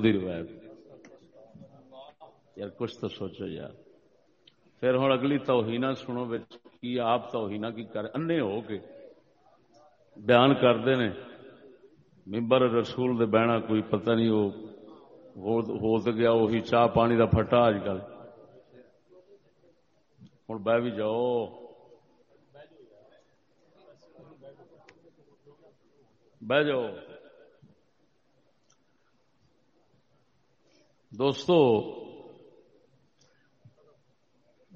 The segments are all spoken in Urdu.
روایت۔ یار کچھ تو سوچو یار۔ پھر ہوں اگلی توہین سنو کی آپ توہین کی کر انے ہو کے بیان کرتے ہیں۔ ممبر رسول دے بہنا کوئی پتہ نہیں، وہ ہو تو گیا، وہی چاہ پانی دا پھٹا اج کل ہوں بہ بھی جاؤ۔ بہ جاؤ۔ دوستو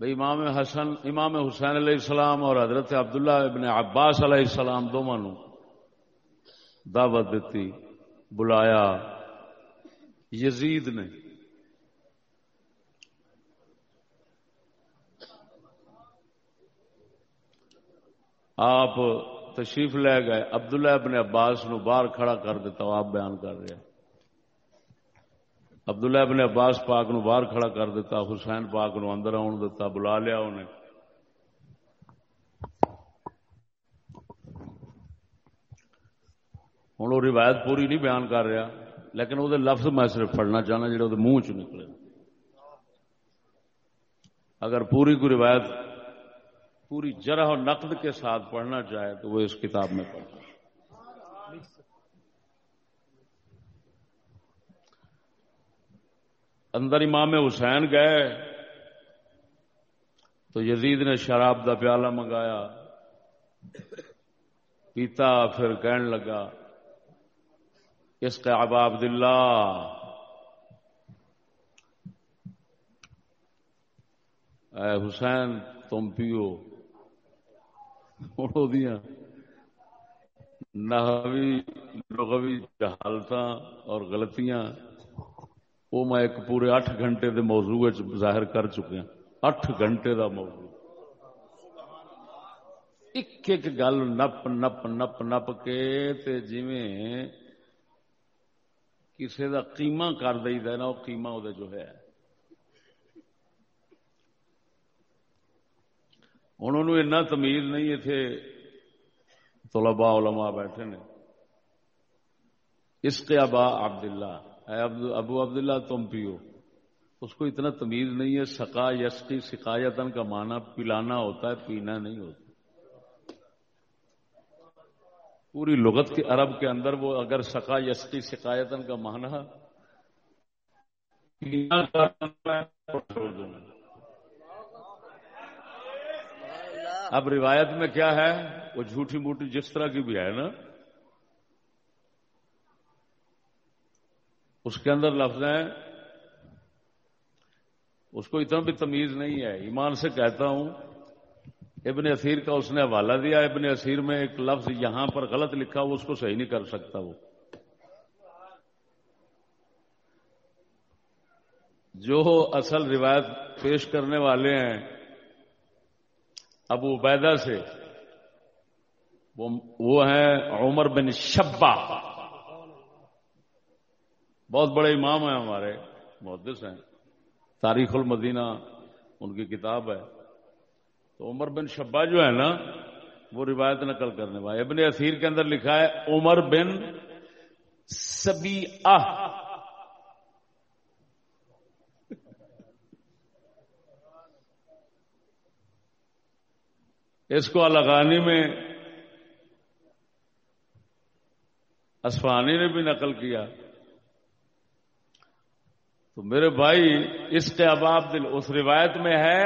امام حسن، امام حسین علیہ السلام اور حضرت عبداللہ ابن عباس علیہ السلام دونوں دعوت دیتی، بلایا۔ یزید نے۔ آپ تشریف لے گئے، عبداللہ ابن عباس نو باہر کھڑا کر دیتا آپ بیان کر رہے ہیں۔ عبداللہ ابن عباس پاک نو باہر کھڑا کر دیتا، حسین پاک نو اندر آن دیتا، بلا لیا انہیں ہوں وہ روایت پوری نہیں بیان کر رہا، لیکن وہ لفظ میں صرف پڑھنا چاہنا جڑا وہ منہ چ نکلے۔ اگر پوری کوئی روایت پوری جرح اور نقد کے ساتھ پڑھنا چاہے، تو وہ اس کتاب میں پڑھ اندر امام حسین گئے تو یزید نے شراب دا پیالہ منگایا، پیتا، پھر کہن لگا اس کا ابا عبد اللہ اے حسین، تم پیو۔ دیا نہوی لغوی جہالت اور غلطیاں وہ میں ایک پورے اٹھ گھنٹے دے موضوع ظاہر کر چکیا اٹھ گھنٹے دا موضوع ایک ایک گل نپ نپ نپ نپ کے تے جویں کسی کا قیمہ کر دئی نا وہ قیمہ وہ جو ہے انہوں اتنا تمیز نہیں اتنے طلباء علماء بیٹھے نے اس کے ابا عبد اللہ ابو عبد اللہ تم پیو۔ اس کو اتنا تمیز نہیں ہے سکا یسکی شکایتن کا معنی پلانا ہوتا ہے، پینا نہیں ہوتا۔ پوری لغت کے عرب کے اندر وہ اگر سکا یسکی شکایتن کا معنی اب روایت میں کیا ہے؟ وہ جھوٹی موٹی جس طرح کی بھی ہے نا۔ اس کے اندر لفظ ہیں، اس کو اتنا بھی تمیز نہیں ہے۔ ایمان سے کہتا ہوں، ابن اثیر کا اس نے حوالہ دیا۔ ابن اثیر میں ایک لفظ یہاں پر غلط لکھا، وہ اس کو صحیح نہیں کر سکتا وہ۔ جو اصل روایت پیش کرنے والے ہیں، ابو عبیدہ سے، وہ ہیں عمر بن شبا بہت بڑے امام ہیں ہمارے، محدث ہیں۔ تاریخ المدینہ ان کی کتاب ہے۔ تو عمر بن شبا جو ہے نا، وہ روایت نقل کرنے والے ابن اثیر کے اندر لکھا ہے، عمر بن سبی اس کو الغانی میں اسفانی نے بھی نقل کیا۔ تو میرے بھائی، اس کے اباب دل اس روایت میں ہے،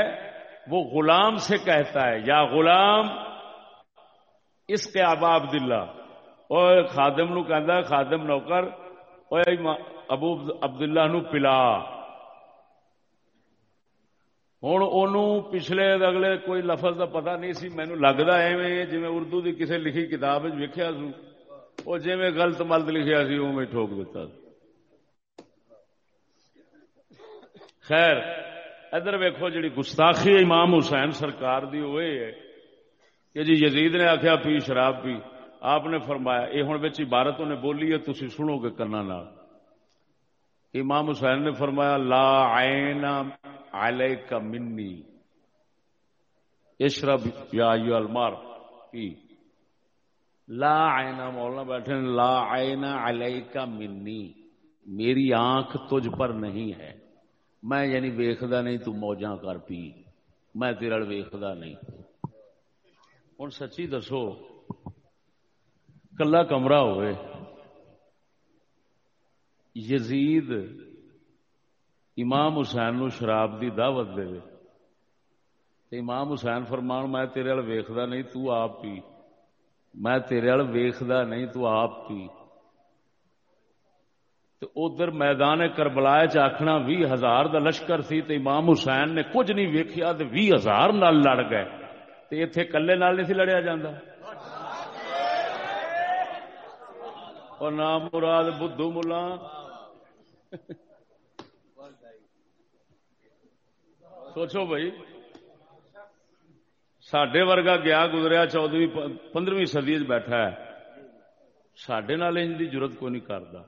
وہ غلام سے کہتا ہے، یا غلام، اس کے آبا عبد اللہ اور خادم نو کہ خادم نوکر ابو عبد اللہ نو پلا۔ ہوں ان پچھلے اگلے کوئی لفظ کا پتا نہیں سی مینو لگتا ایویں جی اردو کی کسی لکھی کتاب ویکیا سو وہ جی گلت ملت لکھیا سی او ٹھوک دیتا خیر، ادھر ویکو جی گستاخی امام حسین سرکار دی ہوئے ہے۔ کہ جی یزید نے آخیا پی شراب پی۔ آپ نے فرمایا یہ ہوں عبارت انہیں بولی ہے تھی سنو گے کنا نال۔ امام حسین نے فرمایا، لا عین علیہ کا منی۔ اشرب یا المار۔ پی۔ لا عین، مولانا بیٹھے لا عین علیہ کا منی۔ میری آنکھ تجھ پر نہیں ہے۔ میں یعنی ویخدا نہیں، تو موجاں کر پی۔ میں تیرے ویخدا نہیں۔ ہوں سچی دسو، کلا کمرہ ہوئے۔ یزید امام حسین نو شراب دی دعوت دے امام حسین فرمان، میں تیرے ویخدا نہیں، تو آپ پی۔ میں تیرے ویخدا نہیں، تو آپ پی۔ تو ادھر میدان کربلا چکھنا بھی ہزار دا لشکر سی تو امام حسین نے کچھ نہیں ویکیا تو بھی ہزار نال لڑ گئے۔ تو اتے کلے نال نہیں لڑیا جا اور نام مراد بدھو ملا۔ سوچو بھائی سڈے ورگا گیا گزریا چودویں پندرہویں سدی بیٹھا ہے۔ سڈے نال ان کی ضرورت کو نہیں کرتا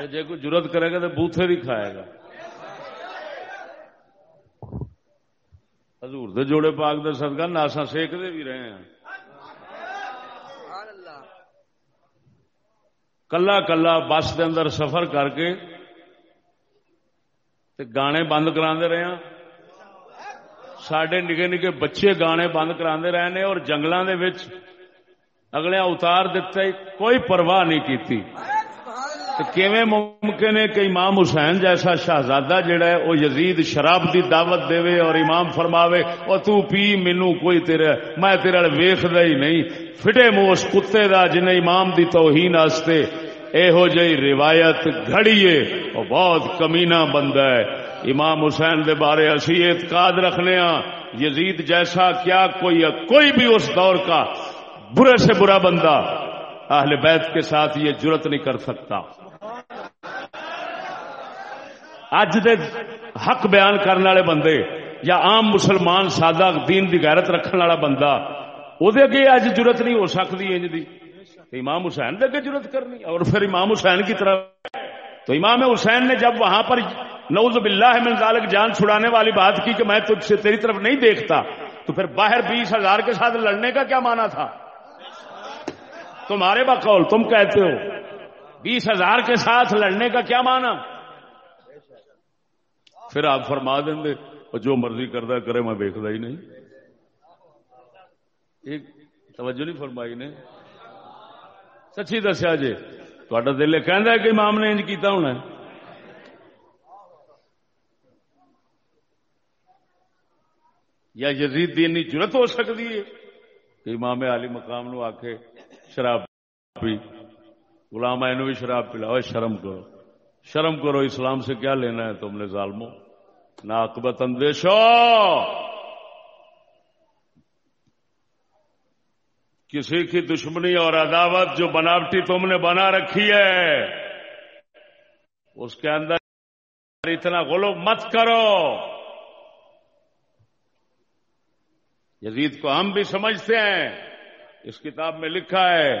جی کوئی ضرورت کرے گا تو بوتھے بھی کھائے گا۔ حضور دے جوڑے پاک دے صدقہ ناسا سیکتے بھی رہے ہیں۔ کلا کلا بس دے اندر سفر کر کے تے گانے بند کرا رہے ہیں۔ سڈے نکے نکے بچے گانے بند کرا رہے ہیں اور جنگلوں کے اگلے اتار دیتے کوئی پرواہ نہیں کیویں ممکن ہے کہ امام حسین جیسا شہزادہ جڑا ہے، وہ یزید شراب دی دعوت دے اور امام فرماوے اور تو پی مینو کوئی تیرے، میں تیرے ویخد ہی نہیں۔ فٹے منہ اس کتے دا جن امام دی توہین واسطے یہو جی روایت گھڑیے وہ بہت کمینا بندہ ہے۔ امام حسین دے بارے اسی اعتقاد رکھنے ہاں۔ یزید جیسا کیا کوئی کوئی بھی اس دور کا برے سے برا بندہ اہل بیت کے ساتھ یہ جرت نہیں کر سکتا۔ اج دے حق بیان کرنے والے بندے یا عام مسلمان سادہ دین دی غیرت رکھنے والا بندہ وہ اگے اج ضرورت نہیں ہو سکتی انج دی۔ امام حسین دے اگے ضرورت کرنی اور پھر امام حسین کی طرف۔ تو امام حسین نے جب وہاں پر نعوذ باللہ من ذالک جان چھڑانے والی بات کی کہ میں تجھ سے تیری طرف نہیں دیکھتا، تو پھر باہر بیس ہزار کے ساتھ لڑنے کا کیا مانا تھا؟ تمہارے بقول تم کہتے ہو، بیس ہزار کے ساتھ لڑنے کا کیا مانا پھر آپ فرما دیں گے جو مرضی کرتا کرے، میں ویکد ہی نہیں۔ ایک توجہ نہیں فرمائی نے۔ سچی دسیا جی تا دل کہ امام نے انج کیتا ہونا یا یزید دی ضرورت ہو سکتی ہے؟ کہ امام علی مقام نو آ کے شراب پی۔ غلام بھی شراب پلاؤ، شرم کرو۔ شرم کرو، اسلام سے کیا لینا ہے تم نے ظالمو؟ ناقبت اندیشو کسی کی دشمنی اور عداوت جو بناوٹی تم نے بنا رکھی ہے، اس کے اندر اتنا غلو مت کرو۔ یزید کو ہم بھی سمجھتے ہیں، اس کتاب میں لکھا ہے،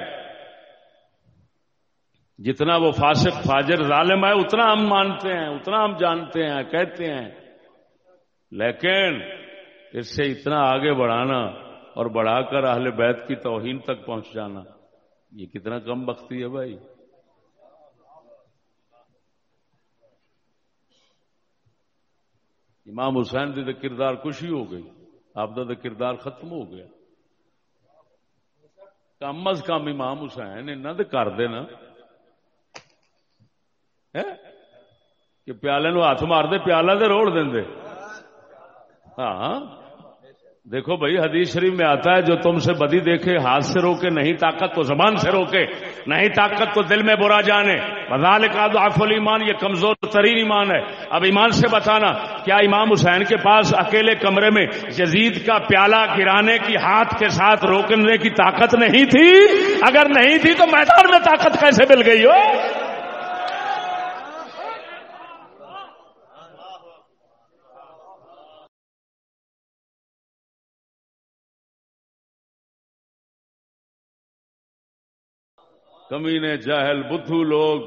جتنا وہ فاسق، فاجر، ظالم ہے، اتنا ہم مانتے ہیں، اتنا ہم جانتے ہیں، کہتے ہیں۔ لیکن اس سے اتنا آگے بڑھانا اور بڑھا کر اہل بیت کی توہین تک پہنچ جانا، یہ کتنا کم بختی ہے بھائی؟ امام حسین دی کردار خوشی ہو گئی، آپ دا کردار ختم ہو گیا۔ کم از کم امام حسین انہوں کر دینا۔ کہ پیالے نو ہاتھ مار دے، پیالہ دے روڑ دیں ہاں۔ دیکھو بھائی، حدیث شریف میں آتا ہے، جو تم سے بدی دیکھے، ہاتھ سے روکے، نہیں طاقت تو زبان سے روکے، نہیں طاقت تو دل میں برا جانے۔ بدال کا آف ایمان یہ کمزور ترین ایمان ہے۔ اب ایمان سے بتانا، کیا امام حسین کے پاس اکیلے کمرے میں جزید کا پیالہ گرانے کی ہاتھ کے ساتھ روکنے کی طاقت نہیں تھی؟ اگر نہیں تھی تو میدان میں طاقت کیسے مل گئی ہو؟ کمینے جاہل بدھو لوگ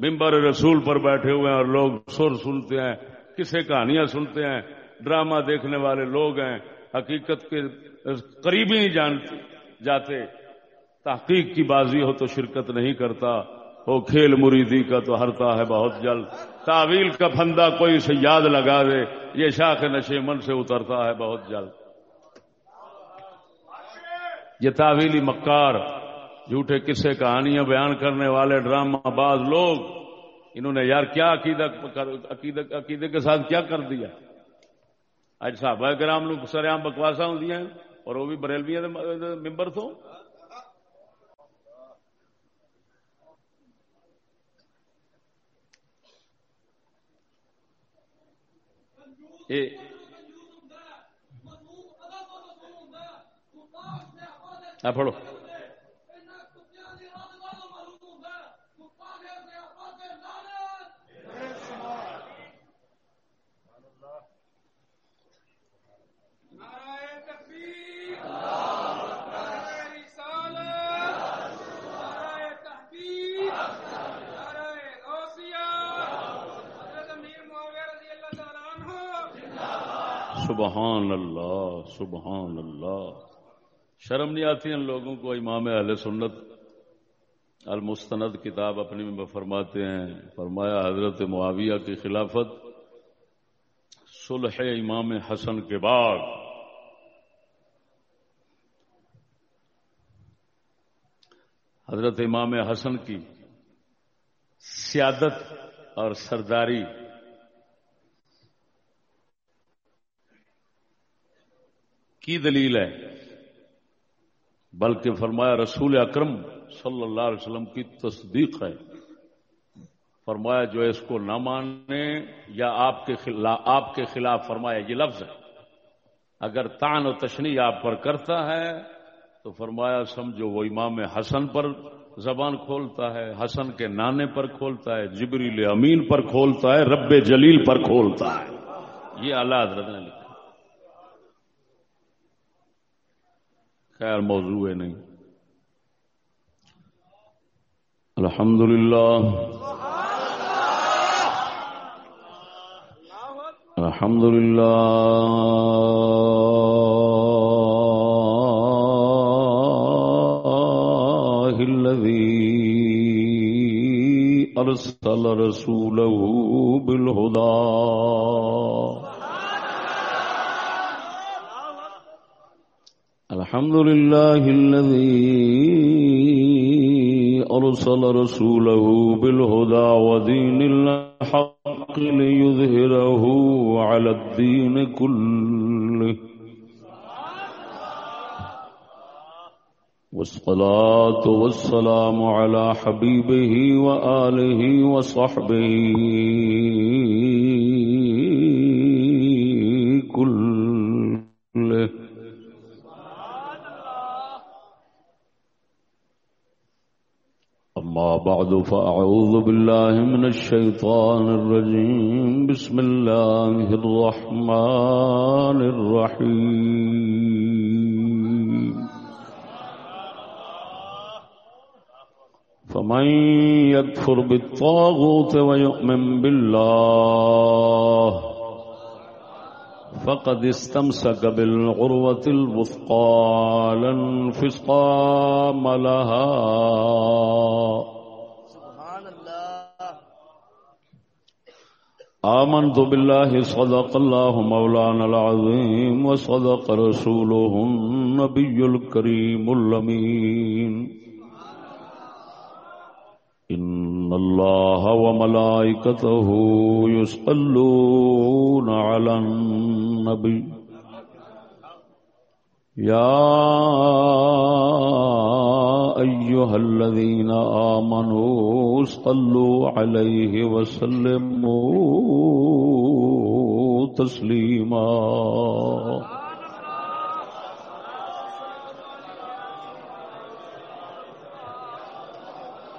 ممبر رسول پر بیٹھے ہوئے ہیں اور لوگ سر سنتے ہیں، کسے کہانیاں سنتے ہیں، ڈرامہ دیکھنے والے لوگ ہیں، حقیقت کے قریب ہی جانتے جاتے۔ تحقیق کی بازی ہو تو شرکت نہیں کرتا وہ کھیل مریدی کا تو ہرتا ہے بہت جلد تعویل کا پھندا کوئی سے یاد لگا دے، یہ شاخ نشے من سے اترتا ہے بہت جلد یہ تعویلی مکار جھوٹے قصے، کہانیاں بیان کرنے والے ڈرامہ باز لوگ، انہوں نے یار کیا عقیدے کے ساتھ کیا کر دیا؟ اج صحابہ کرام لوگ سریام بکواسا ہوں اور وہ بھی بریلویاں ممبر تو پڑھو۔ سبحان اللہ سبحان اللہ۔ شرم نہیں آتی ان لوگوں کو؟ امام اہل سنت المستند کتاب اپنی میں فرماتے ہیں، فرمایا حضرت معاویہ کی خلافت صلح امام حسن کے بعد۔ حضرت امام حسن کی سیادت اور سرداری کی دلیل ہے؟ بلکہ فرمایا رسول اکرم صلی اللہ علیہ وسلم کی تصدیق ہے۔ فرمایا جو اس کو نہ مانے یا آپ کے خلاف آپ کے خلاف فرمایا یہ لفظ ہے۔ اگر تان و تشنی آپ پر کرتا ہے تو فرمایا سمجھو وہ امام حسن پر زبان کھولتا ہے، حسن کے نانے پر کھولتا ہے، جبریل امین پر کھولتا ہے، رب جلیل پر کھولتا ہے۔ یہ اللہ حضرت نے لکھا۔ خیر موضوع نہیں۔ الحمد لله الحمد لله الذي أرسل رسوله بالهدى الحمد لله الذي أرسل رسوله بالهدى ودين الحق ليظهره على الدين كله. والصلاة والسلام على حبيبه وآله وصحبه. بعد فأعوذ بالله من الشيطان الرجيم. بسم الله الرحمن الرحيم. فمن يكفر بالطاغوت ويؤمن بالله فقد استمسك بالعروة الوثقى لا انفصام لها. آمنت بالله صدق الله مولانا العظيم وصدق رسوله النبي الكريم اللمين إن الله وملائكته يسألون على النبي. يا أيها الذين آمنوا صلوا عليه وسلموا تسليما.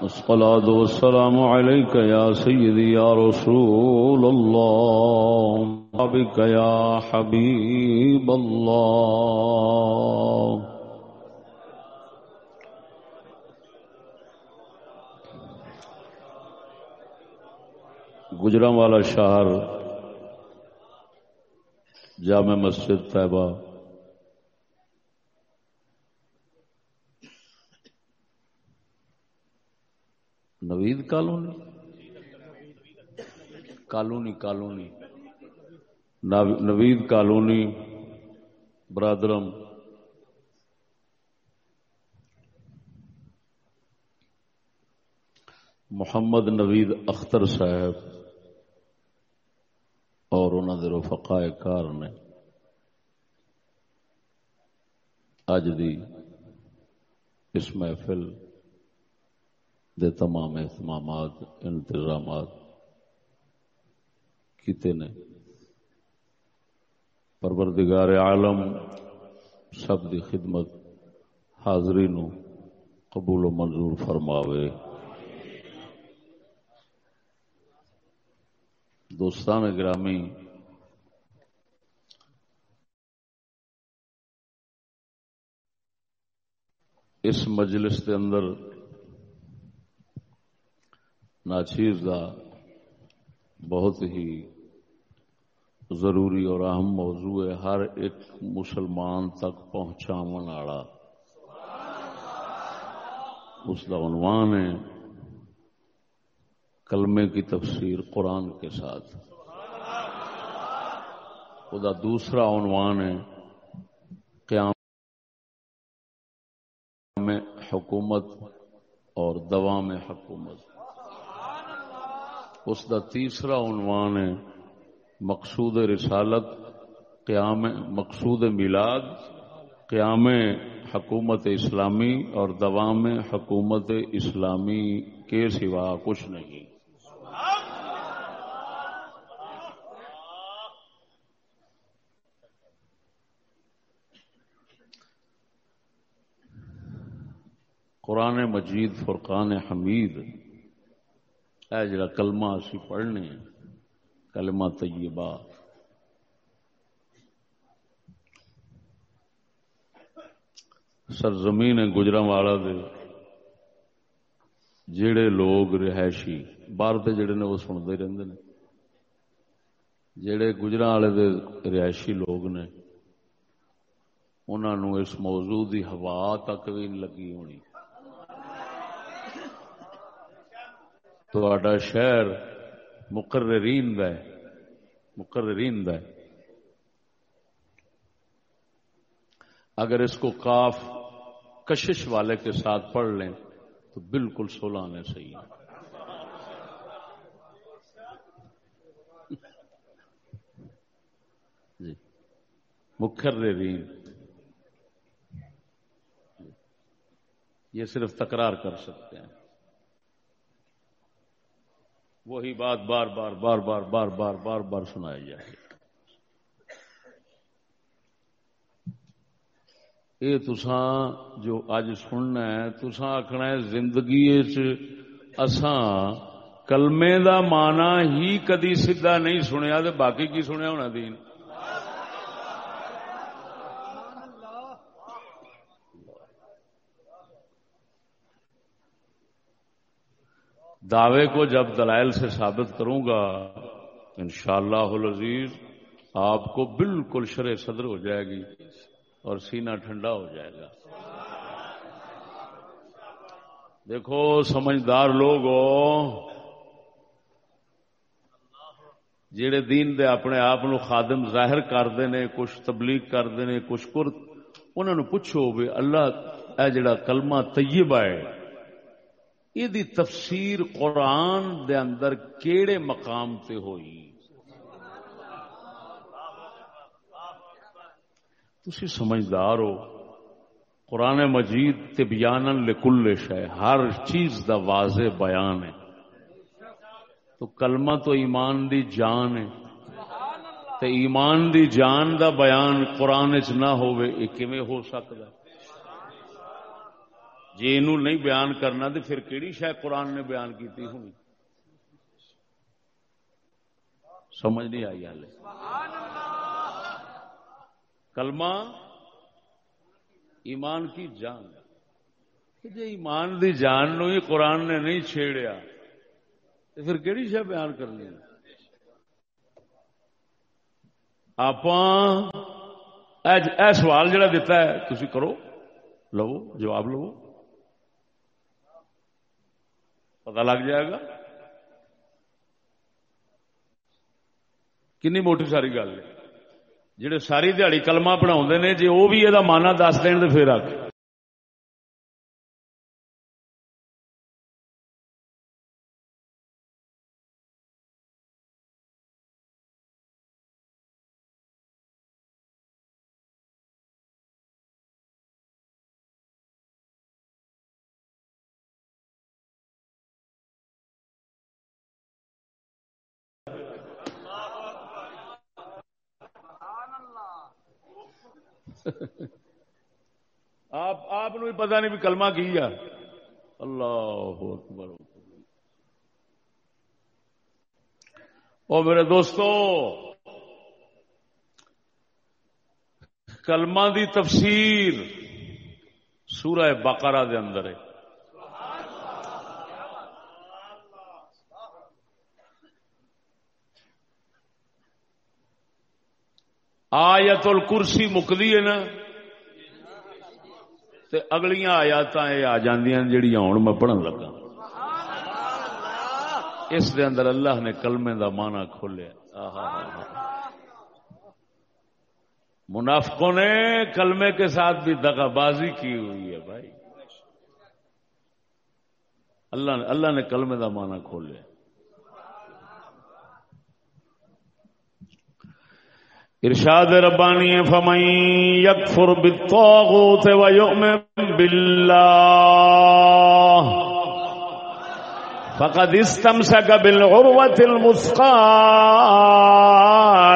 الصلاة والسلام عليك يا سيدي يا رسول الله بك يا حبيب الله. گجرا والا شہر، جامع مسجد Taiba. Naveed colony? Colony colony. Naveed colony, برادرم۔ محمد نوید اختر صاحب۔ اور انہوں نے رفقا کار نے اج دی اس محفل دے تمام اہتمامات، انتظامات کیتے نے۔ پروردگار عالم سب دی خدمت حاضری نو قبول و منظور فرماوے۔ دوستان گرامی اس مجلس کے اندر ناچیز کا بہت ہی ضروری اور اہم موضوع ہے، ہر ایک مسلمان تک پہنچا والا اس کا عنوان ہے کلمے کی تفسیر قرآن کے ساتھ۔ خدا، دوسرا عنوان ہے حکومت اور دوام حکومت۔ اس کا تیسرا عنوان ہے مقصود رسالت، قیام، مقصود میلاد، قیام حکومت اسلامی اور دوام حکومت اسلامی کے سوا کچھ نہیں۔ قرآن مجید، فرقان حمید۔ اے جڑا کلمہ اسی پڑھنے کلمہ طیبہ۔ سرزمین گجرا والا دے، جڑے لوگ رہائشی، باہر دے جڑے نے وہ سنتے رہتے ہیں جڑے گجرا والے دے رہائشی لوگ نے انہوں اس موضوع دی ہوا تک بھی لگی ہونی۔ تو شہر مقررین دا ہے، مقررین دا ہے۔ اگر اس کو کاف کشش والے کے ساتھ پڑھ لیں تو بالکل سولہ آنے صحیح جی۔ مقررین۔ یہ صرف تکرار کر سکتے ہیں۔ وہی بات بار بار بار بار بار بار بار بار سنائی جائے یہ تسان جو اج سننا ہے تسان آخنا ہے زندگی اساں کلمے دا معنی ہی کدی سیدھا نہیں سنیا تو باقی کی سنیا ہونا دین؟ دعوے کو جب دلائل سے ثابت کروں گا، انشاءاللہ اللہ آپ کو بالکل شرح صدر ہو جائے گی اور سینہ ٹھنڈا ہو جائے گا۔ دیکھو، سمجھدار لوگ جڑے دین دے اپنے آپ خادم ظاہر کرتے ہیں کچھ تبلیغ کرتے ہیں کچھ کرت انہوں نے پوچھو بھی اللہ، اے جڑا کلمہ طیبہ ہے یہ تفسیر قرآن دے اندر کیڑے مقام تے ہوئی؟ تھی سمجھدار ہو، قرآن مجید تبیان لکل شے، ہر چیز دا واضح بیان ہے۔ تو کلمہ تو ایمان دی جان ہے۔ تو ایمان دی جان دا بیان قرآن چ نہ ہوئے یہ ہو سکتا ہے جی یہ نہیں بیان کرنا تو پھر کہڑی شاید قرآن نے بیان کی ہونی؟ سمجھ نہیں آئی ہال کلمہ ایمان کی جان۔ جی ایمان دی جان نو ہی قرآن نے نہیں چھیڑیا تو پھر کہڑی شہ بیان کرنی؟ آپ سوال جڑا دیتا ہے تھی کرو، لو، جواب لو۔ پتا لگ جائے گا؟ کنی موٹی ساری گل ہے۔ جہے ساری دیہڑی کلمہ پڑھا نے جی وہ بھی یہ مانا دس دین تو پھر آ آپ آپ بھی پتا نہیں بھی کلمہ کی ہے۔ اللہ اکبر۔ او میرے دوستو، کلمہ دی تفسیر سورہ بقرہ دے اندر ہے۔ آیت الکرسی مکدی ہے نا؟ تے اگلیاں آیات یہ آ جاندیاں جڑی ہوں میں پڑھن لگا اس دے اندر اللہ نے کلمے دا معنی کھولیا۔ منافقوں نے کلمے کے ساتھ بھی دگا بازی کی ہوئی ہے بھائی۔ اللہ نے اللہ نے کلمے دا معنی کھولیا۔ إرشاد ربانی فمن يكفر بالطاغوت ويؤمن بالله فقد استمسك بالعروة المثقى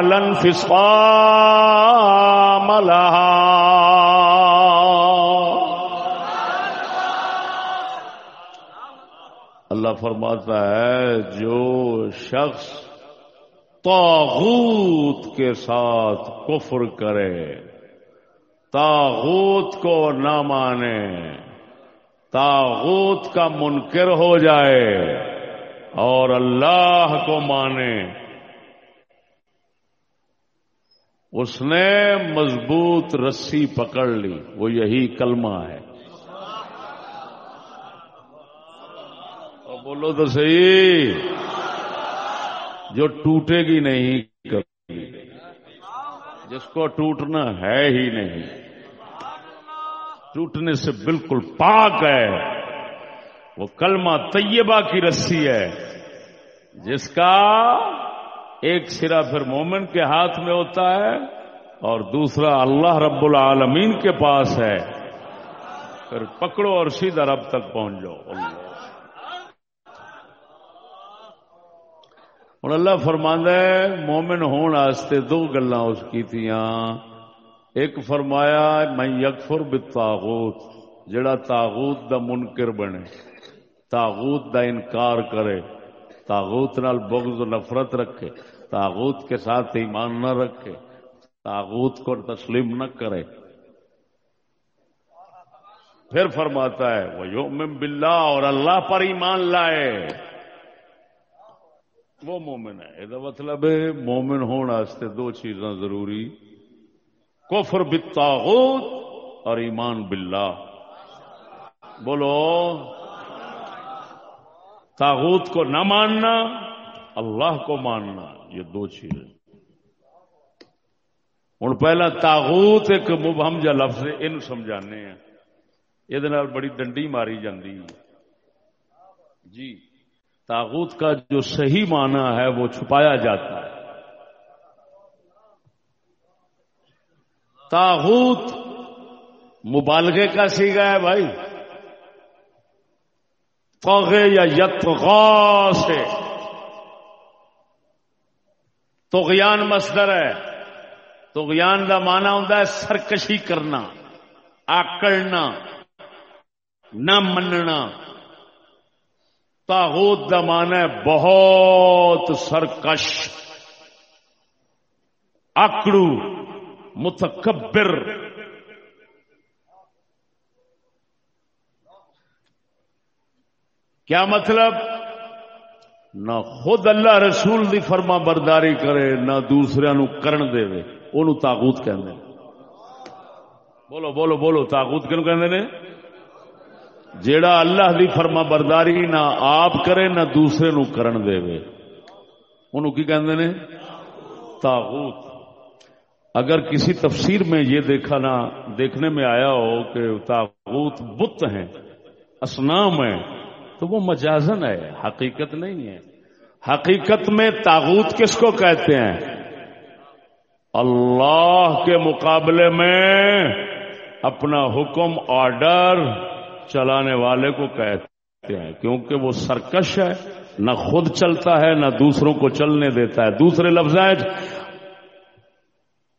لا انفصام لها. اللہ فرماتا ہے جو شخص تاغوت کے ساتھ کفر کرے۔ تاغوت کو نہ مانے۔ تاغوت کا منکر ہو جائے اور اللہ کو مانے۔ اس نے مضبوط رسی پکڑ لی۔ وہ یہی کلمہ ہے۔ بولو تو صحیح۔ جو ٹوٹے گی نہیں کبھی، جس کو ٹوٹنا ہے ہی نہیں۔ ٹوٹنے سے بالکل پاک ہے۔ وہ کلمہ طیبہ کی رسی ہے، جس کا ایک سرا پھر مومن کے ہاتھ میں ہوتا ہے اور دوسرا اللہ رب العالمین کے پاس ہے۔ پھر پکڑو اور سیدھا رب تک پہنچ جاؤ۔ اللہ۔ ہوں اللہ فرماندہ مومن ہونے دو گلا اس کی ایک فرمایا میں یکفر بتاغوت جڑا تاغوت دا منکر بنے تاغوت دا انکار کرے تاغوت نال بغض و نفرت رکھے تاغوت کے ساتھ ایمان نہ رکھے تاغوت کو تسلیم نہ کرے۔ پھر فرماتا ہے وہ یوم باللہ اور اللہ پر ایمان لائے۔ وہ مومن ہے۔ یہ مطلب مومن ہونے دو چیزاں ضروری۔ کفر بالطاغوت اور ایمان باللہ۔ بولو۔ تاغوت کو نہ ماننا، اللہ کو ماننا، یہ دو چیزیں ہوں پہلا تاغوت ایک مبہم جا لفظ یہ سمجھانے ہیں۔ یہ بڑی ڈنڈی ماری جاتی جی۔ تاغوت کا جو صحیح معنی ہے وہ چھپایا جاتا ہے۔ تاغوت مبالغے کا سیگا ہے بھائی۔ فوغے یا یت سے۔ توغیان مصدر ہے۔ توغیان کا مانا ہوں سرکشی کرنا، آکڑنا، نہ مننا۔ تاغوت دا مان ہے بہت سرکش آکڑو متکبر۔ کیا مطلب؟ نہ خود اللہ رسول دی فرما برداری کرے، نہ دوسرے نو کرن دے وہ تاغوت کہ بولو بولو بولو، تاغوت کیوں کہ جیڑا اللہ دی فرما برداری نہ آپ کرے، نہ دوسرے نو کرن دے۔ وے انہوں کی کہندے نے؟ تاغوت۔ اگر کسی تفسیر میں یہ دیکھا نہ، دیکھنے میں آیا ہو کہ تاغوت بت ہیں اسنام ہیں، تو وہ مجازن ہے، حقیقت نہیں ہے۔ حقیقت میں تاغوت کس کو کہتے ہیں؟ اللہ کے مقابلے میں اپنا حکم، آرڈر چلانے والے کو کہتے ہیں، کیونکہ وہ سرکش ہے، نہ خود چلتا ہے، نہ دوسروں کو چلنے دیتا ہے۔ دوسرے لفظ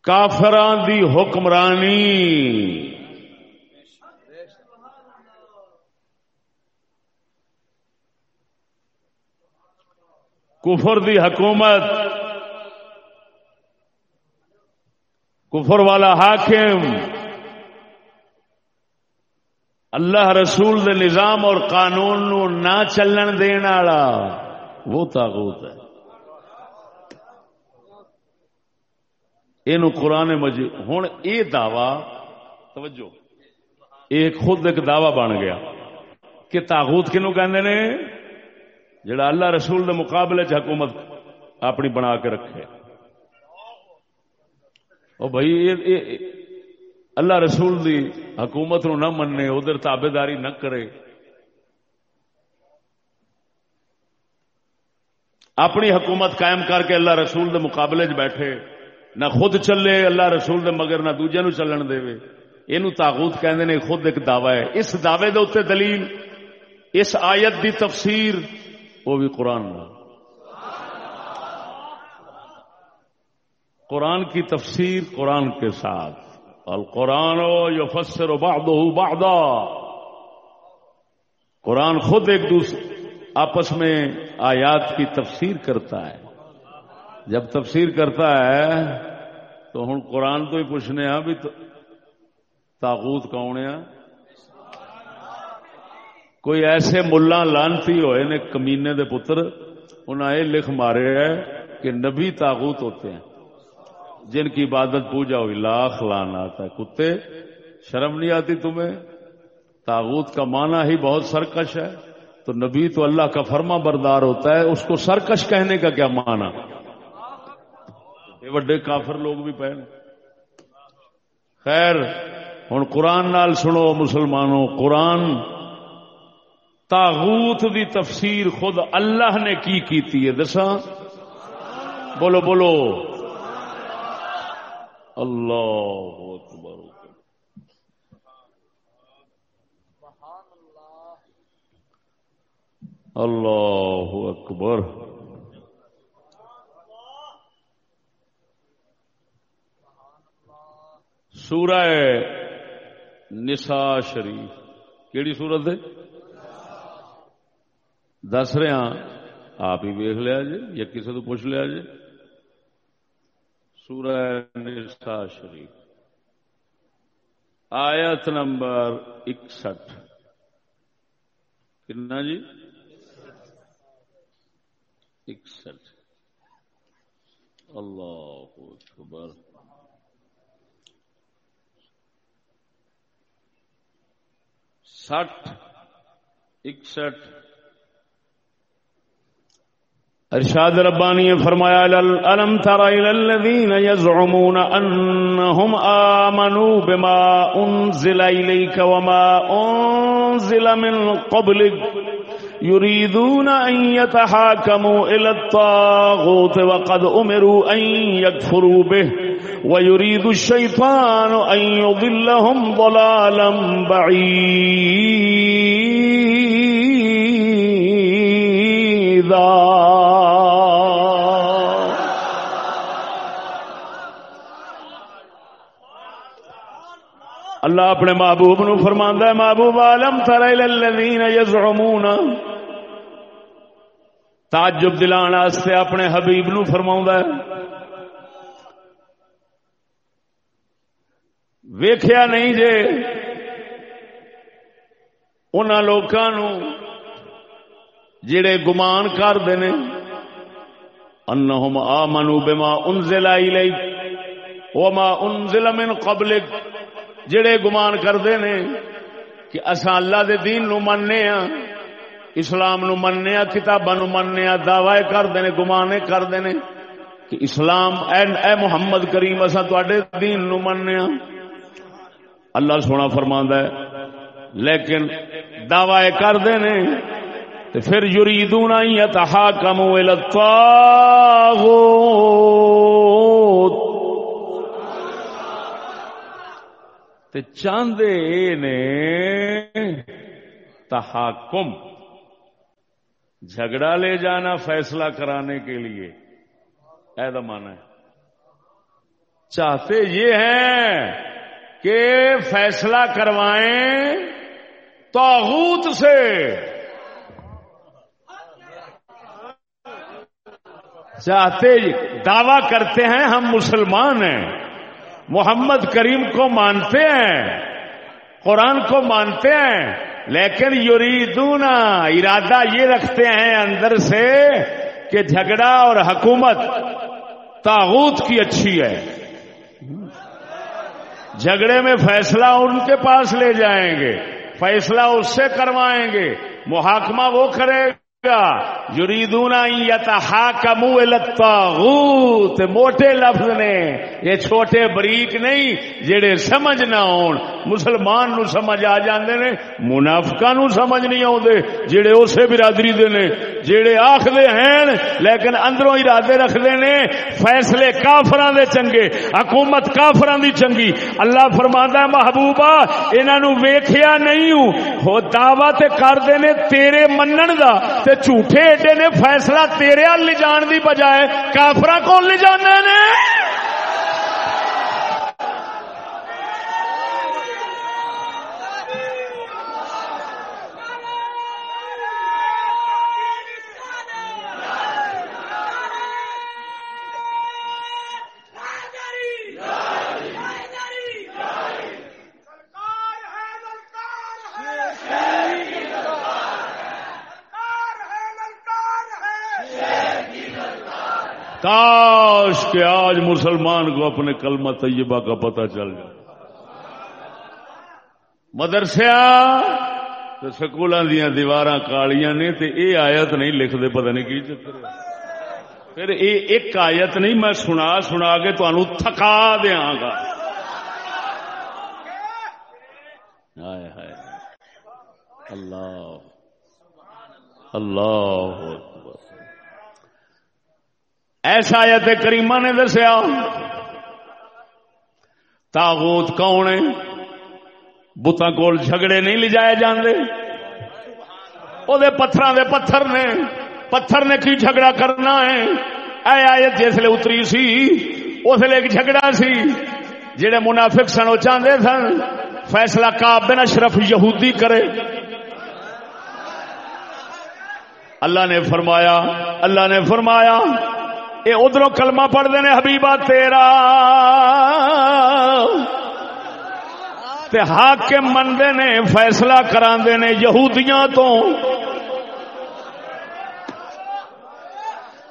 کافران دی حکمرانی۔ کفر دی حکومت۔ کفر والا حاکم۔ اللہ رسول دے نظام اور قانون نو نہ چلن دین والا، وہ تاغوت ہے۔ یہ قرآن مجید ہوں یہ دعوی، توجہ یہ خود ایک دعوی بن گیا کہ تاغوت کنو کہ جڑا اللہ رسول دے مقابلے چ حکومت اپنی بنا کے رکھے۔ او بھائی اللہ رسول دی حکومت نو نہ مننے، ادھر تابے داری نہ کرے۔ اپنی حکومت قائم کر کے اللہ رسول دے مقابلے چ بیٹھے، نہ خود چلے، اللہ رسول دے مگر نہ دوجے نو چلن دے۔ یہ تاغوت کہندے نے، خود ایک دعوی ہے۔ اس دعوے دے اتنے دلیل، اس آیت دی تفسیر، وہ بھی قرآن قرآن کی تفسیر قرآن کے ساتھ۔ القرآن یفسر بعضه بعضا۔ قرآن خود ایک دوسرے آپس میں آیات کی تفسیر کرتا ہے۔ جب تفسیر کرتا ہے تو ہوں قرآن تو ہی پوچھنے ہاں بھی تاغوت کون ہے؟ کوئی ایسے ملا لانتی ہوئے نے کمینے دے پتر انہیں یہ لکھ مارے ہے کہ نبی تاغوت ہوتے ہیں۔ جن کی عبادت پوجا ہوئی، لاکھ لانا آتا ہے کتے، شرم نہیں آتی تمہیں؟ تاغوت کا معنی ہی بہت سرکش ہے۔ تو نبی تو اللہ کا فرما بردار ہوتا ہے، اس کو سرکش کہنے کا کیا معنی؟ یہ وڈے کافر لوگ بھی پہن۔ خیر ہوں قرآن نال سنو مسلمانوں، قرآن تاغوت دی تفسیر خود اللہ نے کی کیتی ہے۔ دسا بولو بولو۔ اللہ اکبر۔ اللہ اکبر۔ سورہ نسا شریف، کیڑی سورت ہے؟ دس رہے ہاں آپ ہی ویخ لیا جی یا کسی تو پوچھ لیا جی سورہ نسا شریف آیت نمبر اکسٹھ۔ کتنا جی؟ اکسٹھ۔ اللہ اکبر۔ سٹھ اکسٹھ۔ ارشاد ربانی فرمایا الم تر الى الذين يزعمون انهم امنوا بما انزل اليك وما انزل من قبلك يريدون ان يتحاكموا الى الطاغوت وقد امروا ان يكفروا به ويريد الشيطان ان يضلهم ضلالا بعيدا اللہ اپنے محبوب نو فرماندا ہے، محبوب عالم تر الذین یزعمون تعجب دلان واسطے اپنے حبیب نو فرماوندا ہے۔ ویکھیا نہیں جے، انہاں لوکاں نو جڑے گمان کردے نے، انہم آمنوا بما انزل الیک وما انزل من قبلک۔ جڑے گمان کرتے نے کہ اصا اللہ دے دین نو مننے ہاں اسلام نو مننے ہاں کتاباں نو مننے ہاں دعوی کردے نے گمانے کردے نے کہ اسلام اے, اے محمد کریم اصا تواڈے دین نو مننے ہاں اللہ سونا فرماندا ہے لیکن دعوی کردے نے تے پھر یریدون ان یتحاکموا الی الطاغوت۔ تے چاندے نے تحاکم، جھگڑا لے جانا فیصلہ کرانے کے لیے۔ ایسا مانا ہے۔ چاہتے یہ ہیں کہ فیصلہ کروائیں توغوت سے۔ چاہتے دعوی کرتے ہیں ہم مسلمان ہیں۔ محمد کریم کو مانتے ہیں، قرآن کو مانتے ہیں، لیکن یریدون، ارادہ یہ رکھتے ہیں اندر سے کہ جھگڑا اور حکومت تاغوت کی اچھی ہے۔ جھگڑے میں فیصلہ ان کے پاس لے جائیں گے، فیصلہ اس سے کروائیں گے، محاکمہ وہ کرے یریدون یتحاکموا الی الطاغوت. موٹے لفظ نے. یہ چھوٹے بریک نہیں، جڑے سمجھ نہ ہون. مسلمان نو سمجھ آ جاندے نے، منافقاں نو سمجھ نہیں اوندے جڑے اسے برادری دے نے، جڑے آکھدے ہیں، لیکن اندروں ارادے رکھدے نے، فیصلے کافراں دے چنگے، حکومت کافراں دی چنگی. اللہ فرماندا ہے، محبوبا، انہاں نو ویکھیا نہیں ہوں، ہو دعوی تے کردے نے تیرے منن دا تے جھوٹے ایڈے نے فیصلہ تیرے لے جان دی بجائے کافرا کون لے جانے نے۔ کاش کہ آج مسلمان کو اپنے کلمہ طیبہ کا پتہ چل جائے۔ مدرسیا سکول دیا دیوار کالیاں نے تے اے آیت نہیں لکھتے پتہ نہیں کی چکر پھر اے ایک آیت نہیں، میں سنا سنا کے تمہوں تھکا دیا گا۔ اللہ اللہ۔ ایسا آیت کریمہ نے دسیا، تاغوت کون ہے؟ بتاں کول جھگڑے نہیں لے جائے جاندے۔ او دے پتھراں دے پتھر نے پتھر نے کی جھگڑا کرنا ہے؟ اے آیت جس اتری سی، اس لے ایک جھگڑا سی۔ جڑے منافق سن، او سن، فیصلہ کعب بن اشرف یہودی کرے۔ اللہ نے فرمایا، اللہ نے فرمایا یہ ادھر کلمہ پڑھتے ہیں حبیبا تیرا۔ ہاک کے منگے نے فیصلہ کرا نے یہودیاں تو۔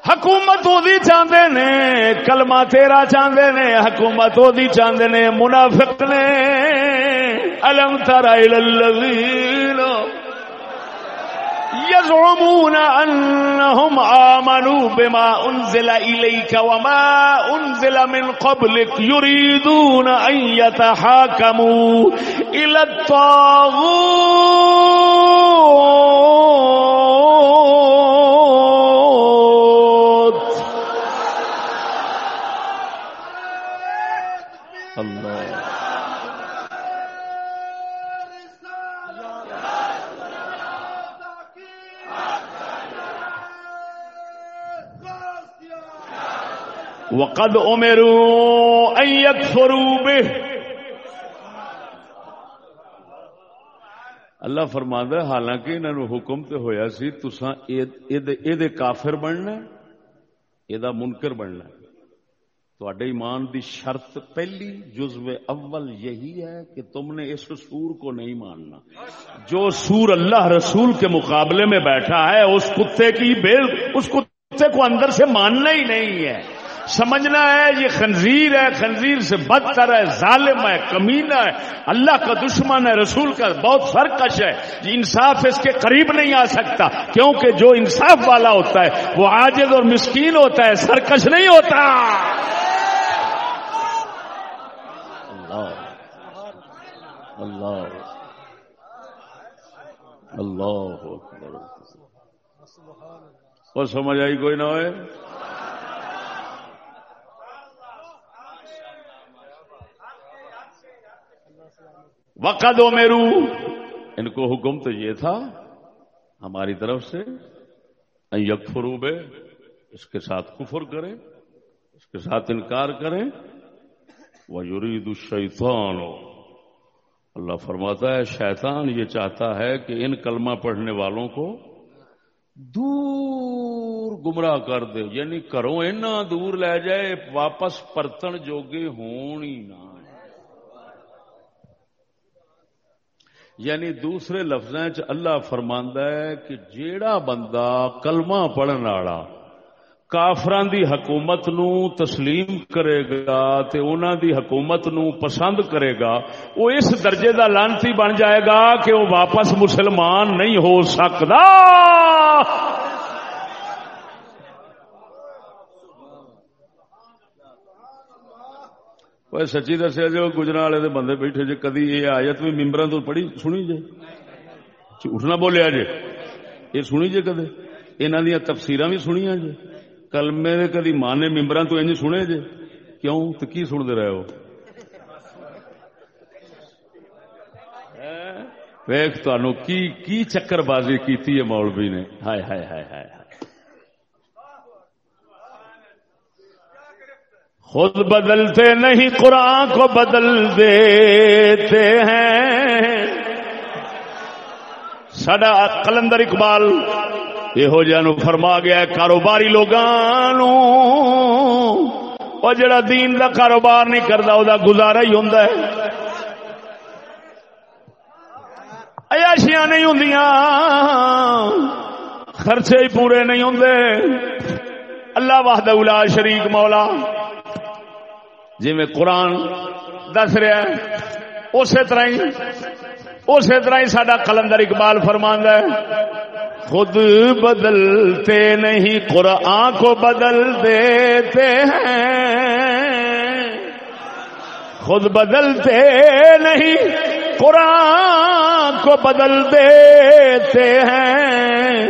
حکومت وہی چاہتے نے، کلمہ تیرا چاہتے نے، حکومت وہی چاہتے نے، منافق نے۔ الم ترا الذین يزعمون أنهم آمنوا بما أنزل إليك وما أنزل من قبلك يريدون أن يتحاكموا إلى الطاغوت. وقد امروا ان يكفروا به. اللہ فرماندا حالانکہ انہاں نو حکم تے ہویا سی، تساں اے دے کافر بننا اے دا منکر بننا تواڈے ایمان دی شرط پہلی جزو اول یہی ہے کہ تم نے اس سور کو نہیں ماننا۔ جو سور اللہ رسول کے مقابلے میں بیٹھا ہے، اس کتے کی بے اس کتے کو اندر سے ماننا ہی نہیں ہے۔ سمجھنا ہے، یہ خنزیر ہے، خنزیر سے بدتر ہے، ظالم ہے، کمینہ ہے۔ اللہ کا دشمن ہے، رسول کا بہت سرکش ہے۔ یہ انصاف اس کے قریب نہیں آ سکتا، کیونکہ جو انصاف والا ہوتا ہے، وہ عاجز اور مسکین ہوتا ہے، سرکش نہیں ہوتا۔ اللہ۔ اللہ۔ اور سمجھ آئی کوئی نہ ہوئے؟ وقت دو میرو ان کو حکم تو یہ تھا ہماری طرف سے یک فروب اس کے ساتھ کفر کریں، اس کے ساتھ انکار کریں۔ وہ یورید الشیطان اللہ فرماتا ہے، شیطان یہ چاہتا ہے کہ ان کلمہ پڑھنے والوں کو دور گمراہ کر دے یعنی کرو اینا دور لے جائے، واپس پرتن جوگے ہونی نہ۔ یعنی دوسرے لفظ اللہ فرماندہ ہے کہ جیڑا بندہ کلمہ پڑھن والا کافران دی حکومت نو تسلیم کرے گا تے انہاں دی حکومت نو پسند کرے گا وہ اس درجے دا لانتی بن جائے گا کہ وہ واپس مسلمان نہیں ہو سکتا وہ سچی دسیا جی گجرا والے بندے بیٹھے جی کدی یہ آیت بھی ممبر تو پڑھی سنی جی اٹھنا بولیا جی یہ سنی جی کدے انہوں دیا تفسیر بھی سنیا جی کلمے دے کدی مانے ممبر تو انج سنے جے کیوں تو کی سنتے رہے ہو ویخ کی کی چکر بازی کیتی ہے مولوی نے ہائے ہائے ہائے ہائے خود بدلتے نہیں، قرآن کو بدل دیتے ہیں۔ سڈا کلندر اقبال یہو جہ فرما گیا کاروباری لوگوں اور جڑا دین دا کاروبار نہیں کرتا وہ گزارا ہی ہوں ایاشیاں نہیں ہوں خرچے ہی پورے نہیں ہوں اللہ واہد الا شریک مولا۔ جی میں قرآن دس رہا اسی طرح ہی، اسی طرح ہی سڈا کلندر اقبال فرمان ہے، خود بدلتے نہیں، قرآن کو بدل دیتے ہیں۔ خود بدلتے نہیں، قرآن کو بدل دیتے ہیں۔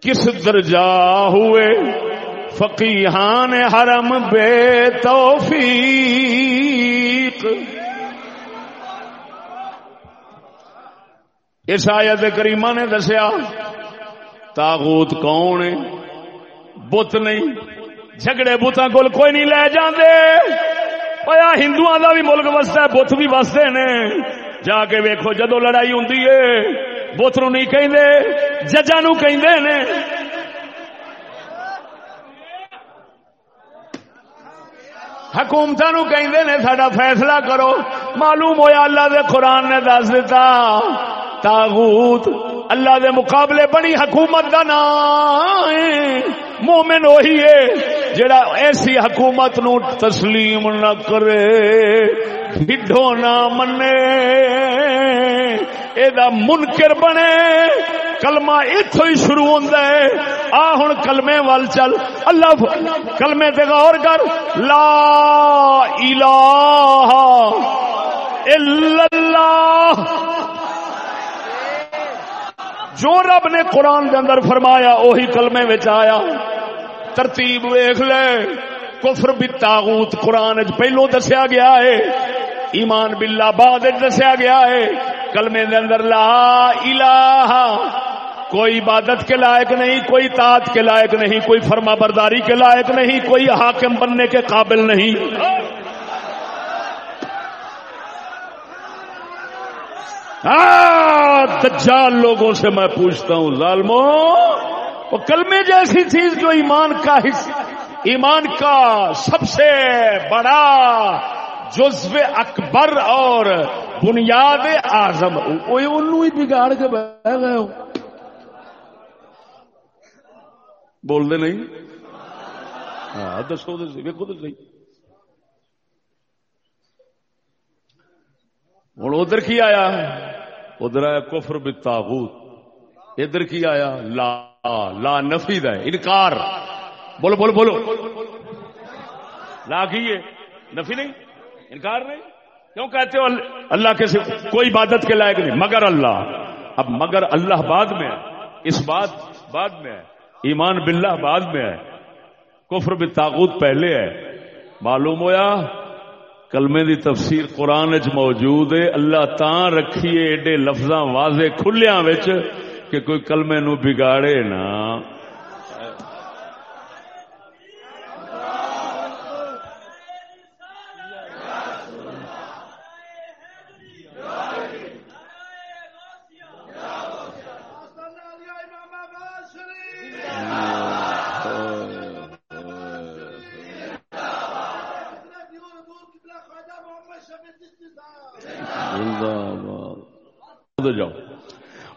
کس درجہ ہوئے؟ فقیحان حرم بے توفیق۔ اس آیت کریمہ نے دسیا، تاغوت کون ہے؟ بت نہیں۔ جھگڑے بتاں کول کوئی نہیں لے جاندے۔ پیا ہندو کا بھی ملک وستا ہے، بت بھی وستے نے۔ جا کے ویکھو جدو لڑائی ہوں نو نہیں کہ ججا نو کہ حکومت نو کہ سڈا فیصلہ کرو۔ معلوم ہوا اللہ دے قرآن نے دس دیتا تاغوت۔ اللہ دے مقابلے بڑی حکومت کا نام مومن وہی ہے۔ جڑا ایسی حکومت نو تسلیم نہ کرے ڈھڈو نہ منے۔ ادا منکر بنے۔ کلمہ اتو ہی شروع ہوتا ہے۔ آ ہوں کلمے وال چل۔ اللہ کلمے تے غور کر۔ لا الہ الا اللہ۔ جو رب نے قرآن کے اندر فرمایا وہی کلمے آیا۔ ترتیب ویخ لے۔ کفر بھی تاغوت قرآن پہلو دسیا گیا ہے۔ ایمان باللہ بعد دسیا گیا ہے۔ کلمے دے اندر لا الہ۔ کوئی عبادت کے لائق نہیں، کوئی تات کے لائق نہیں، کوئی فرما برداری کے لائق نہیں، کوئی حاکم بننے کے قابل نہیں۔ دجال لوگوں سے میں پوچھتا ہوں، ظالمو! وہ کلمے جیسی چیز جو ایمان کا ایمان کا سب سے بڑا جزو اکبر اور بنیاد آزم ہی بگاڑ کے بہ گئے ہو۔ بولتے نہیں؟ ہاں دسو ویکو تو صحیح۔ ہوں ادھر کی آیا؟ ادھر آیا کفر بتاغوت ادھر کی آیا لا لا نفی دا ہے، انکار۔ بولو بولو بولو۔ لا کی نفی نہیں؟ انکار نہیں؟ کیوں کہتے ہو؟ اللہ کے سے کوئی عبادت کے لائق نہیں۔ مگر اللہ۔ اب مگر اللہ بعد میں ہے، اس بات بعد میں ہے۔ ایمان باللہ بعد میں ہے۔ کفر بتاغوت پہلے ہے۔ معلوم ہوا کلمے دی تفسیر قرآن چ موجود ہے۔ اللہ تا رکھیے ایڈے لفظاں واضح کھلیاں وچ کہ کوئی کلمے نو بگاڑے نا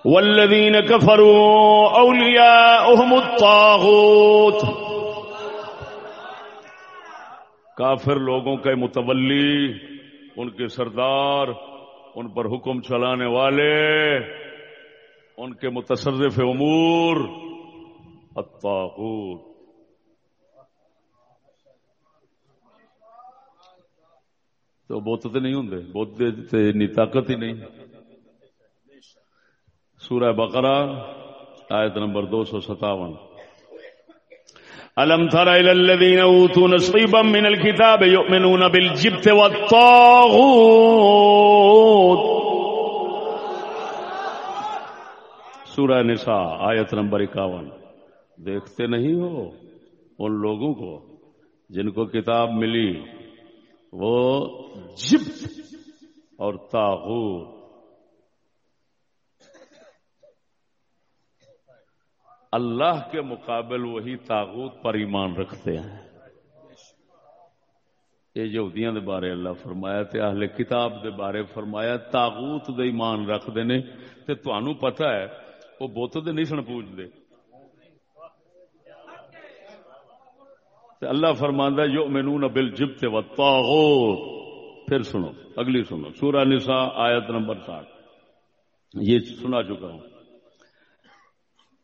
والذين كفروا أولياؤهم الطاغوت. کافر لوگوں کے متولی، ان کے سردار، ان پر حکم چلانے والے، ان کے متصرف امور، الطاغوت. تو بت تو نہیں ہوں بت طاقت ہی نہیں. سورہ بقرہ، آیت نمبر دو سو ستاون۔ ألم تر إلى الذين أوتوا نصيبا من الكتاب يؤمنون بالجبت والطاغوت۔ سورہ نساء، آیت نمبر اکاون۔ دیکھتے نہیں ہو ان لوگوں کو جن کو کتاب ملی، وہ جبت اور تاغوت اللہ کے مقابل وہی تاغوت پر ایمان رکھتے ہیں۔ یہ یہودیاں دے بارے اللہ فرمایا تے اہل کتاب دے بارے فرمایا تاغوت دے ایمان رکھ دے نے۔ تے تانوں پتہ ہے، وہ بت دے نہیں سن پوچھ دے تے اللہ فرماندا یؤمنون بالجبت والطاغوت۔ پھر سنو، اگلی سنو، سورہ نساء، آیت نمبر 60 یہ سنا چکا ہوں۔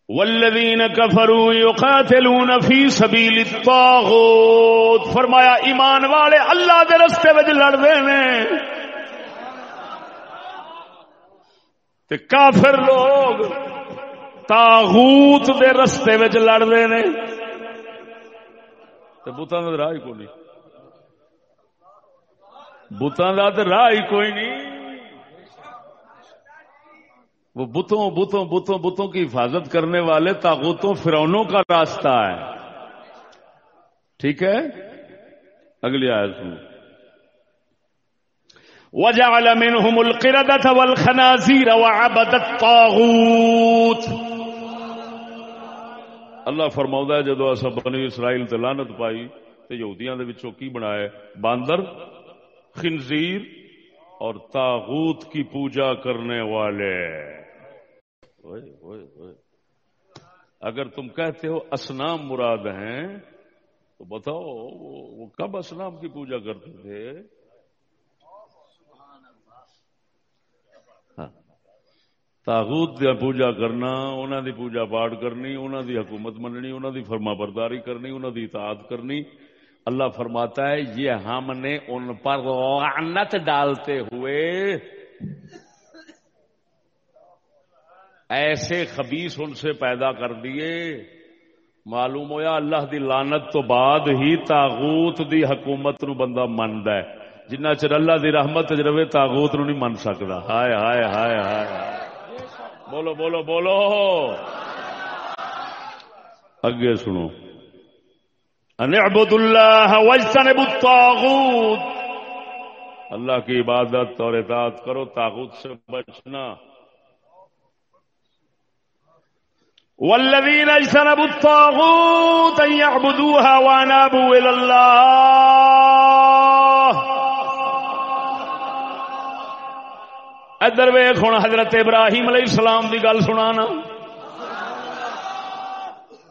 والذین کفروا یقاتلون فی سبیل الطاغوت۔ فرمایا، ایمان والے اللہ دے رستے وچ لڑدے نے تے کافر لوگ تاغوت دے رستے وچ لڑدے نے تے بتاں دا راہ ہی کوئی نہیں۔ بتاں دا تے راہ ہی کوئی نہیں۔ وہ بتوں بتوں بتوں بتوں کی حفاظت کرنے والے تاغوتوں فرونوں کا راستہ ہے۔ ٹھیک ہے؟ اگلی آیت سنو۔ وجعل منهم القردة والخنازير وعبد الطاغوت۔ اللہ فرماؤں ہے، جدو ایسا بنی اسرائیل تے پائی تے یہودیاں دے وچوں کی بنائے باندر، خنزیر اور تاغوت کی پوجا کرنے والے۔ اگر تم کہتے ہو اسنام مراد ہیں، تو بتاؤ، وہ کب اسنام کی پوجا کرتے تھے؟ ہاں۔ تاغوت کی پوجا کرنا انہوں دی پوجا پاٹ کرنی انہوں دی حکومت مننی انہوں دی فرما برداری کرنی انہوں دی اطاعت کرنی۔ اللہ فرماتا ہے، یہ ہم نے ان پر لعنت ڈالتے ہوئے ایسے خبیص ان سے پیدا کر دیے، معلوم ہویا اللہ دی لانت تو بعد ہی تاغوت دی حکومت نو بندہ مند ہے۔ جنہ چر اللہ دی رحمت رہے تاغوت نو نہیں من سکتا ہائے ہائے ہائے ہائے بولو بولو بولو۔ اگے سنو۔ اللہ الطاغوت۔ اللہ کی عبادت اور اطاعت کرو تاغوت سے بچنا۔ والذين اجتنبوا الطاغوت ان يعبدوها وانابوا الى الله ادھر ویخ ہوں حضرت ابراہیم علیہ السلام کی گل سنا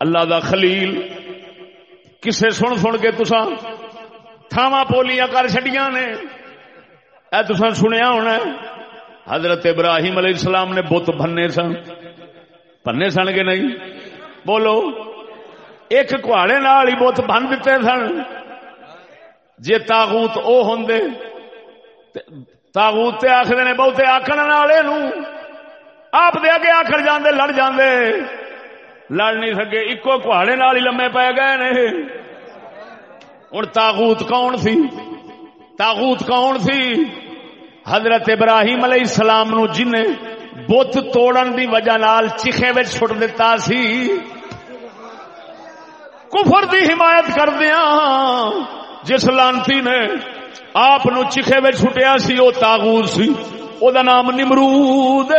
اللہ دا خلیل. کسے سن سن کے تسا تھاوا پولیاں کر چڈیاں نے. اے تسا سنیا ہونا حضرت ابراہیم علیہ السلام نے بت بننے سن. بننے سن کے نہیں بولو ایک کواڑے نال ہی بت بن دیتے سن جی تاغوت او ہوں تاغوت آخر نے بہتے آخر والے آپ دے اگے آخر جاندے لڑ جاندے لڑ نہیں سکے ایکو کہاڑے نال ہی لمے پی گئے نے ہوں تاغوت کون سی تاغوت کون سی حضرت ابراہیم علیہ السلام نو جن بت توڑن دی وجہ نال چیخے وچ چھٹ دیتا سی۔ کفر دی حمایت کر دیا جس لانتی نے آپ چیخے میں چھٹیا سی وہ تاغوت سی۔ او دا نام نمرود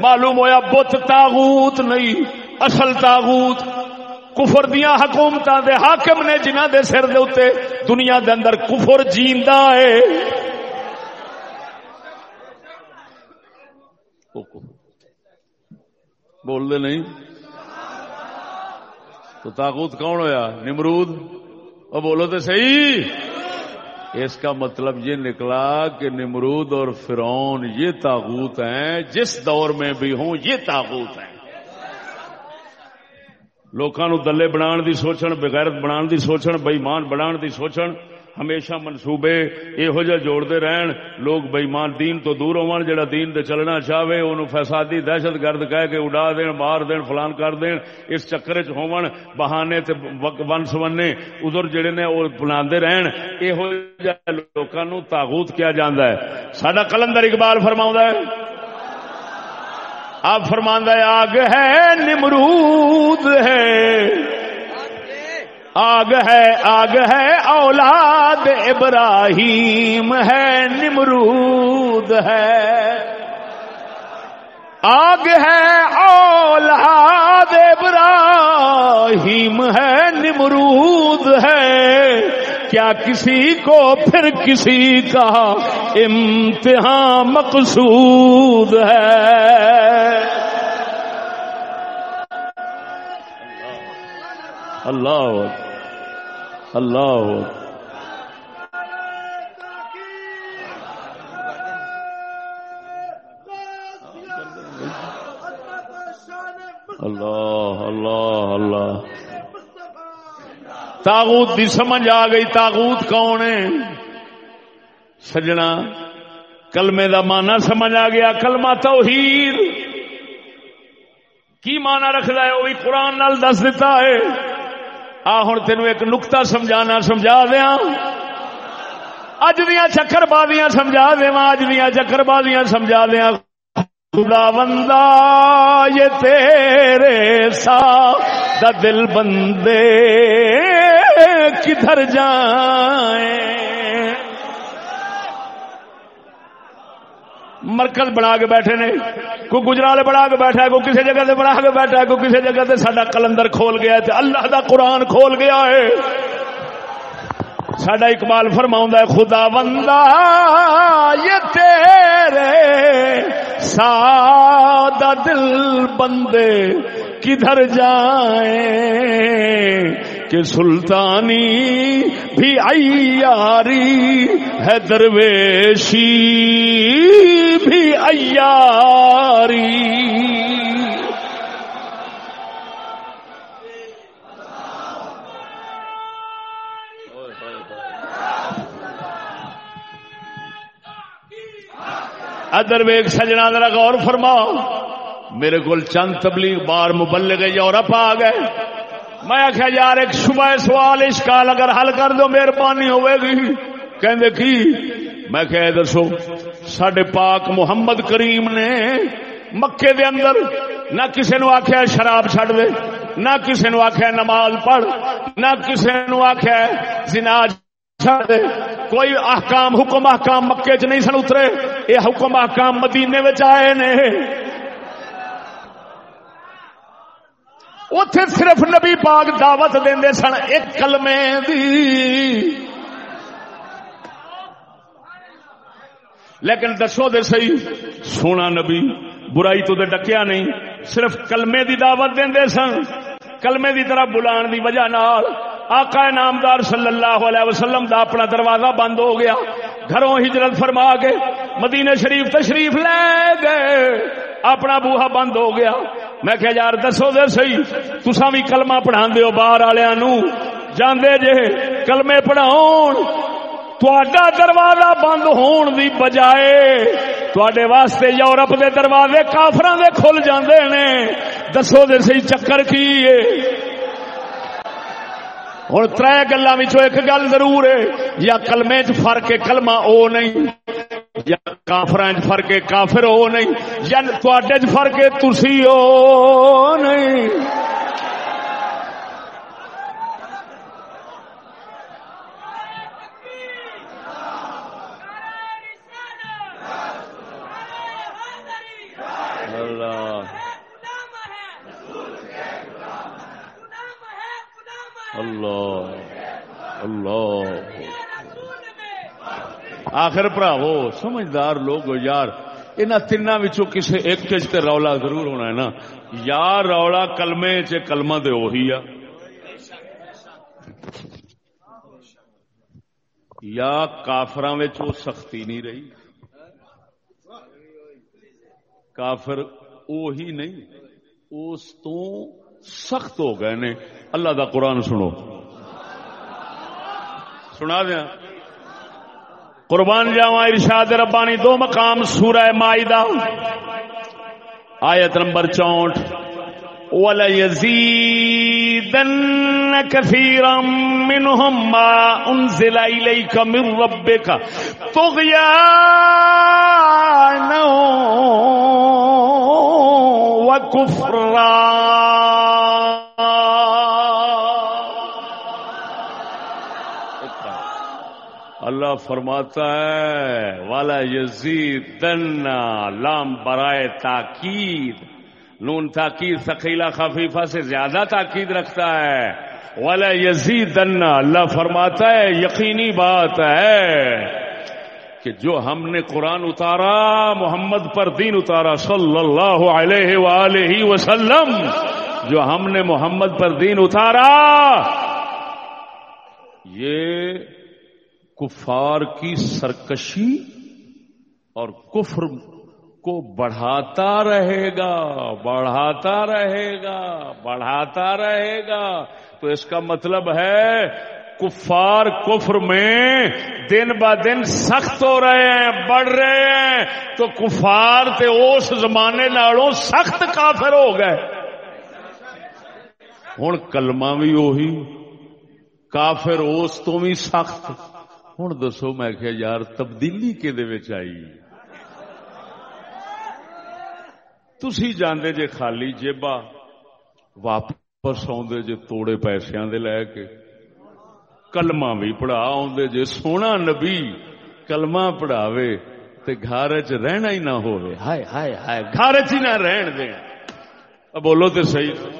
معلوم ہویا بت تاغوت نہیں، اصل تاغوت کفر دیا حکومت دے حاکم نے جنہ دے سر دے اتے دنیا دے اندر کفر جیندا ہے۔ بول دے نہیں۔ تو تاغوت کون ہویا؟ نمرود؟ وہ بولو تو صحیح۔ اس کا مطلب یہ نکلا کہ نمرود اور فرون یہ تاغوت ہیں، جس دور میں بھی ہوں یہ تاغوت ہیں۔ لوکاں دلے بنا دی سوچن، بغیرت بنا دی سوچن بےمان بنا دی سوچن۔ ہمیشہ منصوبے یہو جہ جوڑتے رہن۔ لوگ بےمان دین تو دور ہون جڑا دین دے چلنا چاہے انہوں فسادی دہشت گرد کہہ کے اڈا دین، مار دین، فلان کر دین۔ اس چکر چ ہون بہانے تے ون سونے ادھر جڑے نے وہ بنا رہن۔ یہو جہ لوگوں تاغوت کیا جاندہ ہے۔ سڈا کلندر اقبال فرماؤں ہے۔ آپ فرماندہ آگ ہے، نمرود ہے۔ آگ ہے آگ ہے، اولاد ابراہیم ہے، نمرود ہے۔ آگ ہے، اولاد ابراہیم ہے، نمرود ہے۔ کیا کسی کو پھر کسی کا امتحان مقصود ہے؟ اللہ اللہ اللہ اللہ اللہ۔ تاغوت دی سمجھ آ گئی، تاغوت کون ہے؟ سجنا، کلمے دا مانا سمجھ آ گیا، کلمہ توحید۔ کی مانا رکھتا ہے؟ وہ بھی قرآن نال دس دیتا ہے۔ آ ہوں تین ایک نکتا سمجھانا سمجھا دیا۔ اج دیا چکر بازیاں سمجھا دیا اج دیا چکر بازیاں سمجھا دیا خدا بندہ، یہ تیرے سا دل بندے کدھر جائیں؟ مرکز بنا کے بیٹھے نے، کوئی گجرال بنا کے بیٹھا ہے، کوئی کسی جگہ سے بنا کے بیٹھا ہے، کوئی کسی جگہ سے سڈا کلندر کھول گیا ہے اللہ دا قرآن کھول گیا ہے۔ سڈا اقبال فرما ہے، خدا بندہ، یہ تیرے سادہ دل بندے کدھر جائیں؟ کہ سلطانی بھی ایاری ہے درویشی، بھی ایاری۔ ادر ویگ سجنا، ذرا غور فرماؤ۔ میرے کو چند تبلیغ بار مبلغ یورپ آ گئے۔ میں آخیا یار، ایک شبہ سوال اشکال اگر حل کر دو، مہربانی ہوئے گی۔ کہ کی؟ میں کہ دسو سڈے پاک محمد کریم نے مکے دے اندر نہ کسی نو آخیا شراب چڈ دے، نہ کسی نو آخیا نماز پڑھ، نہ کسی نو آخیا زناج چھڑ دے۔ کوئی احکام، حکم احکام مکے چ نہیں سن اترے یہ حکم احکام مدینے آئے نے۔ اتے صرف نبی پاک دعوت دے سن، ایک کلمے دی۔ لیکن دسو دے سی سونا نبی، برائی تو دے ڈکیا نہیں، صرف کلمے دی دعوت دے سن۔ کلمے دی طرح بلان دی وجہ نال آقا نامدار صلی اللہ علیہ وسلم دا اپنا دروازہ بند ہو گیا۔ گھروں ہجرت فرما کے مدینہ شریف تشریف لے گئے۔ اپنا بوہا بند ہو گیا۔ میں کہ یار، دسو دے سی تسا بھی کلمہ پڑھا دیو باہر والوں جاندے جے کلمے پڑھاؤ تھوڑا دروازہ بند ہون دی بجائے تھوڑے واسطے یورپ دے دروازے کافران دے کھل جاندے نے۔ دسو دے سی چکر کی ہوں تر گلوں ایک گل ضرور ہے، یا کلمے چ فرق ہے، کلمہ او نہیں۔ یا کافر فرق کافر او نہیں یا تے چ فرق تسی او نہیں۔ اللہ۔ اللہ۔ آخر پراو سمجھدار لوگ یار ان تین کسی ایک چ رولا ضرور ہونا ہے نا۔ یا رولا کلمے چ کلمہ دے وہی آ۔ یا کافر سختی نہیں رہی۔ کافر اوہی نہیں، اس تو سخت ہو گئے نے۔ اللہ دا قرآن سنو۔ سنا دیا قربان جاوا ارشاد ربانی، دو مقام، سورہ مائدہ، آیت نمبر چونٹ وَلَيَزِيدَنَّ كَثِيرًا مِّنْهُمْ مَا أُنزِلَ إِلَيْكَ مِن رَبِّكَ اللہ فرماتا ہے، والا یزید لام برائے تاکید. نون تاکید ثقیلا خفیفہ سے زیادہ تاکید رکھتا ہے۔ والا یزید اللہ فرماتا ہے، یقینی بات ہے کہ جو ہم نے قرآن اتارا، محمد پر دین اتارا، صلی اللہ علیہ وآلہ وسلم، جو ہم نے محمد پر دین اتارا، یہ کفار کی سرکشی اور کفر کو بڑھاتا رہے گا، بڑھاتا رہے گا، بڑھاتا رہے گا۔ تو اس کا مطلب ہے، کفار کفر میں دن ب دن سخت ہو رہے ہیں، بڑھ رہے ہیں۔ تو کفار تے اس زمانے نالوں سخت کافر ہو گئے۔ ہوں کلمہ بھی وہی کافر اس تو بھی سخت۔ ہوں دسو میں کہ یار تبدیلی کہ آئی تھی جانے جے خالی جیبا واپس آدھے جے توڑے پیسے دے لے کے کلما بھی پڑھا آدھے جے سونا نبی کلما پڑھاوے تے گھر چ رہنا ہی نہ ہو ہائے ہائے ہائے گھر چ ہی نہ رہن دے بولو تے صحیح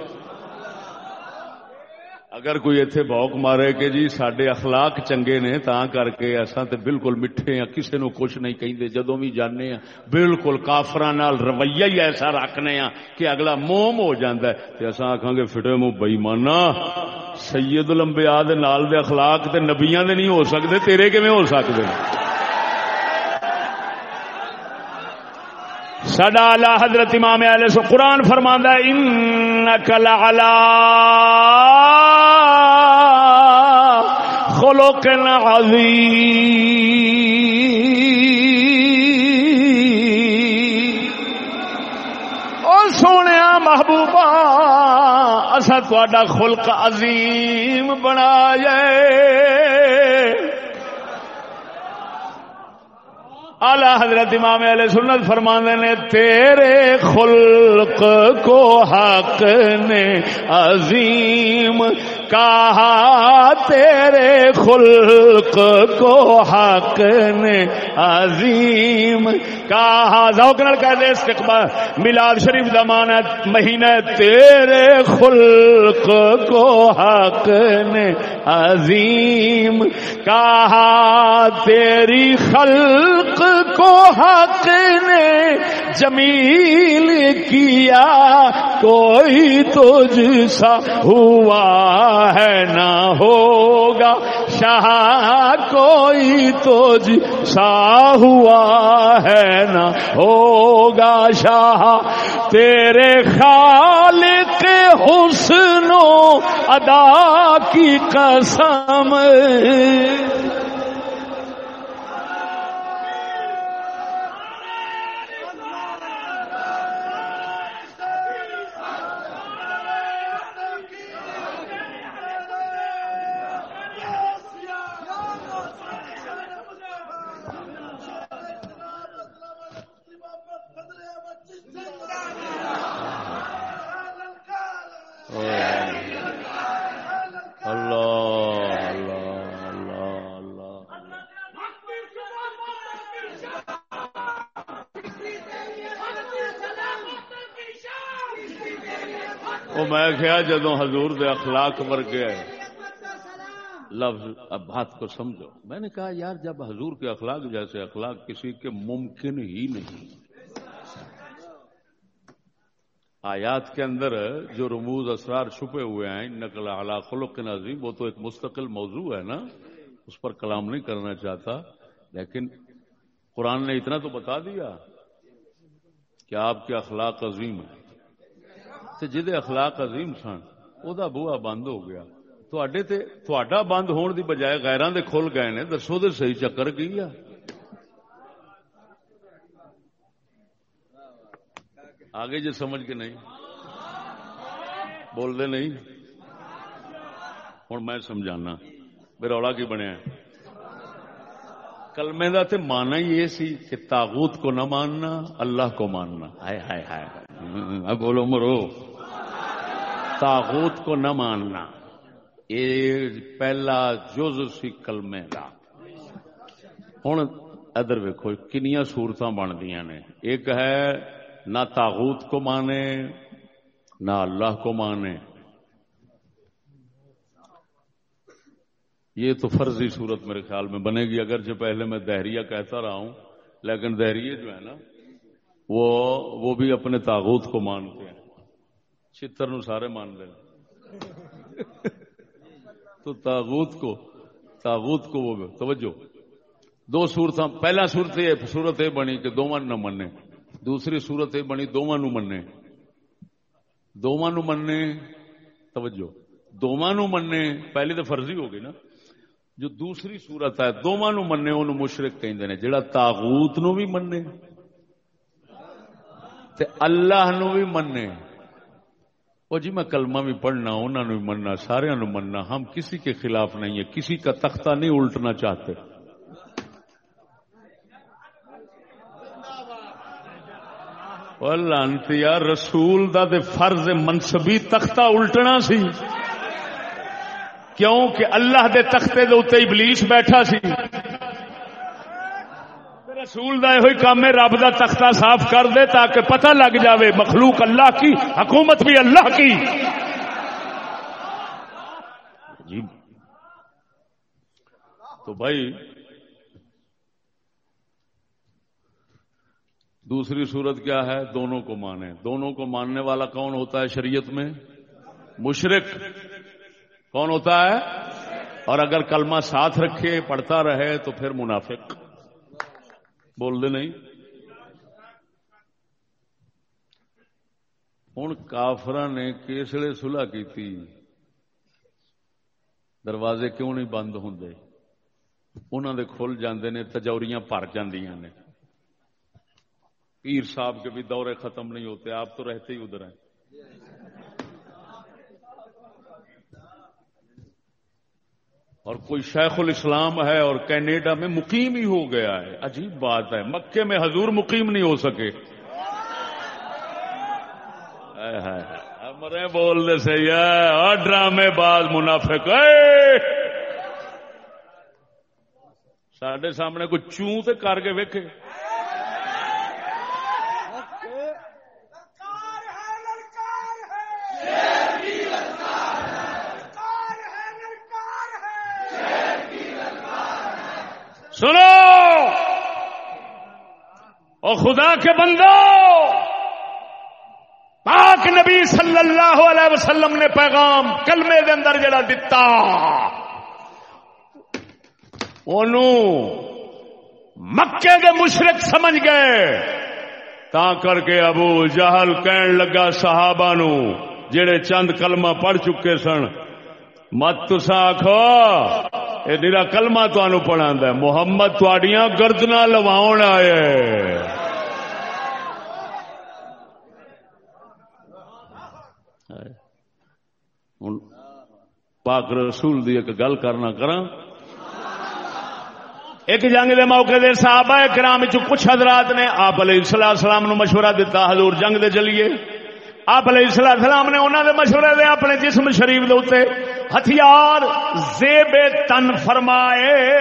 اگر کوئی اتنے بوک مارے کہ جی سڈے اخلاق چنگے نے، تا کر کے اصا تے بالکل میٹھے ہیں کسی نو کچھ نہیں کہیں جدو بھی جانے ہیں، بالکل کافر رویہ ہی ایسا رکھنے ہیں کہ اگلا موم ہو جاتا ہے۔ تے اصا آخان گے، فٹے منہ بئی مانا سید لمبیا نال دے اخلاق تے نبیاں دے نہیں ہو سکتے تیرے کیویں ہو سکتے سڈا اللہ حضرت امام علیہ سو قرآن فرماندا ہے انک لعلا خلق او سونے محبوبہ اصا خلق عظیم بنا جائے اعلی حضرت امام علیہ سنت فرمانے نے، تیرے خلق کو حق نے عظیم کہا تیرے خلق کو حق نے عظیم کہا۔ ذوقنال کہہ دے استقبال میلاد شریف زمان ہے مہینہ تیرے خلق کو حق نے عظیم کہا۔ تیری خلق کو حق نے جمیل کیا، کوئی تجھ سا ہوا ہے نہ ہوگا۔ شاہ، کوئی تو جی سا ہوا ہے نہ ہوگا۔ شاہ، تیرے خالق حسن و ادا کی قسم۔ میں کیا جدو حضور دے اخلاق ورگے لفظ اب بات کو سمجھو۔ میں نے کہا، یار، جب حضور کے اخلاق جیسے اخلاق کسی کے ممکن ہی نہیں۔ آیات کے اندر جو رموز اسرار چھپے ہوئے ہیں، نقل اعلی خلق نظیم وہ تو ایک مستقل موضوع ہے نا، اس پر کلام نہیں کرنا چاہتا۔ لیکن قرآن نے اتنا تو بتا دیا کہ آپ کے اخلاق عظیم ہیں۔ جہد اخلاق عظیم سن وہ بوا بند ہو گیا تھوڑا بند ہون دی بجائے غیران دے کھل گئے نے دسو دے صحیح چکر کی آگے جی سمجھ کے نہیں بول دے نہیں ہوں میں سمجھانا رولا کی بنیا کلمے کا تو مانا ہی یہ سی کہ تاغوت کو نہ ماننا اللہ کو ماننا ہائے ہائے ہائے بولو مرو تاغوت کو نہ ماننا، یہ پہلا جز سی کلمے کا ہوں ادھر ویکو کنیا سورت بنتی نے۔ ایک ہے، نہ تاغوت کو مانے، نہ اللہ کو مانے۔ یہ تو فرضی صورت میرے خیال میں بنے گی اگر جو پہلے میں دہریہ کہتا رہا ہوں، لیکن دہریے جو ہے نا، وہ وہ بھی اپنے تاغوت کو مانتے ہیں۔ چتر نو سارے مان لے تو تاغوت کو تاغوت کو وہ توجہ۔ دو سورت پہلا سورت یہ سورت یہ بنی کہ دونوں نہ منے دوسری سورت یہ بنی دونوں نو دونوں نو توجہ۔ دونوں نو منے پہلی تو فرضی ہو گئی نا۔ جو دوسری سورت ہے دونوں نو منے انہوں مشرق کہیں جڑا تاغوت نو بھی منے تے اللہ نو بھی منے وہ جی میں کلمہ بھی پڑھنا انہوں نے بھی مننا سارے نو مننا، ہم کسی کے خلاف نہیں ہے کسی کا تختہ نہیں الٹنا چاہتے۔ لانتی رسول، دا دے فرض منصبی تختہ الٹنا سی۔ کیوں کہ اللہ دے تختے دے اتنے ابلیس بیٹھا سی۔ رسول دا یہ کام ہے، رب دا تختہ صاف کر دے تاکہ پتہ لگ جاوے مخلوق اللہ کی، حکومت بھی اللہ کی۔ جی۔ تو بھائی، دوسری صورت کیا ہے؟ دونوں کو مانے۔ دونوں کو ماننے والا کون ہوتا ہے شریعت میں؟ مشرق کون ہوتا ہے؟ اور اگر کلمہ ساتھ رکھے، پڑھتا رہے تو پھر منافق۔ بول دے نہیں۔ ہوں کافر نے کسلے سلاح کی دروازے کیوں نہیں بند ہوں انہوں دے کھل جاندے نے تجوریاں پر نے۔ پیر صاحب کے بھی دورے ختم نہیں ہوتے، آپ تو رہتے ہی ادھر ہیں۔ اور کوئی شیخ الاسلام ہے اور کینیڈا میں مقیم ہی ہو گیا ہے۔ عجیب بات ہے۔ مکے میں حضور مقیم نہیں ہو سکے۔ مرے بول دے سی ہے ڈرامے باز منافق۔ سڈے سامنے کوئی چوں تے کر کے ویکھے۔ سنو! او خدا کے بندو! پاک نبی صلی اللہ علیہ وسلم نے پیغام کلمے دے اندر جڑا دتا۔ مکے دے مشرق سمجھ گئے۔ تا کر کے ابو جہل کہن لگا صحابہ نو، جڑے چند کلمہ پڑھ چکے سن مت تسا آخو یہ نیرا کلما تہن پڑھا محمد تڈیاں گردنا لوا آئے۔ پاک رسول دی ایک گل کرنا کرا ایک جنگ دے موقع دے صحابہ کرام چ کچھ حضرات نے آپ علیہ السلام نو مشورہ دیتا حضور جنگ دے چلیے آپ علیہ السلام نے انہوں نے مشورے دے اپنے جسم شریف دے اتنے ہتھیار زیب تن فرمائے،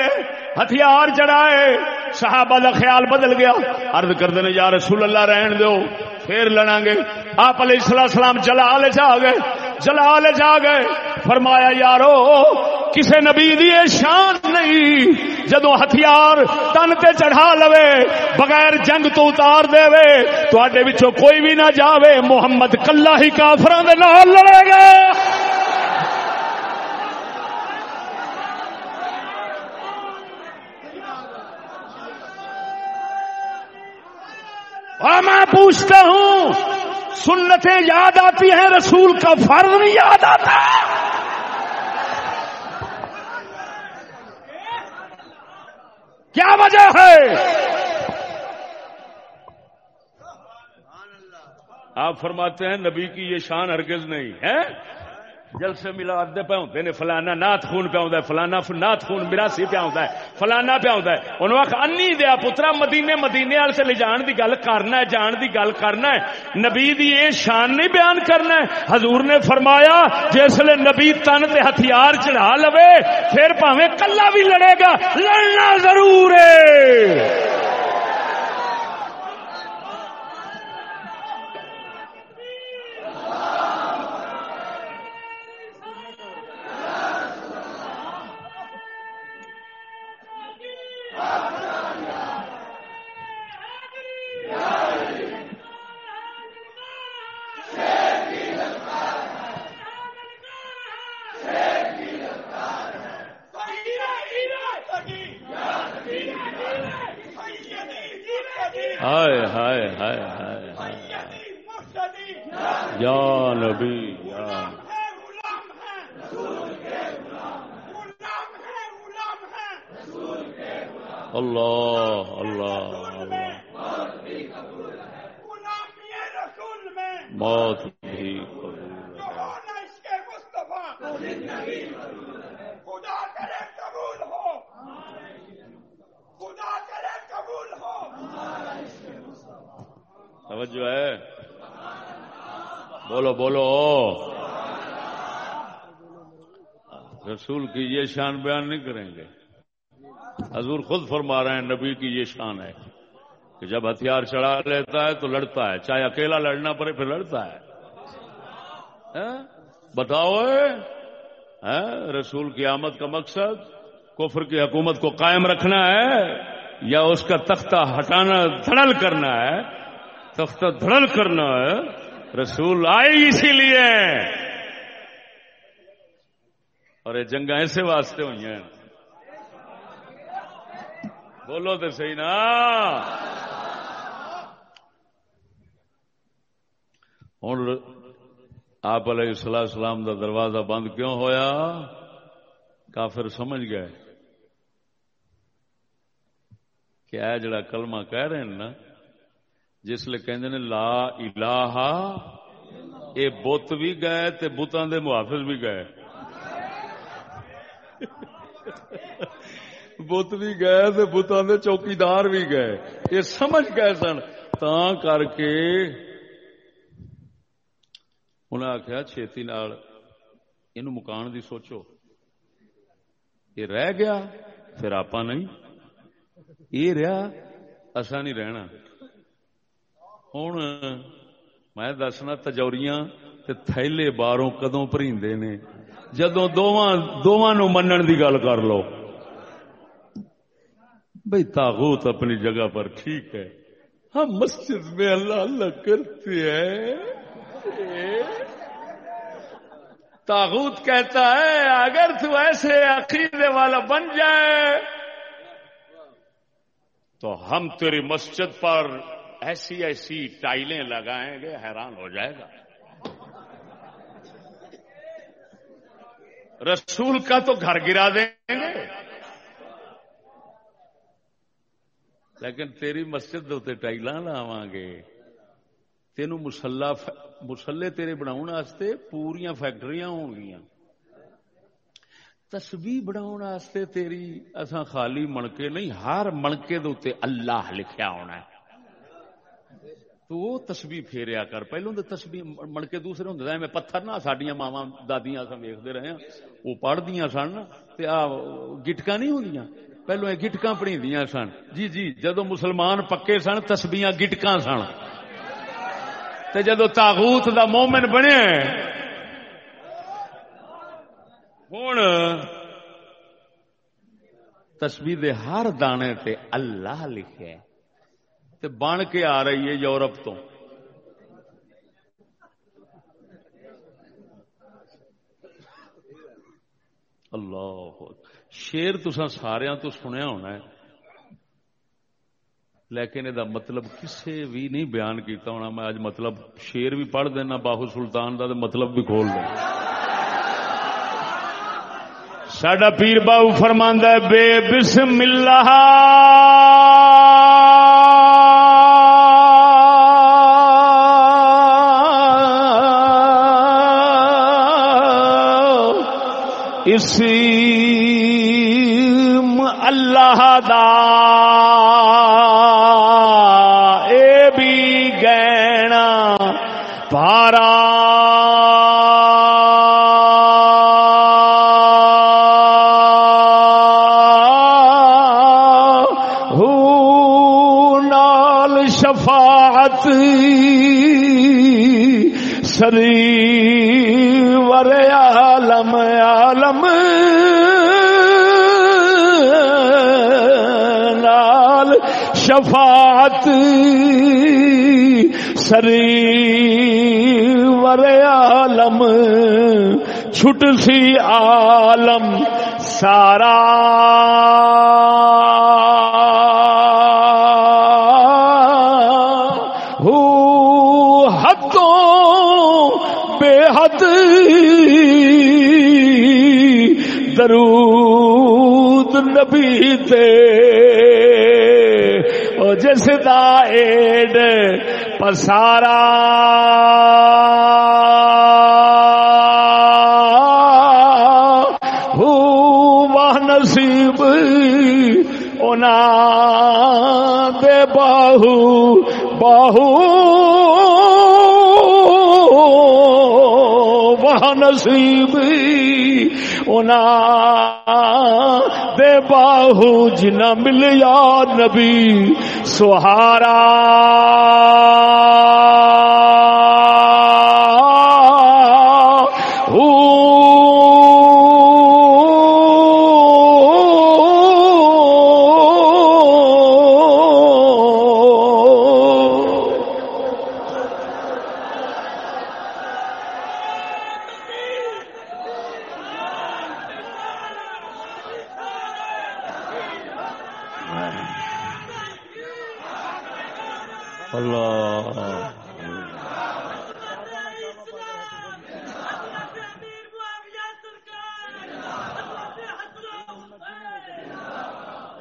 ہتھیار چڑھائے، صحابہ دا خیال بدل گیا۔ عرض کر دینے یا رسول اللہ رہن دو پھر لڑا گے۔ آپ علیہ السلام چلا لے جا گئے۔ جلال جا گئے۔ فرمایا، یارو، کسے نبی دی شان نہیں۔ جدو ہتھیار تن تے چڑھا لوے، بغیر جنگ تو اتار دے وے تواڈے وچوں کوئی بھی نہ جاوے۔ محمد کلا ہی کافراں دے نال لڑے گا میں پوچھتا ہوں سنتیں یاد آتی ہیں، رسول کا فرض نہیں یاد آتا۔ کیا وجہ ہے؟ آپ فرماتے ہیں نبی کی یہ شان ہرگز نہیں ہے جل سے ملا ادے پہ ہوتے نے، فلانا نات خون پہ ہوتا ہے، فلانا نات خون مراسی پہ ہوتا ہے، فلانا پہ ہوتا ہے۔ انہوں آخ انی دیا پترا، مدینے مدینے والے سے لے جان دی گل کرنا ہے، جان دی گل کرنا ہے۔ نبی دی یہ شان نہیں بیان کرنا ہے۔ حضور نے فرمایا، جس لے نبی تن تے ہتھیار چڑھا لوے، پھر پاوے کلا بھی لڑے گا۔ لڑنا ضرور ہے ہائے ہائے ہائے ہائے یا نبی یا اللہ اللہ موت بھی توجہ ہے بولو بولو رسول کی یہ شان بیان نہیں کریں گے۔ حضور خود فرما رہے ہیں، نبی کی یہ شان ہے کہ جب ہتھیار چڑھا لیتا ہے تو لڑتا ہے، چاہے اکیلا لڑنا پڑے پھر لڑتا ہے۔ ہاں؟ بتاؤ ہاں؟ رسول کی آمد کا مقصد کفر کی حکومت کو قائم رکھنا ہے یا اس کا تختہ ہٹانا، دھڑل کرنا ہے؟ تختہ دھڑل کرنا ہے۔ رسول آئے اسی لیے۔ اور یہ جنگ ایسے واسطے ہوئی ہیں۔ بولو تو صحیح نا۔ ہوں آپ علیہ السلام سلام کا دروازہ بند کیوں ہویا؟ کافر سمجھ گئے کہ کیا جڑا کلمہ کہہ رہے ہیں نا، جس لیے کہ لا الہ اے بت بھی گئے تے بتان دے محافظ بھی گئے۔ بت بھی گئے تے بتان دے چوکیدار بھی گئے۔ یہ سمجھ گئے سن۔ تا کر کے انہیں آخیا چھتی نال یہ مکان دی سوچو۔ یہ رہ گیا، پھر آپ نہیں۔ یہ رہا اصا نہیں رہنا۔ ہوں میں دسنا تجوریاں تے تھیلے باروں کدوں پریندے نے؟ جدو دونوں دونوں نو منن دی گل کر لو۔ بھائی تاغوت اپنی جگہ پر ٹھیک ہے۔ ہم مسجد میں اللہ اللہ کرتے ہیں۔ تاغوت کہتا ہے، اگر تو ایسے عقیدے والا بن جائے، تو ہم تیری مسجد پر ایسی ایسی ٹائلیں لگائیں گے، حیران ہو جائے گا۔ رسول کا تو گھر گرا دیں گے۔ لیکن تیری مسجد دے ٹائل لاوا گے۔ تین مسلا مسلے تیرے بنا پوریا فیکٹری ہو گیا تسبی بنا تیری اصا خالی منکے نہیں، ہر منکے دے اللہ لکھیا ہونا ہے۔ تو وہ تسبی پھیریا کر۔ پہلو تو تسبی منکے دوسرے ہوں میں پتھر نہ سڈیا ماوا دادیاں اصا ویکتے رہے ہیں وہ پڑھدیا سن گٹکا نہیں ہوں پہلو یہ گٹکا پڑھی سن۔ جی جی جدو مسلمان پکے سن تسبیاں گٹکا سن۔ تے جدو تاغوت دا مومن بنے ہوں تسبی دے ہر دانے تے اللہ لکھے تے بن کے آ رہی ہے یورپ تو۔ اللہ۔ شیر تسا سارا تو سنیا ہونا ہے۔ لیکن یہ مطلب کسے بھی نہیں بیان کیتا ہونا۔ میں اج مطلب شیر بھی پڑھ دینا، باہو سلطان کا مطلب بھی کھول دینا۔ سڈا پیر باہو فرماندہ بے بسم اللہ۔ اسم اللہ دا سری ور عالم چھٹ سی عالم سارا درود نبی تے او جس دا ایڈ پسارا ہو نصیب اونا دے باہو باہو۔ وہ نصیب دے باہو جنا ملیا نبی سہارا۔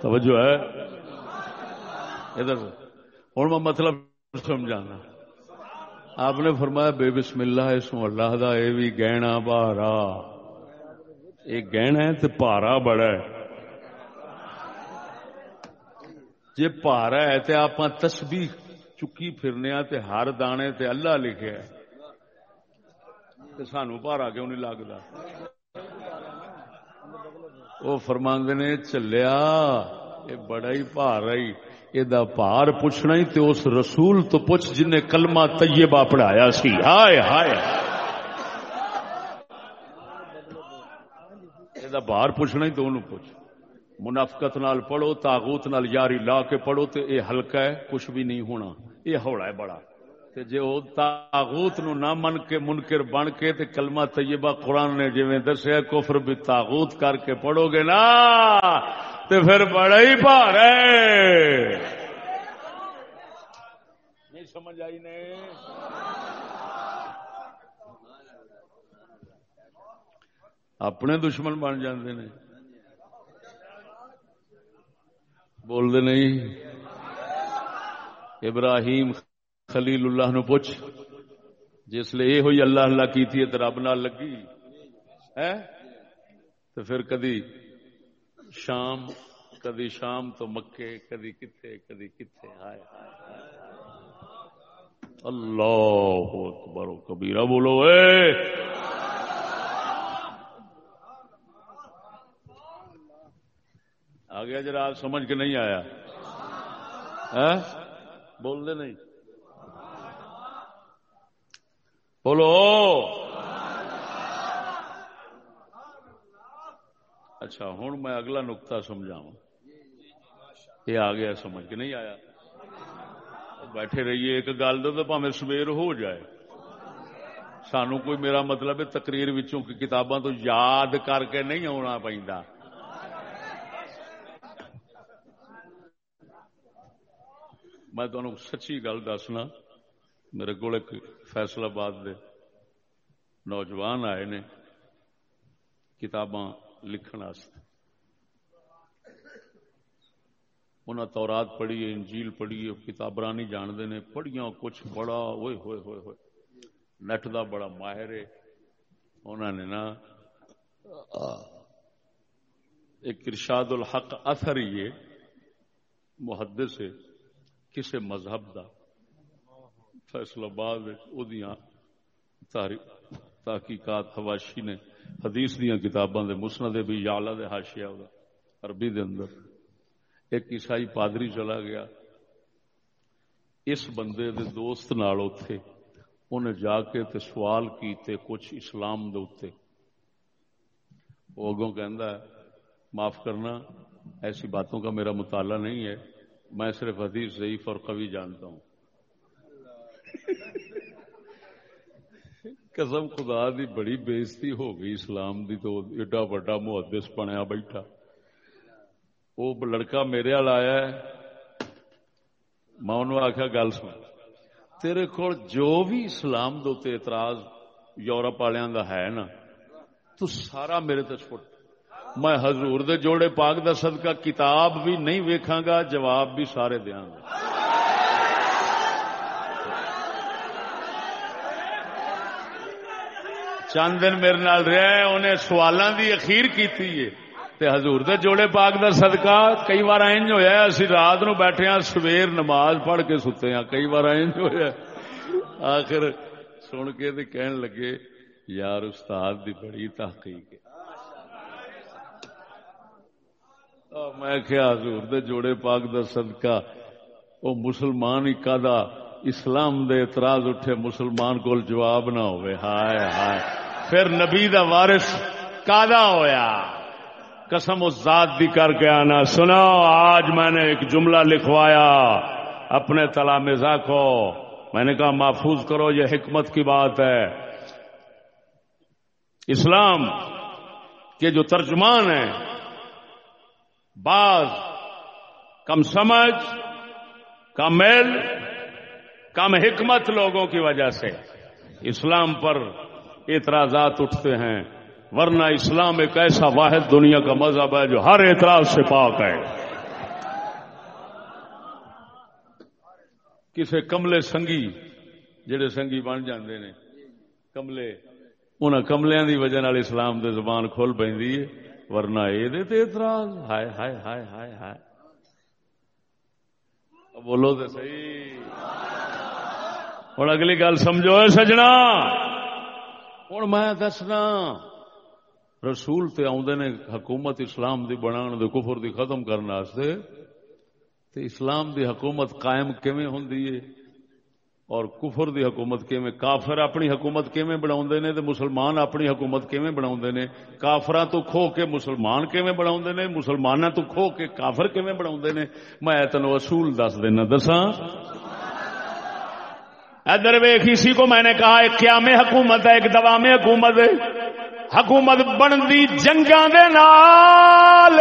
توجہ ہے؟ ادھر ہوں میں مطلب سمجھانا۔ آپ نے فرمایا بے بسم اللہ اس اللہ دا، اے بھی گہنا بارا۔ یہ گہنا ہے تو پارا بڑا ہے۔ جی پارا ہے تو آپ تسبیح چکی پھرنے تے ہر دانے تے اللہ لکھے سانو پارا کیوں نہیں لگتا وہ فرماند نے، چلیا یہ بڑا ہی پار آئی یہ پار پوچھنا ہی تے اس رسول تو پوچھ جن کلمہ طیبہ پڑھایا سی۔ ہائے ہائے۔ یہ بار پوچھنا ہی تو انہوں پوچھ۔ منافقت نال پڑھو تاغوت نال یاری لا کے پڑھو تے اے ہلکا ہے، کچھ بھی نہیں ہونا۔ یہ ہوڑا ہے بڑا۔ تے جے او تاغوت نو نہ من کے منکر بن کے تے کلمہ طیبہ قرآن نے جویں دسیا کفر بھی تاغوت کر کے پڑھو گے نا، تے پھر بڑا ہی بھار ہے۔ نہیں سمجھ آئی نے؟ اپنے دشمن بن جاندے نے۔ بول دے نہیں۔ ابراہیم خلیل اللہ نو پوچھ۔ جس لیے یہ ہوئی اللہ اللہ کی تھی تو رب نال لگی۔ ہے تو پھر کدی شام کدی شام تو مکے، کدی کتھے کدی کتھے۔ ہائے ہائے اللہ اکبر کبیرہ بولو۔ اے! آ گیا جرا جی، سمجھ کے نہیں آیا۔ بول دے نہیں۔ بولو۔ اچھا ہوں میں اگلا نقطہ سمجھاؤں یہ آ گیا، سمجھ کے نہیں آیا۔ بیٹھے رہیے، ایک گل تو پہ سویر ہو جائے۔ سانو کوئی میرا مطلب ہے تقریر کتاباں تو یاد کر کے نہیں آنا پہ میں تمہیں سچی گل دسنا۔ میرے کو فیصلہ آباد دے نوجوان آئے نے کتاباں لکھن انہیں تورات پڑھی ہے انجیل پڑھی ہے کتاباں نہیں جانتے نے پڑھیاں کچھ بڑا ہوئے ہوئے ہوئے ہوئے نٹ دا بڑا ماہر ہے انہوں نے نا ایک ارشاد الحق اثر ہی محدث ہے کسی مذہب کا فیصلہ باد تحقیقات حواشی نے حدیث دیا کتاباں دے مسند بھی یالا دے ہاشیا عربی دے اندر۔ ایک عیسائی پادری چلا گیا۔ اس بندے دے دوست نال اتے انہیں جا کے تے سوال کیتے کچھ اسلام دے اتے وہ اگوں کہندا ہے، معاف کرنا، ایسی باتوں کا میرا مطالعہ نہیں ہے۔ میں صرف حدیث ضعیف اور قوی جانتا ہوں۔ قسم خدا دی بڑی بےزتی ہو گئی اسلام دی تو ایڈا بڑا محدث بنیا بیٹھا۔ وہ لڑکا میرے آیا ہے۔ میں انہوں آخیا گل سن۔ تیرے کو جو بھی اسلام دے اعتراض یورپ والوں کا ہے نا، تو سارا میرے تے چھوٹ۔ میں حضور دے جوڑے پاک دا صدقہ کتاب بھی نہیں ویکھاں گا، جواب بھی سارے دیا گا۔ چند دن میرے نال رہا انہیں سوالاں دی اخیر کیتی ہے۔ تے حضور دے جوڑے پاک دا صدقہ کئی بار انج ہویا اسی رات نو بیٹھے ہاں سویر نماز پڑھ کے ستے ہاں کئی بار انج ہویا آخر سن کے تے کہن لگے، یار استاد دی بڑی تحقیق ہے۔ میں کیا حضور دے جوڑے پاک دا صدقہ، او مسلمان ہی کادا اسلام دے اعتراض اٹھے مسلمان کو جواب نہ ہوئے۔ ہائے ہائے۔ پھر نبی دا وارث کادا ہویا؟ قسم اس ذات دی کر کے آنا سنو آج میں نے ایک جملہ لکھوایا۔ اپنے تلامزہ کو۔ میں نے کہا، محفوظ کرو، یہ حکمت کی بات ہے۔ اسلام کے جو ترجمان ہیں، بعض کم سمجھ، کم میل کم حکمت لوگوں کی وجہ سے۔ اسلام پر اعتراضات اٹھتے ہیں، ورنہ اسلام ایک ایسا واحد دنیا کا مذہب ہے جو ہر اعتراض سے پاک ہے۔ کسی کملے سنگی جڑے سنگی بن جاندے نے، کملے ان کملیاں دی وجہ اسلام دے زبان کھول پہ ورنہ یہ اعتراض، ہائے ہائے ہائے ہائے ہائے۔ بولو تو صحیح۔ ہوں اگلی گل سمجھو سجنا۔ ہوں میں دسنا رسول تے آدھے نے حکومت اسلام دی بنا دے کفر دی ختم کرنے تے اسلام دی حکومت قائم کیویں ہوں اور کفر دی حکومت کیویں کافر اپنی حکومت کیویں بنا نے تے مسلمان اپنی حکومت کیویں بنا نے کافراں تو کھو کے مسلمان کیویں بنا نے مسلماناں تو کھو کے کافر کیویں بنا نے میں تینوں اصول دس دینا دساں ادھر ویخ اسی کو میں نے کہا، ایک قیام حکومت ہے، ایک دوام حکومت ہے۔ حکومت بنتی جنگا دے نال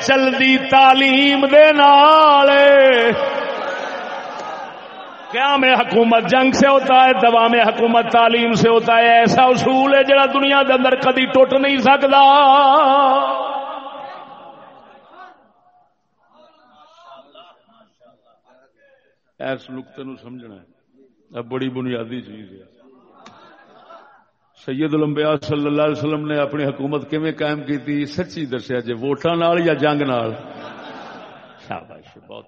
چلتی تعلیم دے نال قیام حکومت جنگ سے ہوتا ہے دوام حکومت تعلیم سے ہوتا ہے، ایسا اصول ہے جڑا دنیا کے اندر کدی ٹوٹ نہیں سکتا ایس نقطے نو سمجھنا ہے۔ اب بڑی بنیادی چیز ہے۔ سید الانبیاء صلی اللہ علیہ وسلم نے اپنی حکومت کیویں قائم کی تھی سچی دسیا جی ووٹاں نال یا جنگ نال؟ شاباش، بہت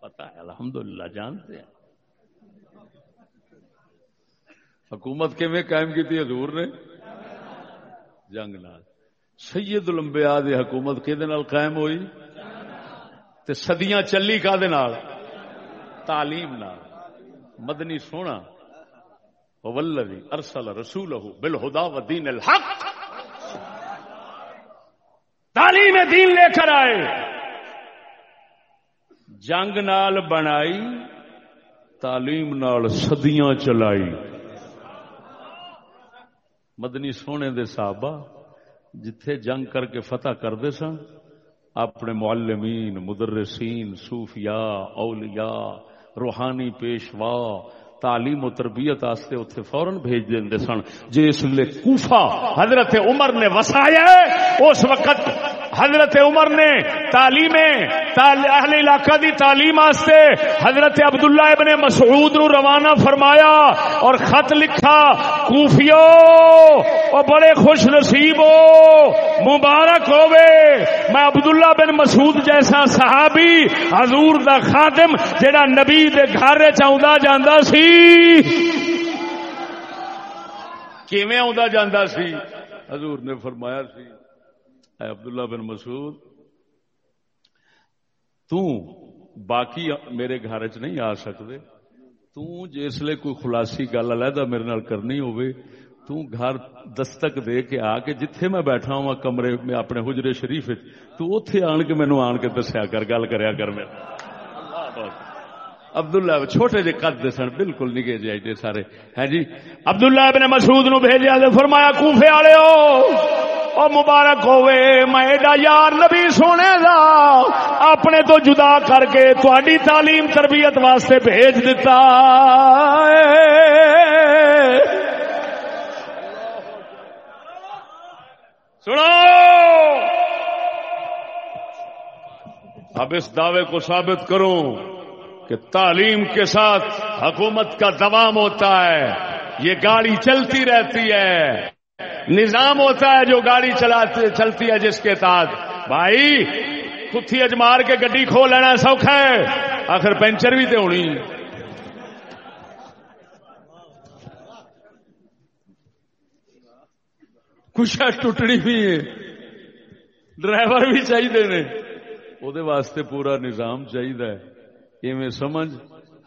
پتہ ہے، الحمدللہ جانتے ہیں۔ حکومت کیویں قائم کی تھی حضور نے؟ جنگ نال۔ سید الانبیاء دی حکومت کدے نال قائم ہوئی؟ تے صدیاں چلی کا دے نال؟ تعلیم نال۔ مدنی سونا. ولوی ارسل رسول بالہدا و الحق. تعلیم دین لے کر آئے. جنگ نال بنائی، تعلیم نال صدیاں چلائی. مدنی سونے دے صحابہ، جتھے جنگ کر کے فتح کرتے سن، اپنے معلمین، مدرسین، صوفیاء، اولیاء روحانی پیشوا، تعلیم و تربیت آستے اتنے فورن بھیج دیں سن۔ جی اس کوفہ حضرت عمر نے وسایا اس وقت حضرت عمر نے تعلیم اہل علاقہ دی تعلیم آستے حضرت عبداللہ ابن مسعود نو روانہ فرمایا اور خط لکھا، کوفیو اور بڑے خوش نصیب ہو، مبارک ہوئے میں عبداللہ بن مسعود جیسا صحابی، حضور دا خادم جڑا نبی دے گھر چاہتا جانا سی۔ کیویں آ جانا سی؟ حضور نے فرمایا سی۔ اے عبداللہ بن مسعود تو باقی میرے گھر چ نہیں آ سکتے تسلے کوئی خلاسی گل علیحدہ میرے نال کرنی ہوئے تو گھر دستک دے کے آ کے جتھے میں بیٹھا ہوں کمرے میں اپنے حجرے شریف تو اتے آن کے مینو آن کے دسیا کر، گل کریا کر میرا عبداللہ چھوٹے جے قد دے سن، بالکل نگے جے ایڈے سارے۔ ہے جی عبداللہ ابن مسعود نو بھیجیا تے فرمایا، کوفے والے او مبارک ہوئے، میں ایڈا یار نبی سونے دا، اپنے تو جدا کر کے تہاڈی تعلیم تربیت واسطے بھیج دیتا سنو۔ اب اس دعوے کو ثابت کروں کہ تعلیم کے ساتھ حکومت کا دوام ہوتا ہے، یہ گاڑی چلتی رہتی ہے۔ نظام ہوتا ہے جو گاڑی چلاتی چلتی ہے جس کے تحت بھائی، کتھی اجمار کے گڈی کھو لینا سوکھا ہے؟ آخر پینچر بھی تو ہونی۔ کچھ ٹوٹنی بھی ہے۔ ڈرائیور بھی چاہیے نے۔ وہ واسطے پورا نظام چاہیے ایویں سمجھ،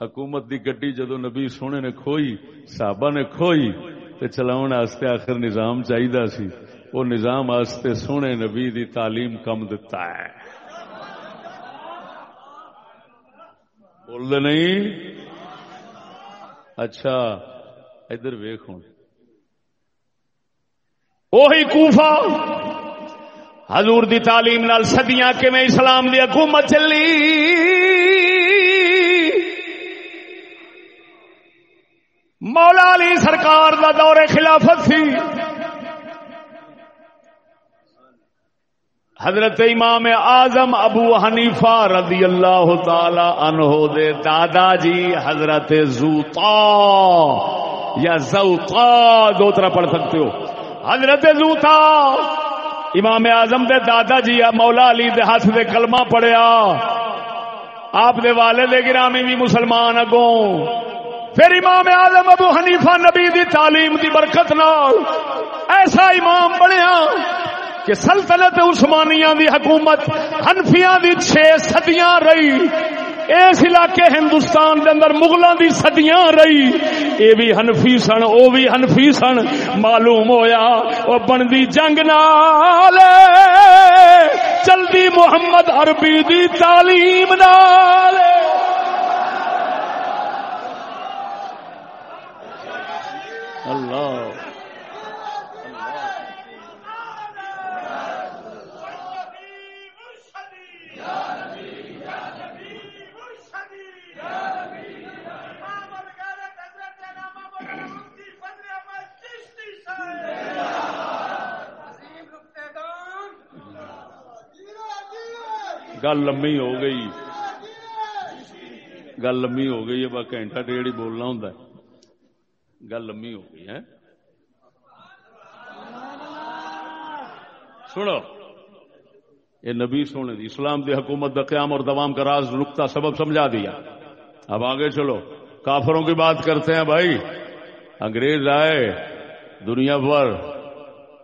حکومت دی گڈی جدو نبی سونے نے کھوئی، صحابہ نے کھوئی تے چلاون واسطے آخر نظام چاہیدا سی۔ وہ نظام واسطے سونے نبی دی تعلیم کم دتا ہے۔ بول دے نہیں؟ اچھا ادھر ویخ ہوں۔ وہی کوفہ حضور دی تعلیم نال صدیاں کہ میں اسلام دی حکومت چلی؟ مولا علی سرکار دا دور خلافت سی۔ حضرت امام اعظم ابو حنیفہ رضی اللہ تعالی عنہ دے دادا جی حضرت زوتا یا زوتا دو طرح پڑھ سکتے ہو۔ حضرت زوتا امام اعظم دے دادا جی یا مولا علی دے ہاتھ دے کلمہ پڑھیا۔ آپ دے والد گرامی بھی مسلمان اگوں۔ پھر امام آدم ابو حنیفہ نبی دی تعلیم دی برکت نال ایسا امام بنیا کہ سلطنت عثمانیہ دی حکومت ہنفیاں دی چھ صدیاں رہی، اس علاقے ہندوستان دے اندر مغلوں دی صدیاں رہی۔ اے بھی ہنفی سن او بھی ہنفی سن۔ معلوم ہویا او بندی جنگ نال۔ چلدی محمد عربی دی تعلیم نال۔ اللہ۔ گل لمبی ہو گئی۔ گل لمبی ہو گئی ہے گھنٹہ ڈیڑھ ہی بولنا ہوں گل لمبی ہو گئی ہے۔ سنو۔ یہ نبی سونے دی اسلام دی حکومت دا قیام اور دوام کا راز نقطہ سبب سمجھا دیا۔ اب آگے چلو۔ کافروں کی بات کرتے ہیں بھائی۔ انگریز آئے۔ دنیا پر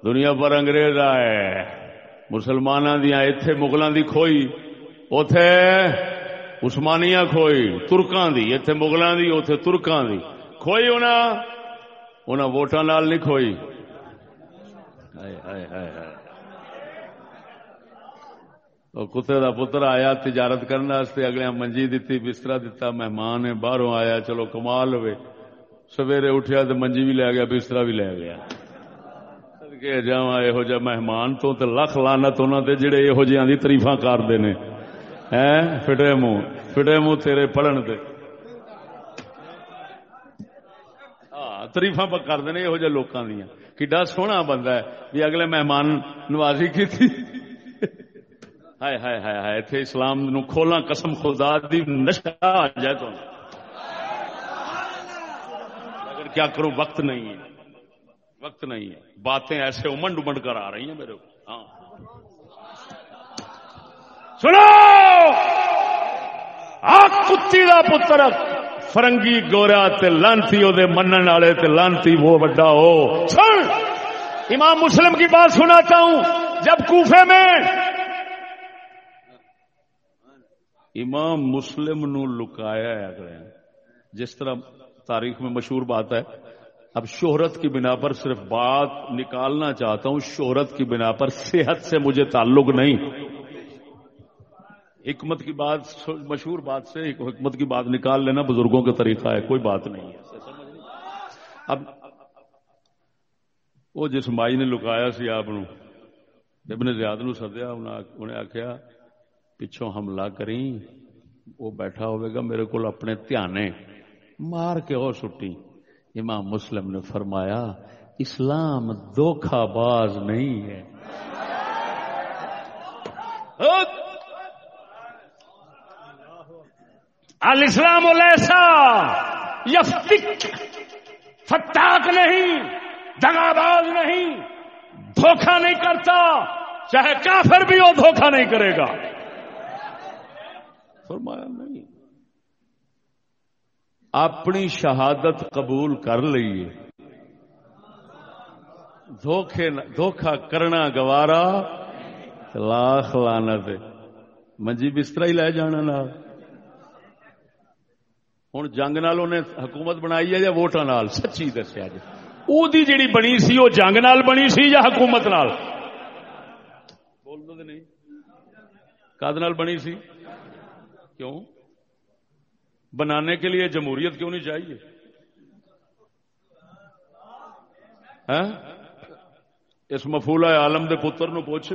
دنیا پر انگریز آئے۔ مسلمان دیا اتے مغلوں دی کھوئی۔ اتے عثمانیاں کھوئی۔ ترکاں دی۔ اتے مغلوں دی اتے ترکاں دی۔ کھوئی انہاں ووٹاں نال نہیں کھوئی۔ کتے دا پتر آیا تجارت کرنے اگلے منجی دیتی بستر دتا، مہمان ہے، باہروں آیا، چلو کمال ہوئے۔ سویرے اٹھیا تو منجی بھی لے گیا بستر بھی لے گیا۔ جا یہو جہ مہمان تو تے لکھ لانت انہوں نے جڑے یہو جہاں دی کرتے ہیں، فٹے منہ فٹے منہ تیرے پڑھن دے تریفا کرتے ہیں یہو جہ لوگوں دیا کڈا سونا بندہ ہے بھی اگلے مہمان نوازی کی تھی ہائے ہائے ہائے ہائے اتنے اسلام نو کھولا قسم خدا دی نشا آ جائے تو اگر کیا کروں وقت نہیں ہے وقت نہیں ہے باتیں ایسے امنڈ امنڈ کر آ رہی ہیں میرے کو ہاں سنو آ کتی کا پتر فرنگی گورا تے لانتی، او دے منن والے تے لانتی وہ بڑا ہو۔ سن، امام مسلم کی بات سناتا ہوں۔ جب کوفے میں امام مسلم نو لکایا ہے جس طرح تاریخ میں مشہور بات ہے۔ اب شہرت کی بنا پر صرف بات نکالنا چاہتا ہوں، شہرت کی بنا پر صحت سے مجھے تعلق نہیں۔ حکمت کی بات مشہور بات سے حکمت کی بات نکال لینا بزرگوں کا طریقہ ہے، کوئی بات نہیں ہے۔ اب وہ جس مائی نے لکایا سی آپ ابن زیاد نو سدیا انہیں آخیا پچھوں حملہ کریں، وہ بیٹھا ہوئے گا میرے کو اپنے دھیانے مار کے اور سٹی۔ امام مسلم نے فرمایا، اسلام دھوکھا باز نہیں ہے۔ الاسلام ایسا یفتک فتاق نہیں دگا باز نہیں دھوکھا نہیں کرتا، چاہے کافر بھی ہو دھوکھا نہیں کرے گا۔ فرمایا نہیں۔ اپنی شہادت قبول کر لیے۔ دھوکھا کرنا گوارا، لاکھ لانا دے منجی بستر ہی لے جانا ہوں جنگ نال انہیں حکومت بنائی ہے یا ووٹاں نال سچی دسیا جی وہ جیڑی بنی سی وہ جنگ نال بنی سی یا حکومت نال بول دو نہیں کد بنی سی کیوں بنانے کے لیے جمہوریت کیوں نہیں چاہیے اس مفولہ عالم دے پتر نو پوچھ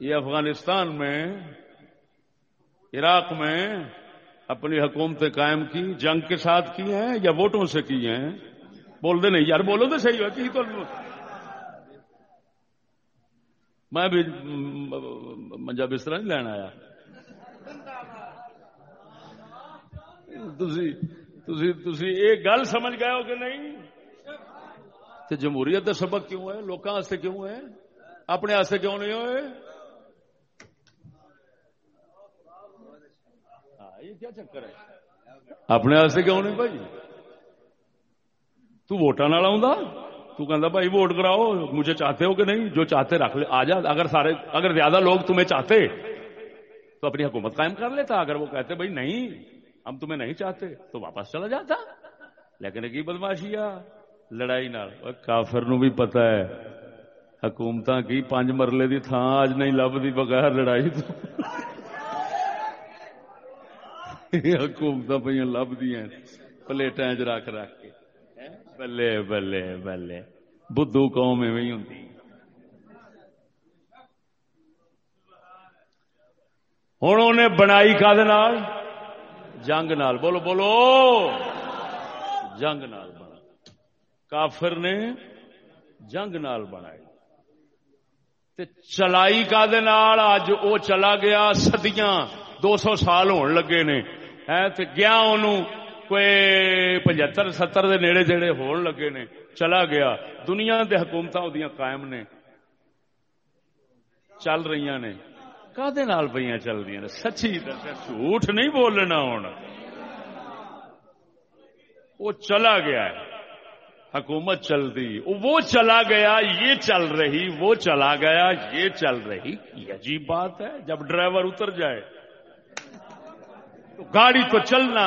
یہ افغانستان میں عراق میں اپنی حکومتیں قائم کی، جنگ کے ساتھ کی ہیں یا ووٹوں سے کی ہیں؟ بول دے نہیں، یار بولو تو صحیح ہوتی تو۔ میں بھی منجا بستر نہیں لینا آیا۔ ایک گل سمجھ گئے ہو کہ نہیں؟ تو جمہوریت کا سبق کیوں ہے؟ لوگوں کیوں ہے اپنے کیوں نہیں ہوئے؟ یہ کیا چکر ہے؟ اپنے واسطے کیوں نہیں بھائی؟ تو ووٹاں نال آوندا تو کہندا بھائی ووٹ کراؤ، مجھے چاہتے ہو کہ نہیں؟ جو چاہتے رکھ لے، آ جا، اگر سارے، اگر زیادہ لوگ تمہیں چاہتے، تو اپنی حکومت قائم کر لیتا۔ اگر وہ کہتے بھائی نہیں، ہم تمہیں نہیں چاہتے، تو واپس چلا جاتا۔ لیکن کی بدماشی آ لڑائی نال۔ کافر نو بھی پتہ ہے حکومت کی پانچ مرلے دی تھان اج نہیں لبدی بغیر لڑائی تو۔ حکومت پہ لبدی پلیٹیں چ رکھ رکھ کے۔ بلے بلے بلے۔ بدھو قوم میں ہوں ہوں انہیں بنائی کا جنگ نال۔ بولو بولو۔ جنگ نال بنا۔ کافر نے جنگ نال بنائی۔ تے چلائی کا اج وہ چلا گیا سدیاں دو سو سال ہون لگے نے۔ تے گیا انہوں کوئی پچہتر ستر دے نیڑے جڑے ہون لگے نے چلا گیا دنیا دے حکومت قائم نے چل رہی نے کدے پہ چل رہی نے سچی جھوٹ نہیں بولنا ہوں وہ چلا گیا ہے حکومت چلتی وہ چلا گیا یہ چل رہی وہ چلا گیا یہ چل رہی یہ عجیب بات ہے جب ڈرائیور اتر جائے تو گاڑی تو چلنا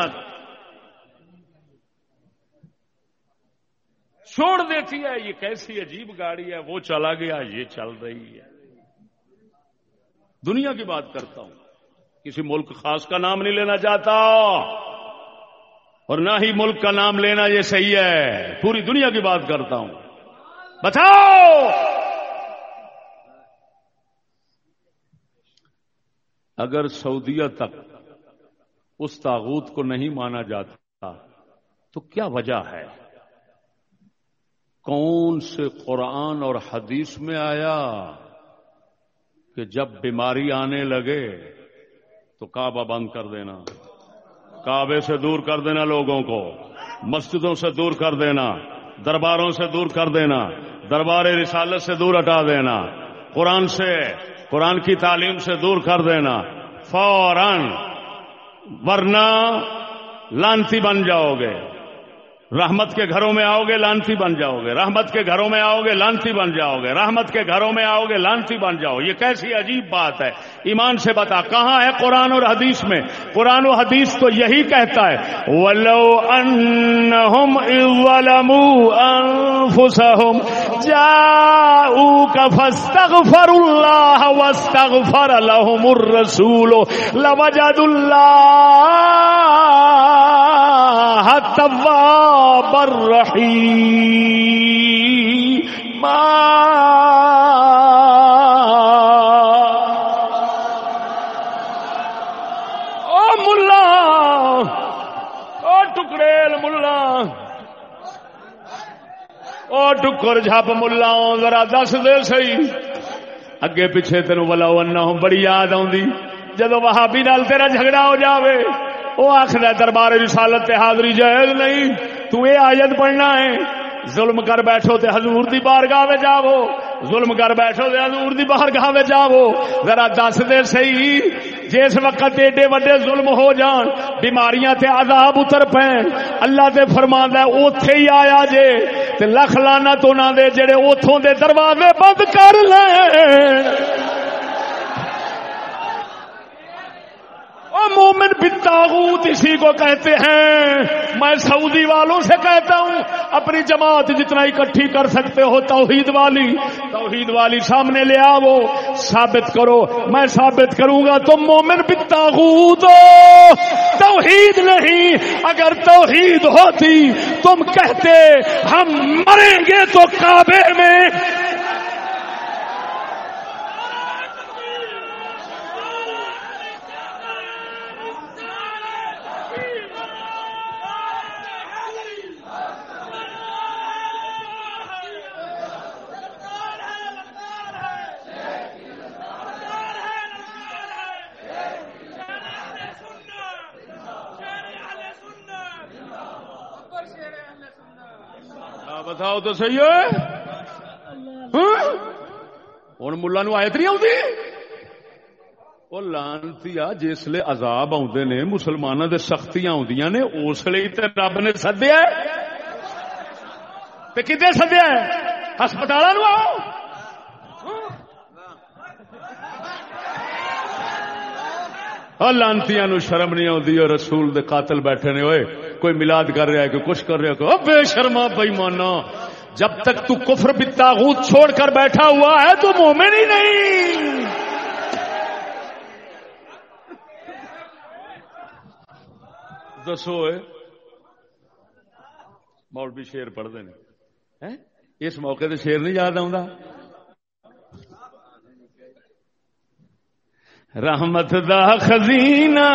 چھوڑ دیتی ہے، یہ کیسی عجیب گاڑی ہے، وہ چلا گیا، یہ چل رہی ہے۔ دنیا کی بات کرتا ہوں، کسی ملک خاص کا نام نہیں لینا چاہتا، اور نہ ہی ملک کا نام لینا یہ صحیح ہے۔ پوری دنیا کی بات کرتا ہوں۔ بتاؤ! اگر سعودیہ تک اس تاغوت کو نہیں مانا جاتا۔ تو کیا وجہ ہے؟ کون سے قرآن اور حدیث میں آیا کہ جب بیماری آنے لگے تو کعبہ بند کر دینا، کعبے سے دور کر دینا لوگوں کو، مسجدوں سے دور کر دینا، درباروں سے دور کر دینا، دربار رسالت سے دور ہٹا دینا، قرآن سے، قرآن کی تعلیم سے دور کر دینا، فوراً ورنہ لانتی بن جاؤ گے۔ رحمت کے گھروں میں آؤ گے لانتی بن جاؤ گے۔ رحمت کے گھروں میں آؤ گے لانتی بن جاؤ گے۔ رحمت کے گھروں میں آؤ گے لانتی بن جاؤ۔ یہ کیسی عجیب بات ہے۔ ایمان سے بتا، کہاں ہے قرآن اور حدیث میں؟ قرآن و حدیث تو یہی کہتا ہے، ولو انہم انفسہم جاؤک فاستغفر اللہ واستغفر لهم الرسول لوجد اللہ التواب الرحیم او ملا، او ٹکڑیل ملا، او ٹکر جھپ ملا ذرا دس دے سی اگے پیچھے تینوں بلا بڑی یاد آدھی جدو وہابی نال تیرا جھگڑا ہو جاوے۔ وہ آخر دربار رسالت تے حاضری جائز نہیں۔ تو یہ آیت پڑھنا ہے، ظلم کر بیٹھو تے حضور دی بارگاہ میں جاو ظلم کر بیٹھو تے حضور دی بارگاہ میں جاو ذرا دس دے صحیح، جس وقت ایڈے وڈے ظلم ہو جان، بیماریاں تے عذاب اتر پین، اللہ تے فرماندا ہے، اوتھے ہی آیا جے تے لکھ لعنت انہاں دے، جڑے اوتھوں دے دروازے بند کر لیں۔ مومن بتاغوت اسی کو کہتے ہیں۔ میں سعودی والوں سے کہتا ہوں، اپنی جماعت جتنا اکٹھی کر سکتے ہو، توحید والی توحید والی سامنے لے آو ثابت کرو۔ میں ثابت کروں گا، تم مومن بتاغوت توحید نہیں، اگر توحید ہوتی، تم کہتے، ہم مریں گے تو کعبے میں۔ بتاؤ تو صحیح ہے۔ ہاں؟ ہوں ملا نو آیت نہیں آتی وہ لانتی آ جسے عذاب آدھے نے مسلمانوں دے سختیاں آدی نے، اس لیے تو رب نے سدیا کتنے سدیا ہسپتال آؤ۔ لانتی شرم نہیں آتی اور رسول دے قاتل بیٹھے نے ہوئے کوئی ملاد کر رہا ہے کوئی کچھ کر رہا ہے بے شرما بھائی مانا جب تک تو کفر بھی تاغوت چھوڑ کر بیٹھا ہوا ہے تو مومن ہی نہیں۔ دسو مولوی شیر پڑھتے ہیں۔ اس موقع تے شیر نہیں یاد آ رحمت دا خزینہ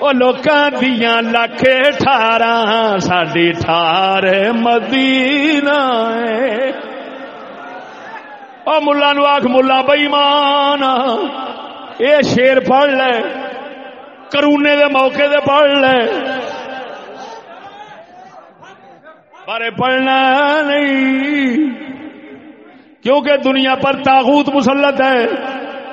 وہ لوکاں دیاں لکھ ٹھارا، ساڈی ٹھار مدینہ او ملا نو آخ ملا بئیمان، اے شیر پڑھ لے، کرونے دے موقع دے پڑھ لے۔ پر پڑھنا نہیں، کیونکہ دنیا پر تاغوت مسلط ہے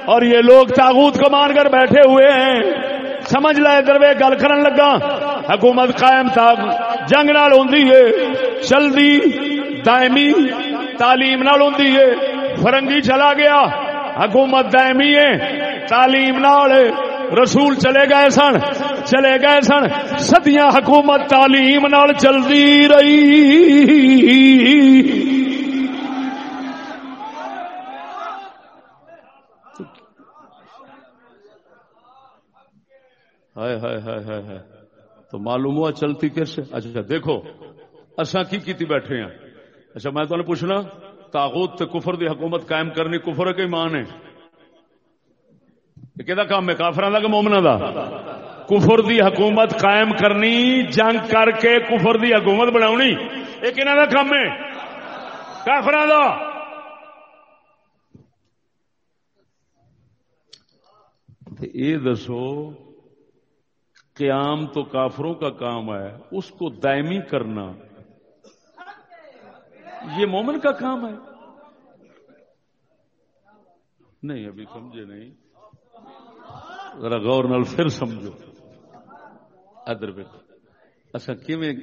اور یہ لوگ تاغوت کو مان کر بیٹھے ہوئے ہیں۔ سمجھ لائے دروے گل کرن لگا۔ حکومت قائم تھا۔ جنگ نال ہوندی ہے۔ چلدی، دائمی تعلیم نال ہوندی ہے۔ فرنگی چلا گیا۔ حکومت دائمی ہے۔ تعلیم نال رسول چلے گئے سن۔ چلے گئے سن۔ سدیاں حکومت تعلیم نال چلدی رہی۔ ہائے ہائے ہائے ہائے ہائے۔ تو معلوم ہوا چلتی کیسے اچھا دیکھو اصا کی کیتی بیٹھے ہیں؟ اچھا میں تمہیں پوچھنا، تاغوت تے کفر دی حکومت قائم کرنی کفر کے ایمان ہے؟ یہ کہدا کام ہے؟ کافران دا کہ مومنا دا؟ کفر دی حکومت قائم کرنی، جنگ کر کے کفر دی حکومت بناونی۔ یہ کہنا دا کام ہے؟ کافران دا۔ یہ دسو قیام تو کافروں کا کام ہے، اس کو دائمی کرنا۔ یہ مومن کا کام ہے۔ نہیں، ابھی سمجھے نہیں۔ ذرا غور نال پھر سمجھو۔ ادر اچھا کیویں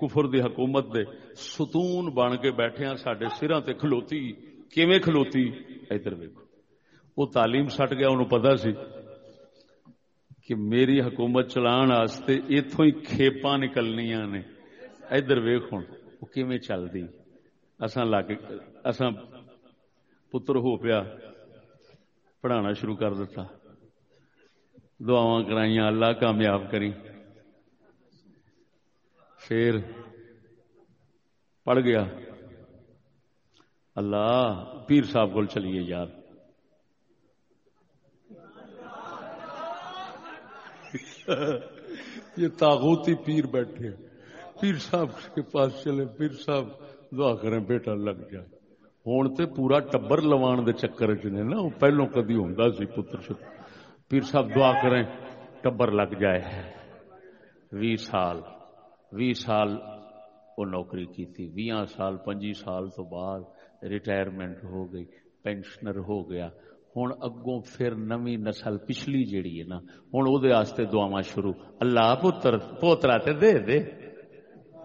کفر دی حکومت دے ستون بن کے بیٹھے ہیں سڈے سراں تے کھلوتی، کیویں کھلوتی؟ ادھر ویکو وہ تعلیم سٹ گیا، انہوں پتا سی۔ کہ میری حکومت چلان واسطے اتوں ہی کھیپا نکلنیا نے۔ ادھر ویخ ہوں وہ کیون چلتی اصا لگ اصا پتر ہو پیا، پڑھانا شروع کر دیتا دعوا کرائی اللہ کامیاب کری پھر پڑھ گیا۔ اللہ پیر صاحب کو چلیے یار یہ تاغوتی پیر بیٹھے پیر صاحب کے پاس چلے، پیر صاحب دعا کریں بیٹا لگ جائے۔ ہوں تو پورا ٹبر لوان دے چکر چ نے نا پہلو کدی ہوں سی پتر پیر صاحب دعا کریں، ٹبر لگ جائے وی سال وی سال وہ نوکری کی تھی ویاں سال، پنجی سال تو بعد ریٹائرمنٹ ہو گئی پینشنر ہو گیا۔ ہوں اگوں پھر نوی نسل پچھلی جیڑی ہے نا ہوں وہ دعوا شروع اللہ پتر پوترا تے دے دے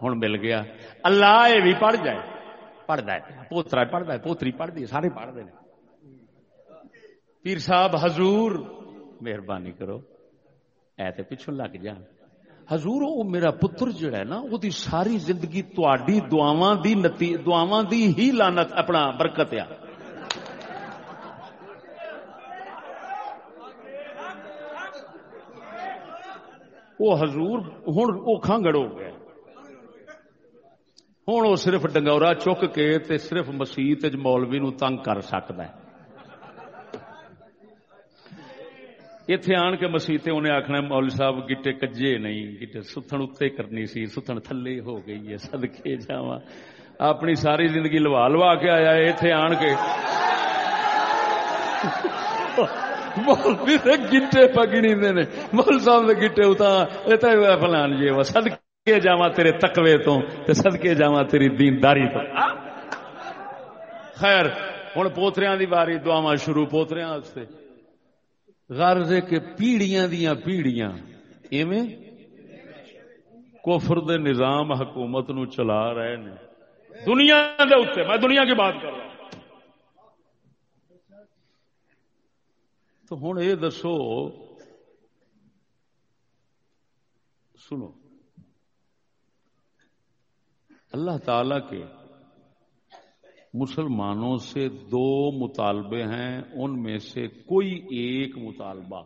ہوں مل گیا اللہ یہ بھی پڑھ جائے پڑھتا ہے پوترا پڑھتا ہے پوتری پڑھتی ہے سارے پڑھتے ہیں پیر صاحب حضور مہربانی کرو اے تے پچھوں لگ جان حضور وہ میرا پتر جڑا ہے نا وہ ساری زندگی تھی دعوا دی نتی دعوا دی ہی لانت اپنا برکت آ وہ حضور ہوں وہ کھانگڑ ہو گیا ہوں وہ صرف ڈنگورا چک کے تے صرف مسیت مولوی نو تنگ کر سکتا ہے۔ اتے آن کے مسیتے انہیں آخنا مول صاحب، گٹے کجے نہیں، گٹے ستن اتنے کرنی سی ستن تھلے ہو گئی ہے سدکے جا اپنی ساری زندگی لوا لوا کے آیا اتے آن کے۔ مولوی سے گٹے پگنی دے نے۔ مول صاحب کے گٹے اتنا فلان جی وہ سدکے جا تیرے تقوی تو تے سدکے جا تیری دینداری تو خیر ہوں پوتریاں دی باری دعوا شروع پوتریاں واسطے۔ غرض ہے کہ پیڑیاں دیا پیڑیاں، ایویں کفر دے نظام حکومت نو چلا رہے نے۔ دنیا دے اتنے میں دنیا کی بات کر رہا ہوں۔ تو ہوں یہ دسو، سنو، اللہ تعالی کے مسلمانوں سے دو مطالبے ہیں، ان میں سے کوئی ایک مطالبہ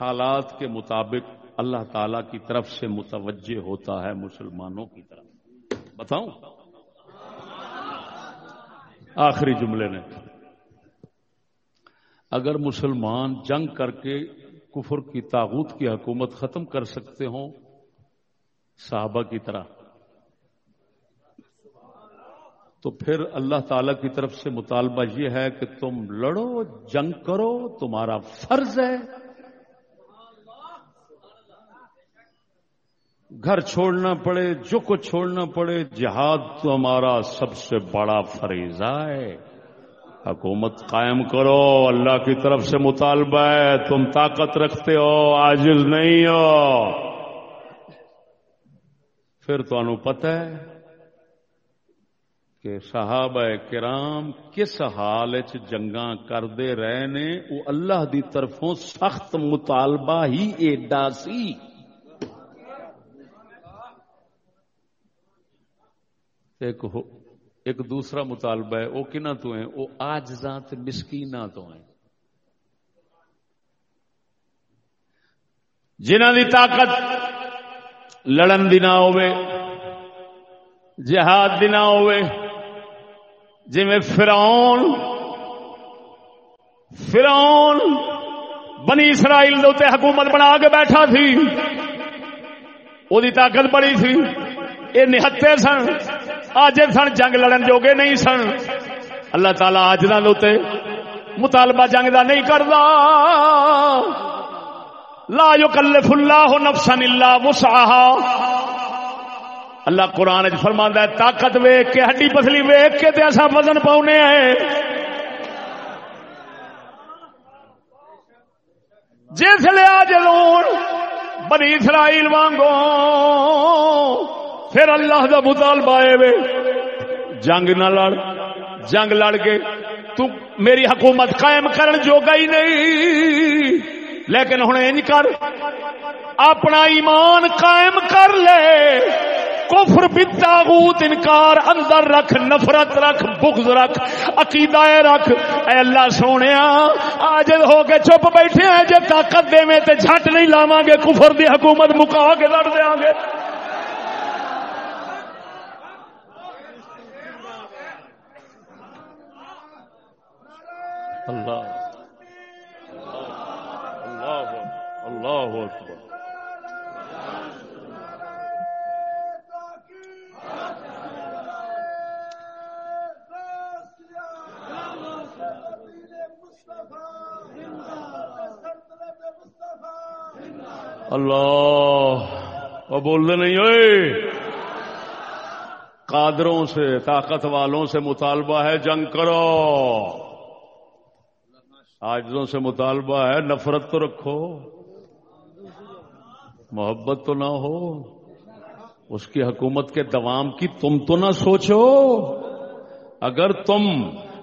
حالات کے مطابق اللہ تعالی کی طرف سے متوجہ ہوتا ہے مسلمانوں کی طرف۔ بتاؤں؟ آخری جملے نے اگر مسلمان جنگ کر کے کفر کی تاغوت کی حکومت ختم کر سکتے ہوں، صحابہ کی طرح۔ تو پھر اللہ تعالی کی طرف سے مطالبہ یہ ہے کہ تم لڑو، جنگ کرو، تمہارا فرض ہے۔ گھر چھوڑنا پڑے، جو کچھ چھوڑنا پڑے، جہاد تو ہمارا سب سے بڑا فریضہ ہے۔ حکومت قائم کرو، اللہ کی طرف سے مطالبہ ہے، تم طاقت رکھتے ہو آجز نہیں ہو۔ پھر تو پتہ ہے کہ صحابہ کرام کس حال جنگاں کردے رہے نے وہ اللہ دی طرفوں سخت مطالبہ ہی ایڈا سی۔ ایک ایک دوسرا مطالبہ ہے، وہ کنا تو ہیں وہ آج ذات مسکینا تو ہیں۔ جنہ دی طاقت لڑن دی نہ ہوئے جہاد دی نہ ہوئے جی فرعون فرعون بنی اسرائیل دے حکومت بنا کے بیٹھا تھی وہ طاقت بڑی تھی۔ یہ نہتے سن آج سن، جنگ لڑن جوگے نہیں سن۔ اللہ تعالی آج دے مطالبہ جنگ دا نہیں کرتا لا یکلف اللہ نفسا الا وسعها اللہ قرآن فرما ہے، طاقت ویک کے، ہڈی پسلی ویک کے تے ایسا وزن پاؤنے ہیں۔ جس لیا جلون بنی اسرائیل وانگو پھر اللہ کا مطالبہ وے۔ جنگ نہ لڑ، جنگ لڑ کے تو میری حکومت قائم کرن جوگا ہی نہیں۔ لیکن ہوں یہ کر، اپنا ایمان قائم کر لے۔ کفر بتاغوت انکار اندر رکھ، نفرت رکھ، بغض رکھ، عقیدہ رکھ۔ اے اللہ سونے آج ہو کے چپ بیٹھے ہیں جب طاقت دے میں تے جھٹ نہیں لاواں گے، کفر دی حکومت مکا کے لڑ دیاں گے۔ اللہ اللہ اللہ اکبر اللہ وہ بول دے نہیں ہوئے؟ قادروں سے، طاقت والوں سے مطالبہ ہے، جنگ کرو۔ آجزوں سے مطالبہ ہے، نفرت تو رکھو، محبت تو نہ ہو۔ اس کی حکومت کے دوام کی تم تو نہ سوچو۔ اگر تم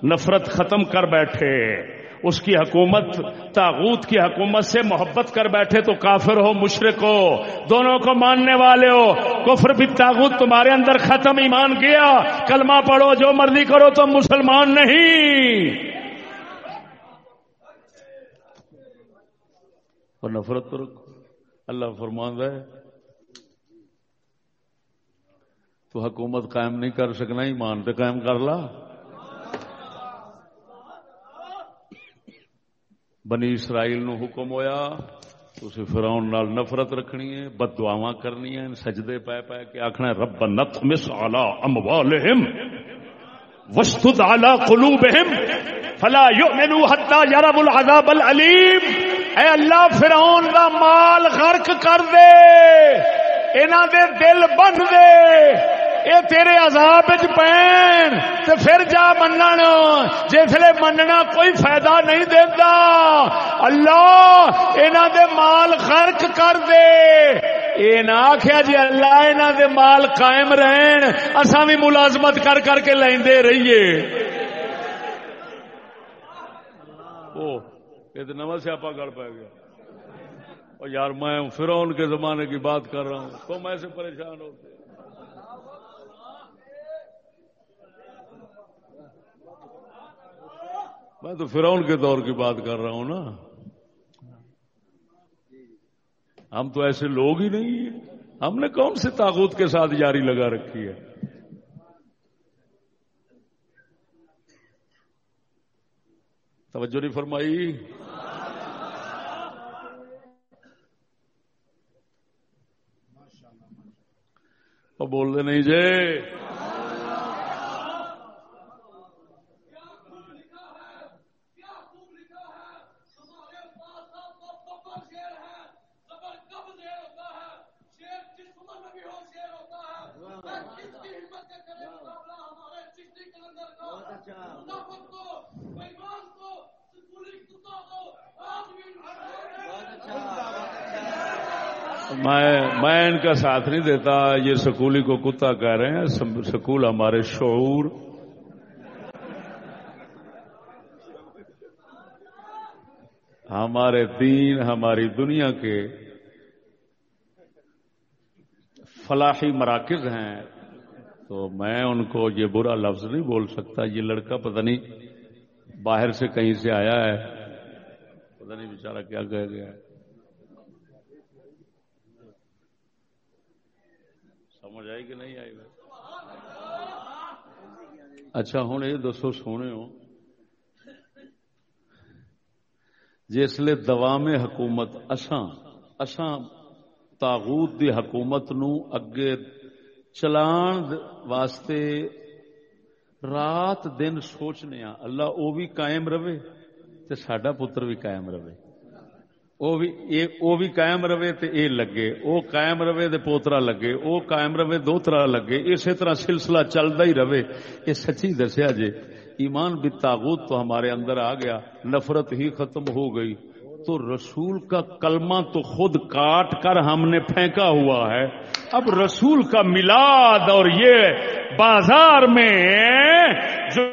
نفرت ختم کر بیٹھے، اس کی حکومت، تاغوت کی حکومت سے محبت کر بیٹھے تو کافر ہو، مشرق ہو، دونوں کو ماننے والے ہو۔ کفر بھی تاغوت تمہارے اندر ختم، ایمان کیا کلمہ پڑھو، جو مرضی کرو تم مسلمان نہیں۔ اور نفرت تو رکھو۔ اللہ فرمان ہے، تو حکومت قائم نہیں کر سکنا، ایمان تو قائم کر لا۔ بنی اسرائیل نو حکم ہویا اسے فراؤن نال نفرت رکھنی ہے، بد دعوا کرنی ہے سجدے پہ پہ کے آخنا رب نت مس آلہ اموالہم وسط آلہ قلوبہم فلا یؤمنو حتی یرب العذاب العلیم۔ اے اللہ فرعون دا مال غرق کر دے۔ انہاں دے دل بن دے۔ اے تیرے عذاب وچ پین۔ تے پھر جا منن۔ جسلے مننا کوئی فائدہ نہیں دیندا۔ اللہ انہوں دے مال خرک کر دے۔ یہ نہ آخیا جی اللہ انہوں دے مال قائم رہن۔ اصا بھی ملازمت کر کر کے لیندے رہیے۔ یہ تو نواں سیاپا گڑ پہ گیا۔ اور یار میں فرعون کے زمانے کی بات کر رہا ہوں، تو میں سے پریشان ہوتے میں تو فرعون کے دور کی بات کر رہا ہوں نا۔ ہم تو ایسے لوگ ہی نہیں ہیں۔ ہم نے کون سے تاغوت کے ساتھ جاری لگا رکھی ہے؟ توجہ نہیں فرمائی؟ بول دے نہیں جے۔ میں ان کا ساتھ نہیں دیتا، یہ سکولی کو کتا کہہ رہے ہیں سکول ہمارے شعور۔ ہمارے دین، ہماری دنیا کے فلاحی مراکز ہیں۔ تو میں ان کو یہ برا لفظ نہیں بول سکتا، یہ لڑکا پتہ نہیں باہر سے کہیں سے آیا ہے۔ پتہ نہیں بیچارہ کیا کہہ گیا ہے۔ سمجھ آئی کہ نہیں آئی اچھا ہوں یہ دسو سونے ہو۔ جسے دوام حکومت، اساں اساں تاغوت دی حکومت نو اگے چلان واسطے رات دن سوچنے ہاں۔ اللہ او بھی قائم رہے تے ساڈا پتر بھی قائم رہے۔ وہ بھی قائم رہے تے اے لگے، وہ قائم رہے تے پوترا لگے، وہ قائم رہے دو طرح لگے، اسی طرح سلسلہ چلتا ہی رہے۔ یہ سچی دسیا جی ایمان بھی تاغوت تو ہمارے اندر آ گیا، نفرت ہی ختم ہو گئی۔ تو رسول کا کلمہ تو خود کاٹ کر ہم نے پھینکا ہوا ہے۔ اب رسول کا میلاد اور یہ بازار میں جو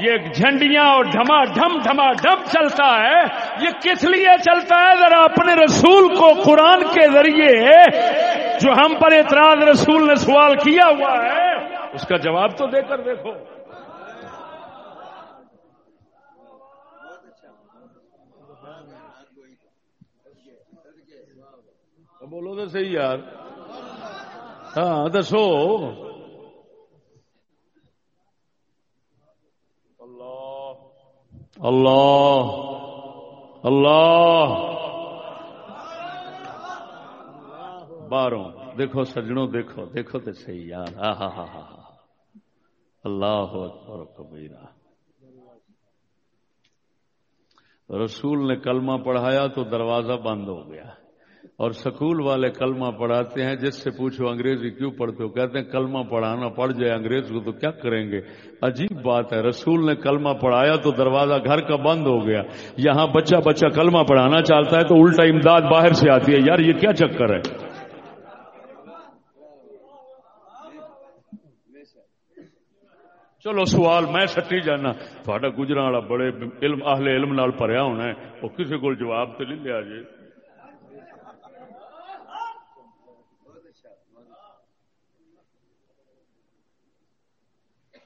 یہ جھنڈیاں اور ڈھما ڈھم ڈھما ڈھم چلتا ہے، یہ کس لیے چلتا ہے؟ ذرا اپنے رسول کو قرآن کے ذریعے جو ہم پر اعتراض رسول نے سوال کیا ہوا ہے، اس کا جواب تو دے کر دیکھو۔ بولو تو صحیح یار۔ ہاں دسو۔ اللہ۔ اللہ۔ اللہ۔ باہروں دیکھو، سجنوں دیکھو۔ دیکھو تو صحیح یار۔ ہاں ہاں ہاں ہاں اللہ اکبر کبیرہ۔ رسول نے کلمہ پڑھایا تو دروازہ بند ہو گیا۔ اور سکول والے کلمہ پڑھاتے ہیں، جس سے پوچھو انگریزی کیوں پڑھتے ہو؟ کہتے ہیں کلمہ پڑھانا پڑھ جائے انگریز کو تو کیا کریں گے؟ عجیب بات ہے، رسول نے کلمہ پڑھایا تو دروازہ گھر کا بند ہو گیا۔ یہاں بچہ بچہ کلمہ پڑھانا چاہتا ہے تو الٹا امداد باہر سے آتی ہے۔ یار، یہ کیا چکر ہے؟ چلو سوال، میں سٹی جانا۔ تھوڑا گجرا والا بڑے علم، اہل علم نال پڑھیا ہونا ہے۔ وہ کسی کو جواب تو نہیں لیا جی۔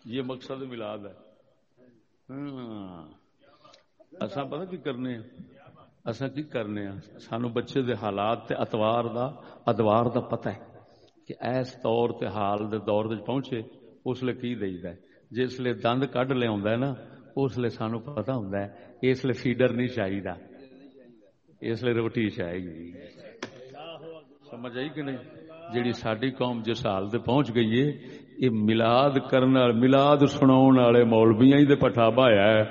یہ مقصد ملاد ہے۔ ہاں۔ اصا پتا کی کرنے اصا کی کرنے سانو بچے دے حالات تے اتوار دا ادوار دا پتہ ہے کہ ایس طور تے حال دے دور دے پہنچے، اس لیے کی دئی ہے؟ جس لیے دند کڈ لے ہے نا، اس لیے سانو پتا ہوں اس لیے فیڈر نہیں چاہیے اس لیے روٹی چاہیے سمجھ آئی کہ نہیں؟ جیڑی ساری قوم جس حال دے پہنچ گئی ہے یہ ملاد کرنا ملاد سنا والے مولویا ہی پٹھا بایا ہے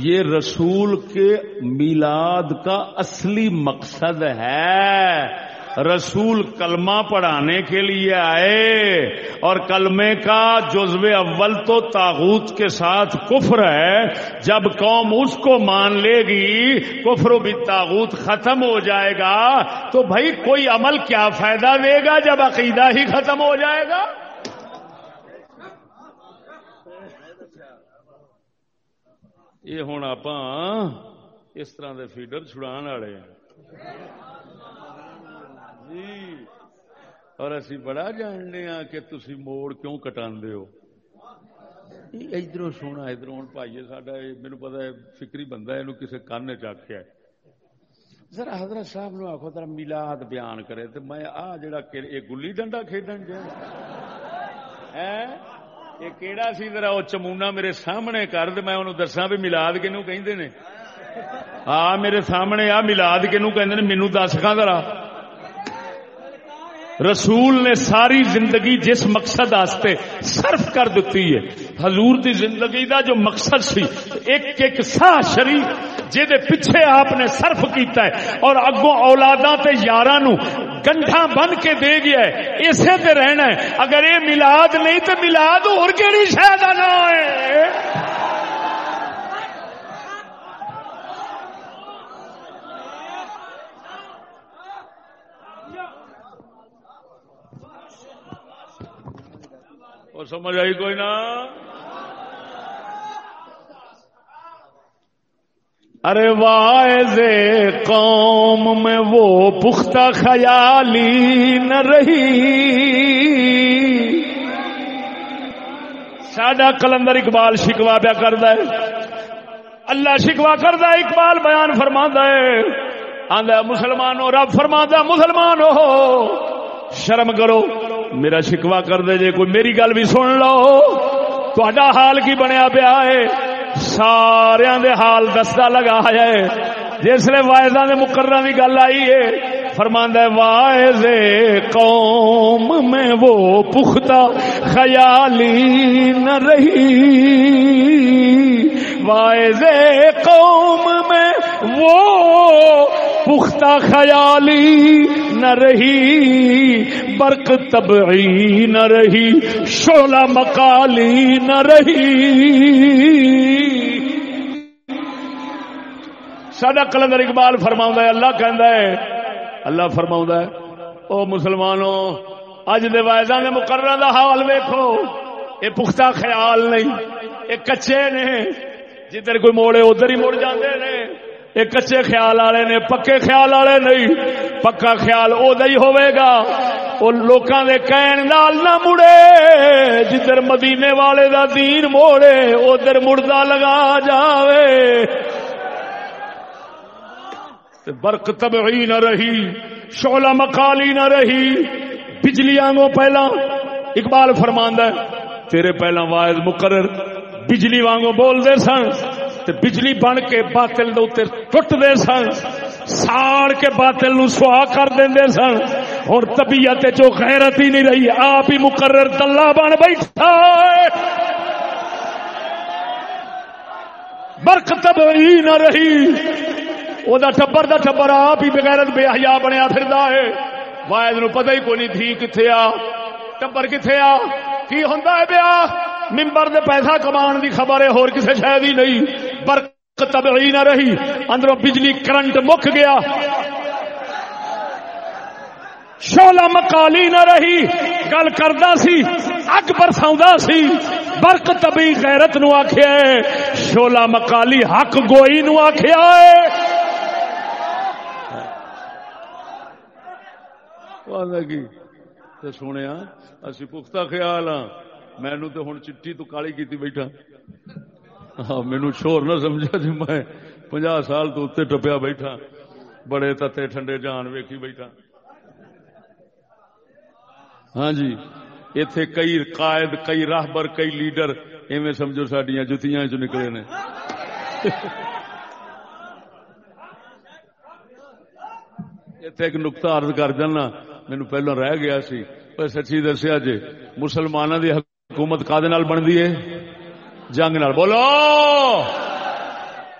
یہ رسول کے میلاد کا اصلی مقصد ہے رسول کلمہ پڑھانے کے لیے آئے اور کلمے کا جزو اول تو تاغوت کے ساتھ کفر ہے جب قوم اس کو مان لے گی کفر بھی تاغوت ختم ہو جائے گا تو بھائی کوئی عمل کیا فائدہ دے گا جب عقیدہ ہی ختم ہو جائے گا یہ ہوں آپ اس طرح دے فیڈر چھڑا والے جی اور اسی بڑا جاننے ہاں کہ تسی موڑ کیوں کٹا ہو ادھر سونا ادھر ہوں بھائی ساڈا میرے پتا فکری بندہ یہ کسی کن چکیا ذرا حضرت صاحب نو آخو ذرا ملاد بیان کرے تو میں آ جڑا گلی ڈنڈا کھیڈن جا یہ کیڑا سی ذرا وہ چمونا میرے سامنے کر دے میں انہوں دساں بھی ملاد کنو کہ ہاں میرے سامنے آ ملاد کنو کہ مینو دس کھا ذرا رسول نے ساری زندگی جس مقصد آستے صرف کر دیتی ہے، حضور دی زندگی دا جو مقصد سی، ایک ایک سا شریف جہد پیچھے آپ نے صرف کیتا ہے اور اگوں اولادا تے یارہ نو گنڈا بن کے دے گیا ہے، اسے تے رہنا ہے۔ اگر یہ ملاد نہیں تو ملاد اور کہڑی شاید نہ ہے؟ اور سمجھ آئی کوئی نا؟ ارے وائز قوم میں وہ پختہ خیالی نہ رہی۔ سادہ کلندر اقبال شکوا پیا کرد اللہ شکوا کرد اقبال بیان فرما ہے۔ آدھا مسلمانوں، رب فرما مسلمان ہو شرم کرو، میرا شکوا کر دے جے کوئی میری گل بھی سن لو۔ تا حال کی بنیا پیا ہے؟ سارا دے حال دستا لگا ہے۔ جسے وائزاں دے مقررہ کی گل آئی ہے فرماندہ وائز قوم میں وہ پختہ خیالی نہ رہی۔ وائز قوم میں وہ پختہ خیالی نہ رہی، برق تبعی نہ رہی شولہ مکالی نہ رہی۔ سڈا کلندر اقبال فرما ہے، اللہ کہ اللہ فرما ہے، او مسلمانوں اج دے وائزاں دے مقررہ دا حال ویکھو، اے پختہ خیال نہیں، اے کچے نے جدھر کوئی موڑے ادھر ہی مڑ جاندے نے۔ یہ کچے خیال والے نے، پکے خیال والے نہیں۔ پکا خیال ہی ہوئے گا۔ وہ لوکاں دے کہن نال نہ مڑے جدھر مدینے والے دا دین موڑے، ادھر مڑدا لگا جاوے۔ برق تبعی نہ رہی شولا مکالی نہ رہی۔ بجلی آنگوں پہلا اقبال فرماندہ تیرے پہلا واحد مقرر۔ بجلی وانگوں بول دے سن تے بجلی بن کے باطل دے ٹوٹ دے سن، ساڑ کے باطل نو سوا کر دے سن۔ اور طبیعت جو غیرت ہی نہیں رہی، آپ ہی مقرر دلہ بن بیٹھا برق تبعی نہ رہی۔ او دا ٹبر دا ٹبر آپ ہی بغیرت بے حیا بنیا پھردا ہے۔ واحد نو پتہ ہی کوئی نہیں تھی کتھے آ؟ ٹبر کتھے آ؟ کی ہوندا ہے بیا ممبر دے پیسہ کمان دی خبر ہے اور کسے شاید ہی نہیں۔ برق تبعی نہ رہی۔ اندروں بجلی کرنٹ مک گیا۔ شولا مکالی نہ رہی۔ گل کردا سی، اگ برساؤں سی۔ برق تبی غیرت نو آخیا ہے۔ شولا مکالی حق گوئی نو آخیا ہے۔ سونے اسی پختہ خیال ہاں۔ مینو تو ہوں چٹی تو کالی کی بیٹھا۔ ہاں مینو شور نہ سمجھا جی میں پناہ سال تو اتنے ٹپیا بیٹھا۔ بڑے تتے ٹھنڈے جان ویکھی بیٹھا۔ ہاں جی اتے کئی قائد، کئی راہبر، کئی لیڈر ایویں سمجھو سڈیا جتیاں چ نکلے نے۔ اتنے ایک نقطہ عرض کر دینا مینو پہلو رہ گیا سی۔ پر سچی دسیا جی مسلمانوں کی حکومت کا بنتی ہے؟ جنگ نال۔ بولو!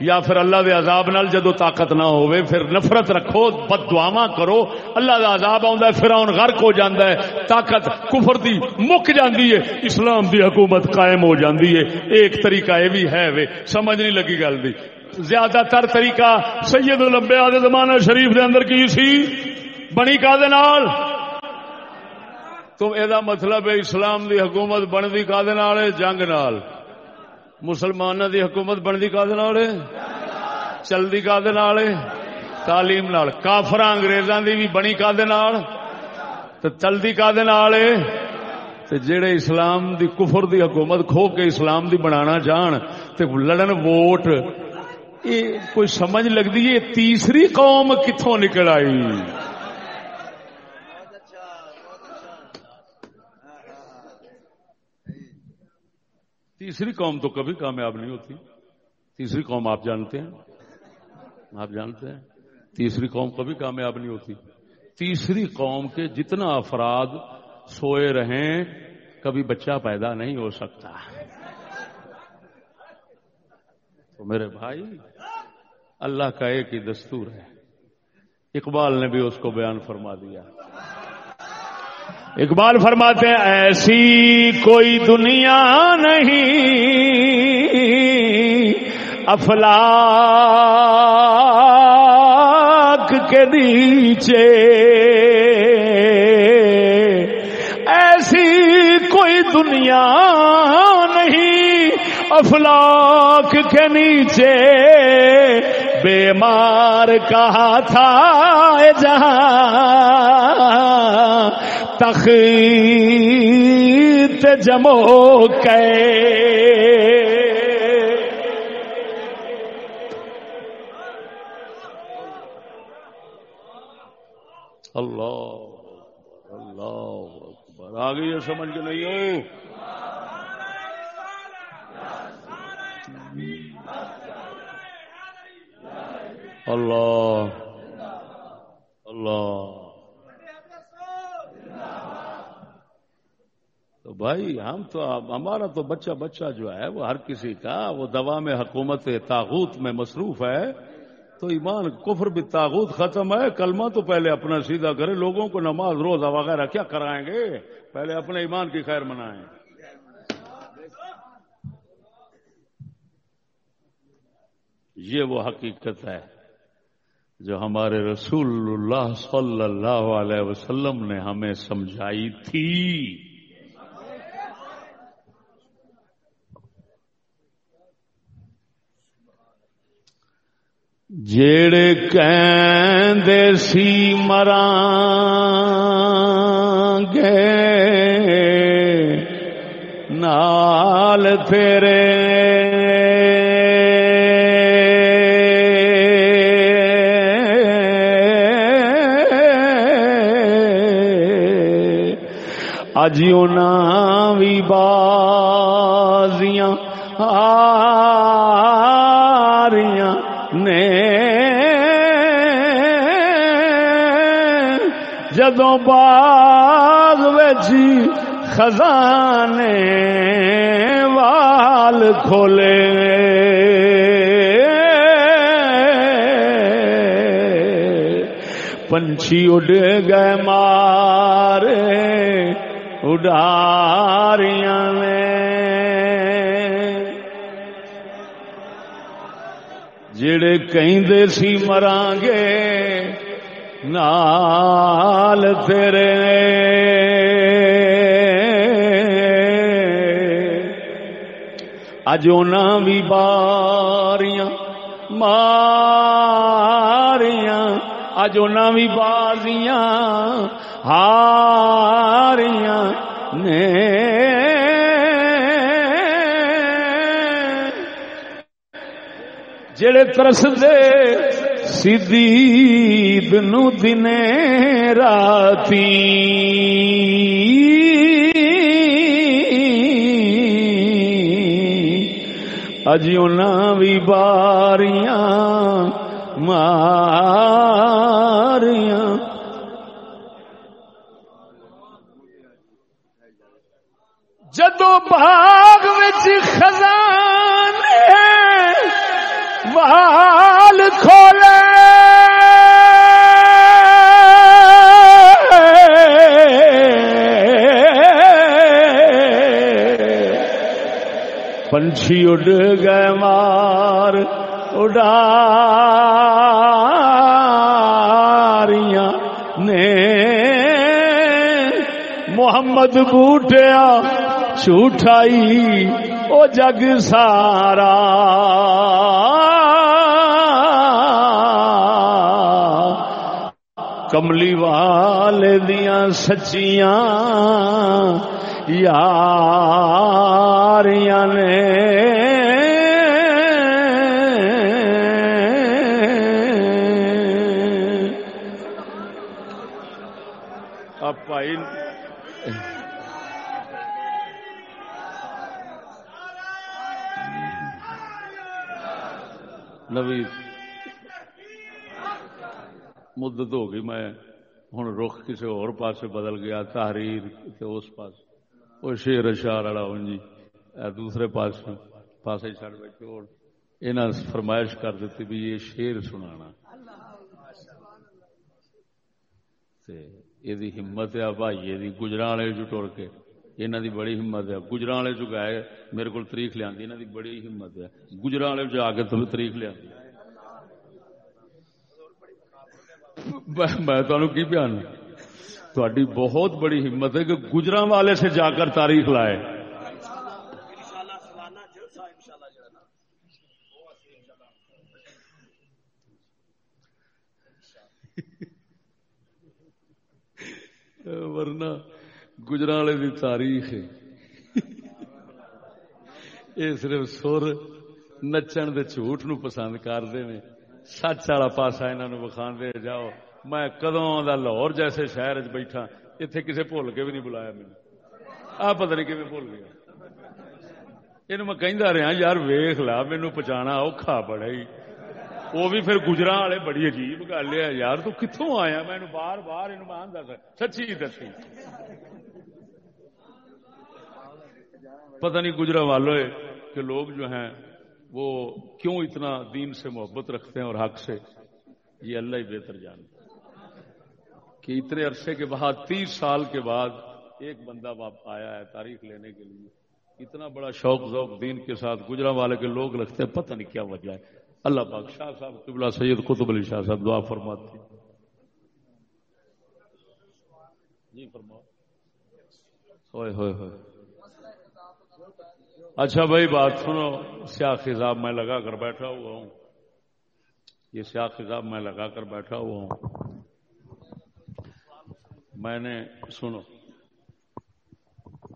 یا پھر اللہ دے عذاب نال جدو طاقت نہ ہوئے پھر نفرت رکھو، بد دعوا کرو۔ اللہ دا عذاب آندا ہے پھر غرق ہو جاندا ہے۔ طاقت کفر دی مک جاندی ہے، اسلام دی حکومت قائم ہو جاندی ہے۔ ایک طریقہ یہ بھی ہے وے، سمجھ نہیں لگی گل دی۔ زیادہ تر طریقہ سید الانبیاء دے زمانہ شریف دے اندر کی سی؟ بنی کا دے نال۔ تو یہ مطلب ہے اسلام دی حکومت بنتی کا جنگ نال۔ مسلمان دی حکومت بنتی کا چلتی کا تعلیم نال۔ کافر انگریزاں دی بھی بنی کا چلتی کا جڑے اسلام دی کفر دی حکومت کھو کے اسلام دی بنانا جان، تے لڑن ووٹ، یہ کوئی سمجھ لگتی ہے؟ تیسری قوم کتوں نکل آئی؟ تیسری قوم تو کبھی کامیاب نہیں ہوتی۔ تیسری قوم آپ جانتے ہیں۔ آپ جانتے ہیں۔ تیسری قوم کبھی کامیاب نہیں ہوتی۔ تیسری قوم کے جتنا افراد سوئے رہیں، کبھی بچہ پیدا نہیں ہو سکتا۔ تو میرے بھائی، اللہ کا ایک ہی دستور ہے۔ اقبال نے بھی اس کو بیان فرما دیا۔ اقبال فرماتے ہیں، ایسی کوئی دنیا نہیں۔ افلاک کے نیچے۔ ایسی کوئی دنیا نہیں۔ افلاک کے نیچے۔ بیمار کہا تھا جہاں۔ تخت جمو کے۔ اللہ اللہ اکبر۔ آ گئی ہے سمجھ کے نہیں ہو؟ اللہ اللہ تو بھائی، ہم تو ہمارا تو بچہ بچہ جو ہے، وہ ہر کسی کا، وہ دوا میں حکومت تاغوت میں مصروف ہے، تو ایمان کفر بھی تاغوت ختم ہے، کلمہ تو پہلے اپنا سیدھا کرے لوگوں کو نماز، روزہ وغیرہ کیا کرائیں گے؟ پہلے اپنے ایمان کی خیر منائیں۔ یہ وہ حقیقت ہے جو ہمارے رسول اللہ صلی اللہ علیہ وسلم نے ہمیں سمجھائی تھی۔ جڑے کہندے سی مران گے نال تیرے۔ اجیوں بھی بازیاں جدو باغ بچی خزانے وال کھولے۔ پنچھی اڈ گئے مارے اڈاریاں نے۔ جڑے کہیں سی مران گے نال تیرے اج بھی باریاں ماریاں اج بھی بازیاں ہاریاں نے۔ جڑے ترس دے سید نو دن راتی۔ اجیوں بھی باریاں ماریاں۔ جدو باغ خزان پنچھی اڈ گئے مار اڈاریاں نے محمد بوٹیا جھوٹائی او جگ سارا کملی والے دیا سچیاں یاریاں نے نوی مدت ہو گئی میں ہوں رخ کسی اور پاس بدل گیا تحریر اس پاس وہ شیر اشار والا ہوں جی دوسرے پاس پاس چڑھ بیٹھے اور انہیں فرمائش کر دیتی بھی یہ شیر سنا یہ ہمت ہے بھائی یہ گجرا والے جو ٹر کے انہوں دی بڑی ہمت ہے گجرا والے جو گئے میرے کو تاریخ لیا انہوں دی بڑی ہمت ہے گجرا والے جو آ کے تم تاریخ لیا میں تمہیں کی بیان تھی بہت بڑی ہمت ہے کہ گجرا والے سے جا کر تاریخ لائے۔ ورنہ گجرا والے کی تاریخ یہ صرف سر نچن دے جھوٹ نو پسند کرتے ہیں سچ والا پاسا انہوں وکھا دے جاؤ۔ میں کدوں دا لاہور جیسے شہر چ بیٹھا اتنے کسی بھول کے بھی نہیں بلایا میرے آ پتہ نہیں کھے بھول گیا۔ یہ میں کہہ رہا یار ویخ لا مینو پچانا اوکھا بڑا ہی۔ وہ بھی پھر گجرا والے بڑی عجیب گل ہے، یار تو کتوں آیا؟ میں بار بار مان دس سچی دسی۔ پتہ نہیں گجرا والو کہ لوگ جو ہیں، وہ کیوں اتنا دین سے محبت رکھتے ہیں اور حق سے؟ یہ اللہ ہی بہتر جانتا کہ اتنے عرصے کے بعد، تیس سال کے بعد ایک بندہ آیا ہے تاریخ لینے کے لیے۔ اتنا بڑا شوق ذوق دین کے ساتھ گجرا والے کے لوگ رکھتے ہیں، پتہ نہیں کیا وجہ ہے۔ اللہ پاک شاہ صاحب، قبلہ سید قطب علی شاہ صاحب دعا فرماتے جی فرما ہوئے ہوئے ہوئے۔ اچھا بھائی، بات سنو۔ سیاہ خزاب میں لگا کر بیٹھا ہوا ہوں۔ یہ سیاہ خزاب میں لگا کر بیٹھا ہوا ہوں۔ میں نے سنو،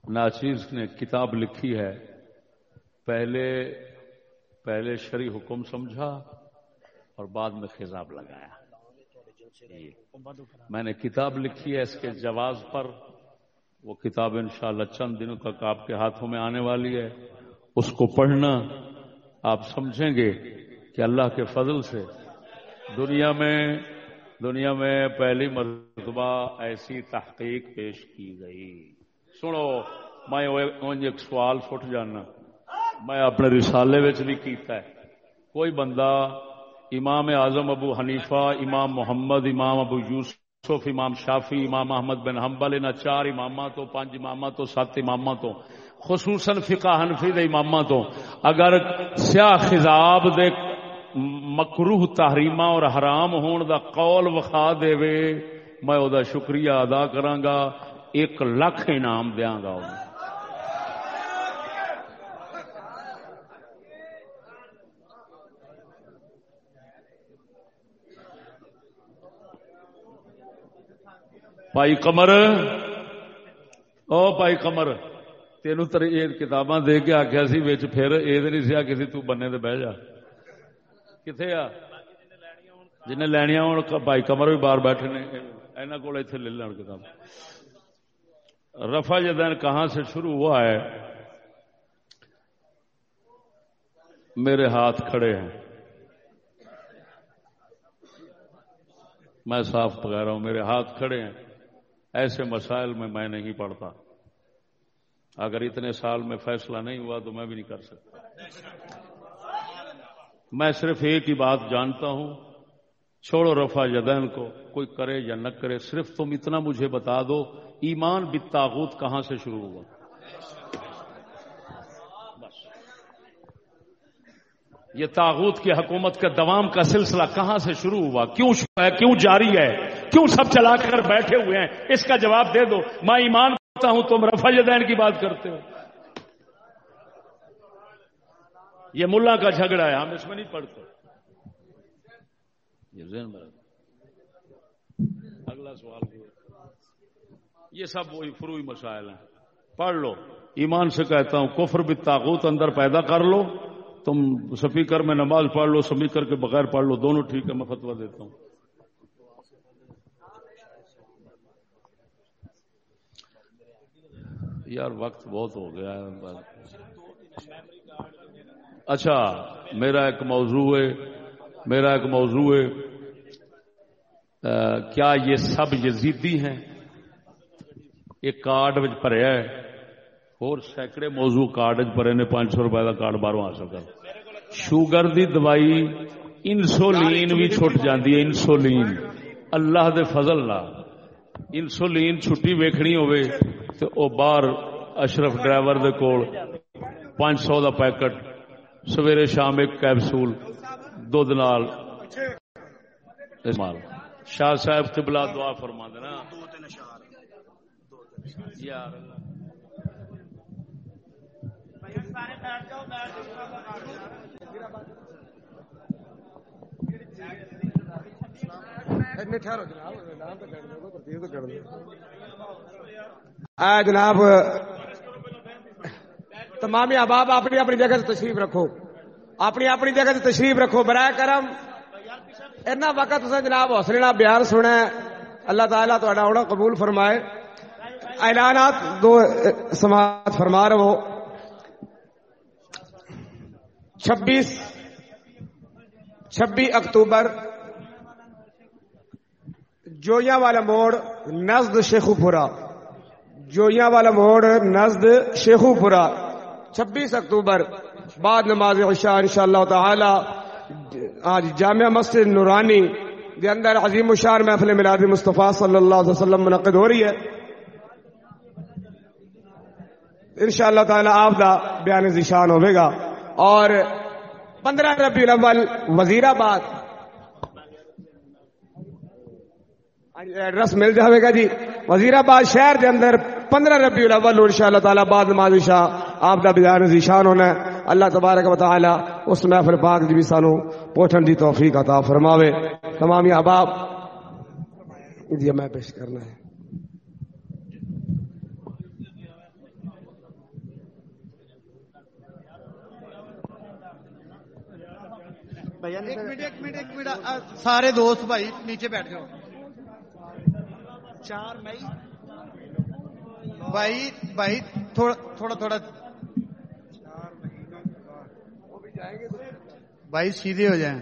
ناچیز نے کتاب لکھی ہے، پہلے پہلے شری حکم سمجھا اور بعد میں خزاب لگایا۔ میں نے کتاب لکھی ہے، اس کے جواز پر۔ وہ کتاب انشاءاللہ چند دنوں تک آپ کے ہاتھوں میں آنے والی ہے۔ اس کو پڑھنا آپ سمجھیں گے کہ اللہ کے فضل سے دنیا میں دنیا میں پہلی مرتبہ ایسی تحقیق پیش کی گئی۔ سنو، میں ایک سوال فٹ جانا۔ میں اپنے رسالے بھی کیتا ہے۔ کوئی بندہ امام اعظم ابو حنیفہ، امام محمد، امام ابو یوسف، امام شافی امام احمد بن حنبل ان چار امام تو، پانچ امام تو، سات امام تو، خصوصاً فقہ حنفی دے امام تو، اگر سیاہ خزاب دے مکروہ تحریمہ اور حرام ہون دا قول وخا دے وے میں او دا شکریہ ادا کراں گا ایک لاکھ انعام دیاں گا پائی کمر او پائی کمر تین کتاباں دے کے آخیا سی پھر یہ نہیں سیا کسی تو بننے دے بہ جا۔ کتنے آ؟ جن لینیا ہوں بھائی کمر بھی باہر بیٹھے نے یہاں کو اتنے لے لین کتاب۔ رفا جدین کہاں سے شروع ہوا ہے؟ میرے ہاتھ کھڑے ہیں۔ میں صاف پکا رہا ہوں، میرے ہاتھ کھڑے ہیں۔ ایسے مسائل میں میں نہیں پڑھتا۔ اگر اتنے سال میں فیصلہ نہیں ہوا تو میں بھی نہیں کر سکتا۔ میں صرف ایک ہی بات جانتا ہوں، چھوڑو رفا جدین کو، کوئی کرے یا نہ کرے، صرف تم اتنا مجھے بتا دو، ایمان بتاغوت کہاں سے شروع ہوا؟ بس۔ یہ تاغوت کی حکومت کا دوام کا سلسلہ کہاں سے شروع ہوا؟ کیوں ہے؟ کیوں جاری ہے؟ کیوں سب چلا کر بیٹھے ہوئے ہیں؟ اس کا جواب دے دو۔ میں ایمان کرتا ہوں، تم رفا دین کی بات کرتے ہو۔ یہ ملا کا جھگڑا ہے، ہم اس میں نہیں پڑھتے۔ اگلا سوال یہ سب وہی فروئی مسائل ہیں۔ پڑھ لو۔ ایمان سے کہتا ہوں، کفر بھی تاغوت اندر پیدا کر لو۔ تم سپیکر میں نماز پڑھ لو، سپیکر کے بغیر پڑھ لو۔ دونوں ٹھیک ہے، میں فتوا دیتا ہوں۔ یار، وقت بہت ہو گیا ہے۔ اچھا میرا ایک موضوع ہے، میرا ایک موضوع ہے کیا یہ سب یزیدی ہیں؟ ایک کارڈ پڑیا ہے، اور سینکڑے موضوع کارڈ پڑے نے، پانچ سو روپے کا کارڈ باہر حاصل کر۔ شوگر دی دوائی انسولین بھی چھٹ جاندی ہے، انسولین۔ اللہ دے فضل نہ انسولین چھٹی ویکھنی ہوئے تو او باہر اشرف ڈرائیور دے کول پانچ سو دا پیکٹ سویرے شام ایک کیپسول دودھ نال استعمال۔ شاہ صاحب قبلہ دعا فرما دینا یار جناب تمام احباب، اپنی اپنی جگہ سے تشریف رکھو۔ اپنی اپنی جگہ سے تشریف رکھو۔ برائے کرم، اتنا وقت جناب حوصلے بیان سنا اللہ تعالیٰ تا قبول فرمائے۔ اعلانات دو سماعت فرما رہے ہو۔ چھبیس چھبیس اکتوبر جویا والا موڑ، نزد شیخو پورا جویا والا موڑ، نزد شیخو پورا چھبیس اکتوبر، بعد نماز عشاء ان شاء اللہ تعالی، آج جامعہ مسجد نورانی کے اندر عظیم اشار محفل میلاد مصطفیٰ صلی اللہ علیہ وسلم منعقد ہو رہی ہے۔ ان شاء اللہ تعالی آپ کا بیان ذیشان ہوئے گا۔ اور پندرہ ربی الاول، وزیر آباد۔ ایڈریس مل جائے گا جی۔ وزیر آباد شہر کے اندر پندرہ ربی الاول ان شاء اللہ تعالیٰ بعد نماز شاہ آپ کا بیان ذیشان ہونا ہے۔ اللہ تبارک و تعالی اس محفل پاک جی بھی سانو پوچھن دی توفیق عطا فرماوے۔ تمام احباب جی میں پیش کرنا ہے۔ سارے دوست بھائی نیچے بیٹھ جاؤ۔ چار مئی۔ بھائی بھائی تھوڑا تھوڑا تھوڑا۔ بھائی سیدھے ہو جائیں۔